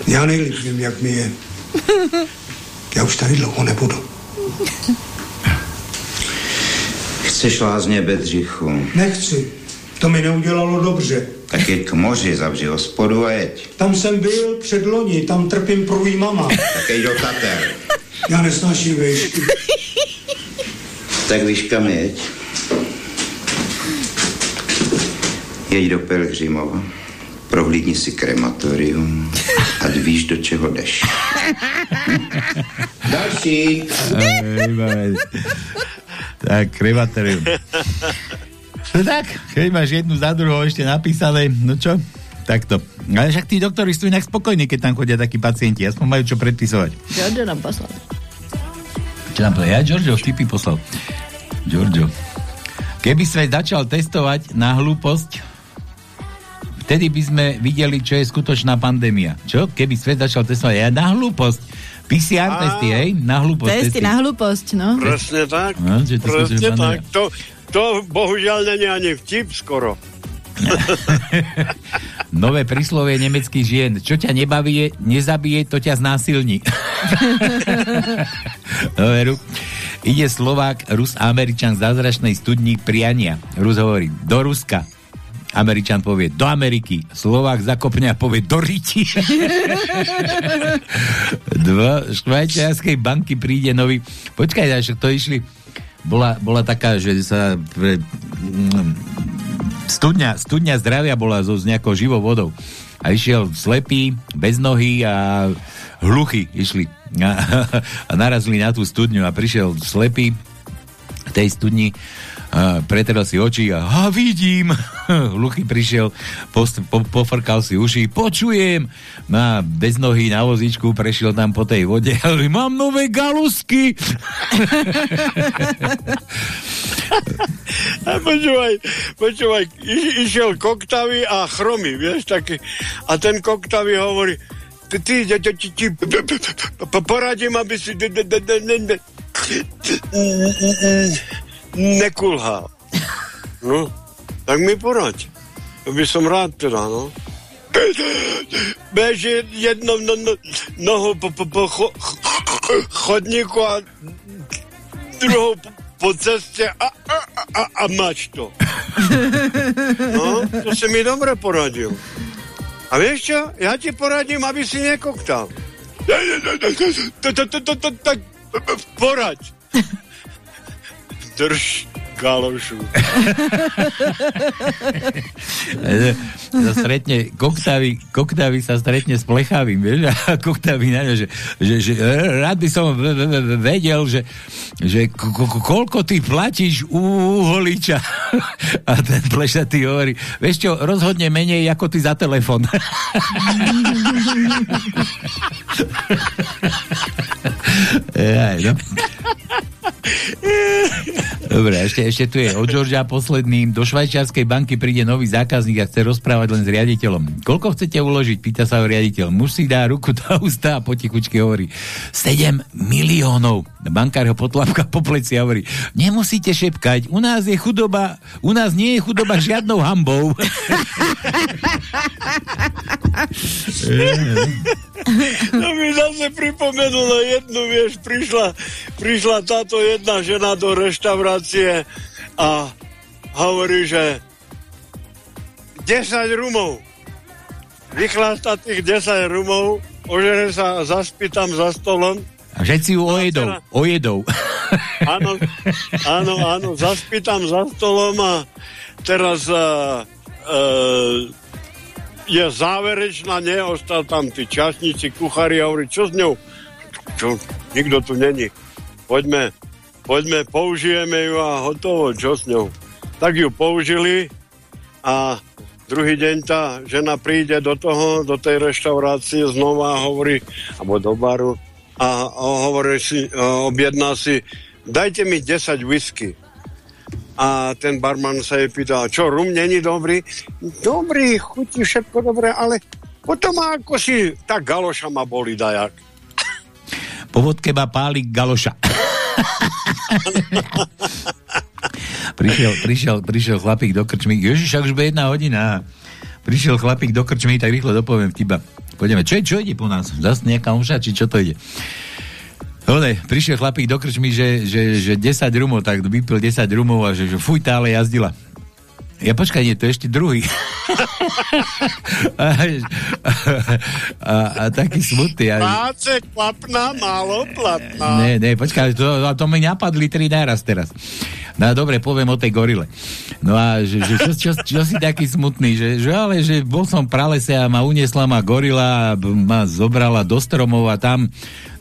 Já nejlíp vím, jak mi je. Já už tady dlouho nebudu. Chceš lázně Bedřichu. Nechci. To mi neudělalo dobře. Tak jeď k moři, zavři hospodu a jeď. Tam jsem byl před loni, tam trpím průjmama. Tak jeď do Tater. Já nesnáším výšky. Tak víš kam jeď? Jeď do Pelhřimova. Prohlídni si krematorium. Ať víš, do čeho jdeš. Další. Tak, krematorium. No tak, keď máš jednu za druhou ešte napísané, no čo? Takto. Ale však tí doktori sú inak spokojní, keď tam chodia takí pacienti, aspoň majú čo predpisovať. Giorgio nám poslal. Čo nám povedal? Ja Giorgio vtipy poslal. Giorgio. Keby svet začal testovať na hlúposť, vtedy by sme videli, čo je skutočná pandémia. Čo? Keby svet začal testovať ja na hlúposť. PCR testy, hej? Na hlúposť Testy na hlúposť, no. Presne tak. No, že to Presne tak. To, To bohužiaľ není ani vtip skoro. Nové príslovie nemeckých žien. Čo ťa nebaví, nezabije, to ťa znásilní. Veru. Ide Slovák, Rus Američan z zázračnej studni priania. Rus hovorí, do Ruska. Američan povie, do Ameriky. Slovák zakopne a povie, do Riti. Dva švajčiarskej banky príde nový... Počkaj, až to išli... Bola, bola taká, že sa pre, mm, studňa, studňa zdravia bola so, s nejakou živou vodou. A išiel slepý, bez nohy a hluchy išli. A, a narazili na tú studňu a prišiel slepý tej studni a pretrel si oči a, a vidím. Hluchý prišiel, post, po, pofrkal si uši, počujem. Na bez nohy na vozíčku prešiel tam po tej vode mám nové galusky. A počúvaj, počúvaj, iš, išiel koktavý a chromy, vieš, taký. A ten koktavý hovorí, ty, ty, ty, ty, ty, ty po- poradím, aby si nekulhal. No, tak mi poraď. To by som rád teda, no. Beží jednou no, no, nohou po, po, po cho, ch- chodníku a druhou po, po ceste a, a, a, a mač to. No, to si mi dobre poradil. A vieš čo? Ja ti poradím, aby si nekoktal. Poraď. Drž galošu. sa stretne, koktavý, koktavý sa stretne s plechavým, vieš, a koktavý na že, že, že rád by som vedel, že, že ko- ko- koľko ty platíš u holiča. A ten plešatý hovorí, vieš čo, rozhodne menej ako ty za telefon. Jaj, no. Dobre, ešte, ešte tu je od Georgia posledný. Do švajčiarskej banky príde nový zákazník a chce rozprávať len s riaditeľom. Koľko chcete uložiť? Pýta sa ho riaditeľ. Muž si dá ruku do ústa a potichučky hovorí 7 miliónov. Bankár ho potlapka po pleci a hovorí nemusíte šepkať, u nás je chudoba, u nás nie je chudoba žiadnou hambou. To mi zase pripomenulo jednu, vieš, prišla, prišla táto jedna žena do reštaurácie a hovorí, že 10 rumov. Vychlásta tých 10 rumov, ožere sa, zaspí tam za stolom. A všetci ju ojedou, ojedou. Áno, áno, áno, zaspí tam za stolom a teraz uh, uh, je záverečná, nie, ostal tam tí časníci, kuchári a hovorí, čo s ňou? Čo, nikto tu není. Poďme, poďme, použijeme ju a hotovo, čo s ňou? Tak ju použili a druhý deň tá žena príde do toho, do tej reštaurácie znova hovorí, alebo do baru a, hovorí si, objedná si, dajte mi 10 whisky. A ten barman sa jej pýta, čo, rum není dobrý? Dobrý, chutí všetko dobre, ale potom ako si, tá galoša ma boli dajak. Po ma páli galoša. prišiel, prišiel, prišiel chlapík do krčmy. Ježiš, už bude jedna hodina. Prišiel chlapík do krčmy, tak rýchlo dopoviem tiba. Poďme, čo, čo ide po nás? Zas nejaká uša, či čo to ide? Dobre, prišiel chlapík do krčmy, že, že, že 10 rumov, tak vypil 10 rumov a že, že fuj, tá ale jazdila. Ja počkaj, nie, to je ešte druhý. a, a, a, taký smutný. A, Práce klapná, málo platná. Ne, ne, počkaj, to, to mi napadli tri náraz teraz. No dobre, poviem o tej gorile. No a že, že čo, čo, čo, si taký smutný, že, že ale, že bol som pralese a ma uniesla ma gorila, a ma zobrala do stromov a tam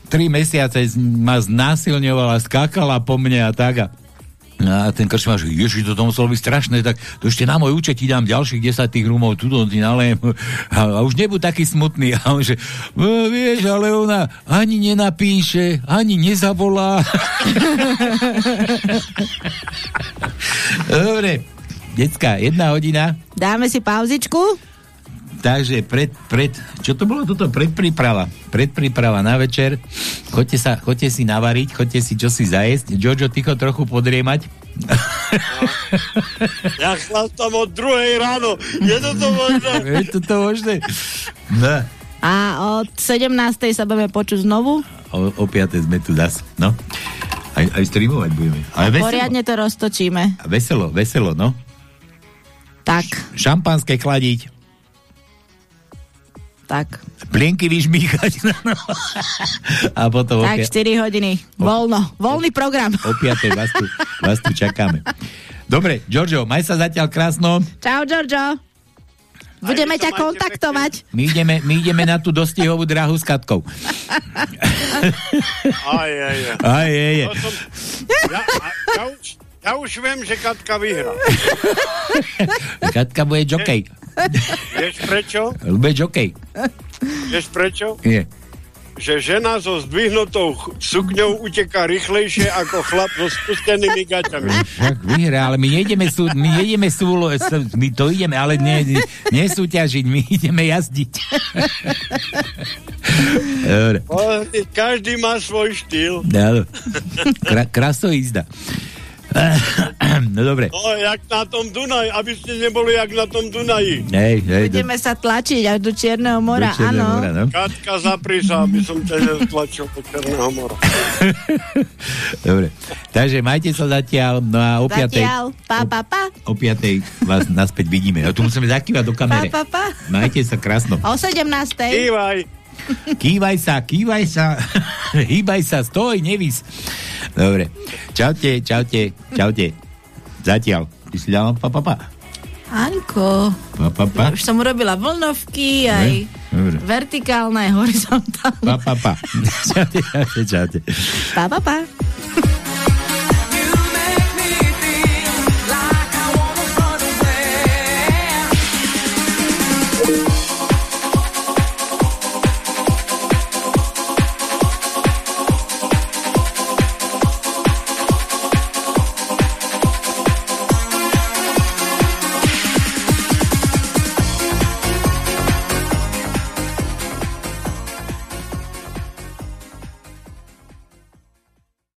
tri mesiace ma znásilňovala, skákala po mne a tak a a ten krčmar, že ježiš, to muselo byť strašné, tak to ešte na môj účet ti dám ďalších 10 tých rumov, tu ti nalejem a, a už nebuď taký smutný. A on že, no, vieš, ale ona ani nenapíše, ani nezavolá. Dobre, decka, jedna hodina. Dáme si pauzičku? Takže pred, pred, čo to bolo toto? Predpríprava. Predpríprava na večer. Choďte, sa, choďte si navariť, choďte si čo si zajesť. Jojo, ty cho trochu podriemať. Ja chlastám od druhej ráno. Je to to možné? Je to to možné? No. A od 17. sa budeme počuť znovu. O, o 5. sme tu zas. No. Aj, aj streamovať budeme. Ale veselo. Poriadne to roztočíme. Veselo, veselo, no. Tak, Šampanské chladiť, tak. plienky vyžmýchať. No. A potom Tak, pia- 4 hodiny. Voľno. Voľný program. o 5. Vás tu, vás tu čakáme. Dobre, Giorgio, maj sa zatiaľ krásno. Čau, Giorgio. Budeme ťa kontaktovať. My ideme, my ideme na tú dostihovú dráhu s Katkou. Aj, aj, aj. Aj, je, je. To som, ja, ja, už, ja už viem, že Katka vyhrá. Katka bude jokej. Vieš prečo? Bude jokej. Vieš prečo? Je. Že žena so zdvihnutou sukňou uteká rýchlejšie ako chlap so spustenými gaťami. Však vyhrá, ale my nejdeme sú, my nejdeme sú, my to ideme, ale ne, nesúťažiť, my ideme jazdiť. Dobre. Každý má svoj štýl. Kra, krasojízda. No dobre. No, jak na tom Dunaji, aby ste neboli jak na tom Dunaji. Hej, hej, do, Budeme sa tlačiť až do Čierneho mora, Do Čierneho áno. mora, no. Katka, zapri sa, aby som ťa neztlačil po Černého mora. dobre. Takže majte sa zatiaľ, no a o piatej, Zatiaľ, pa, pa, pa. o piatej vás naspäť vidíme. A tu musíme zakývať do Pa, kamere. pa, pa. Majte sa krásno. O 17. Kývaj. Kývaj sa, kývaj sa, hýbaj sa, stoj, nevis. Dobre. Čaute, čaute, čaute. Zatiaľ. Ty si dala pa, pa, pa. Anko, Pa, pa, pa. už som urobila vlnovky, aj Dobre. vertikálne, aj horizontálne. Pa, pa, pa. čaute, čaute, čaute. Pa, pa, pa.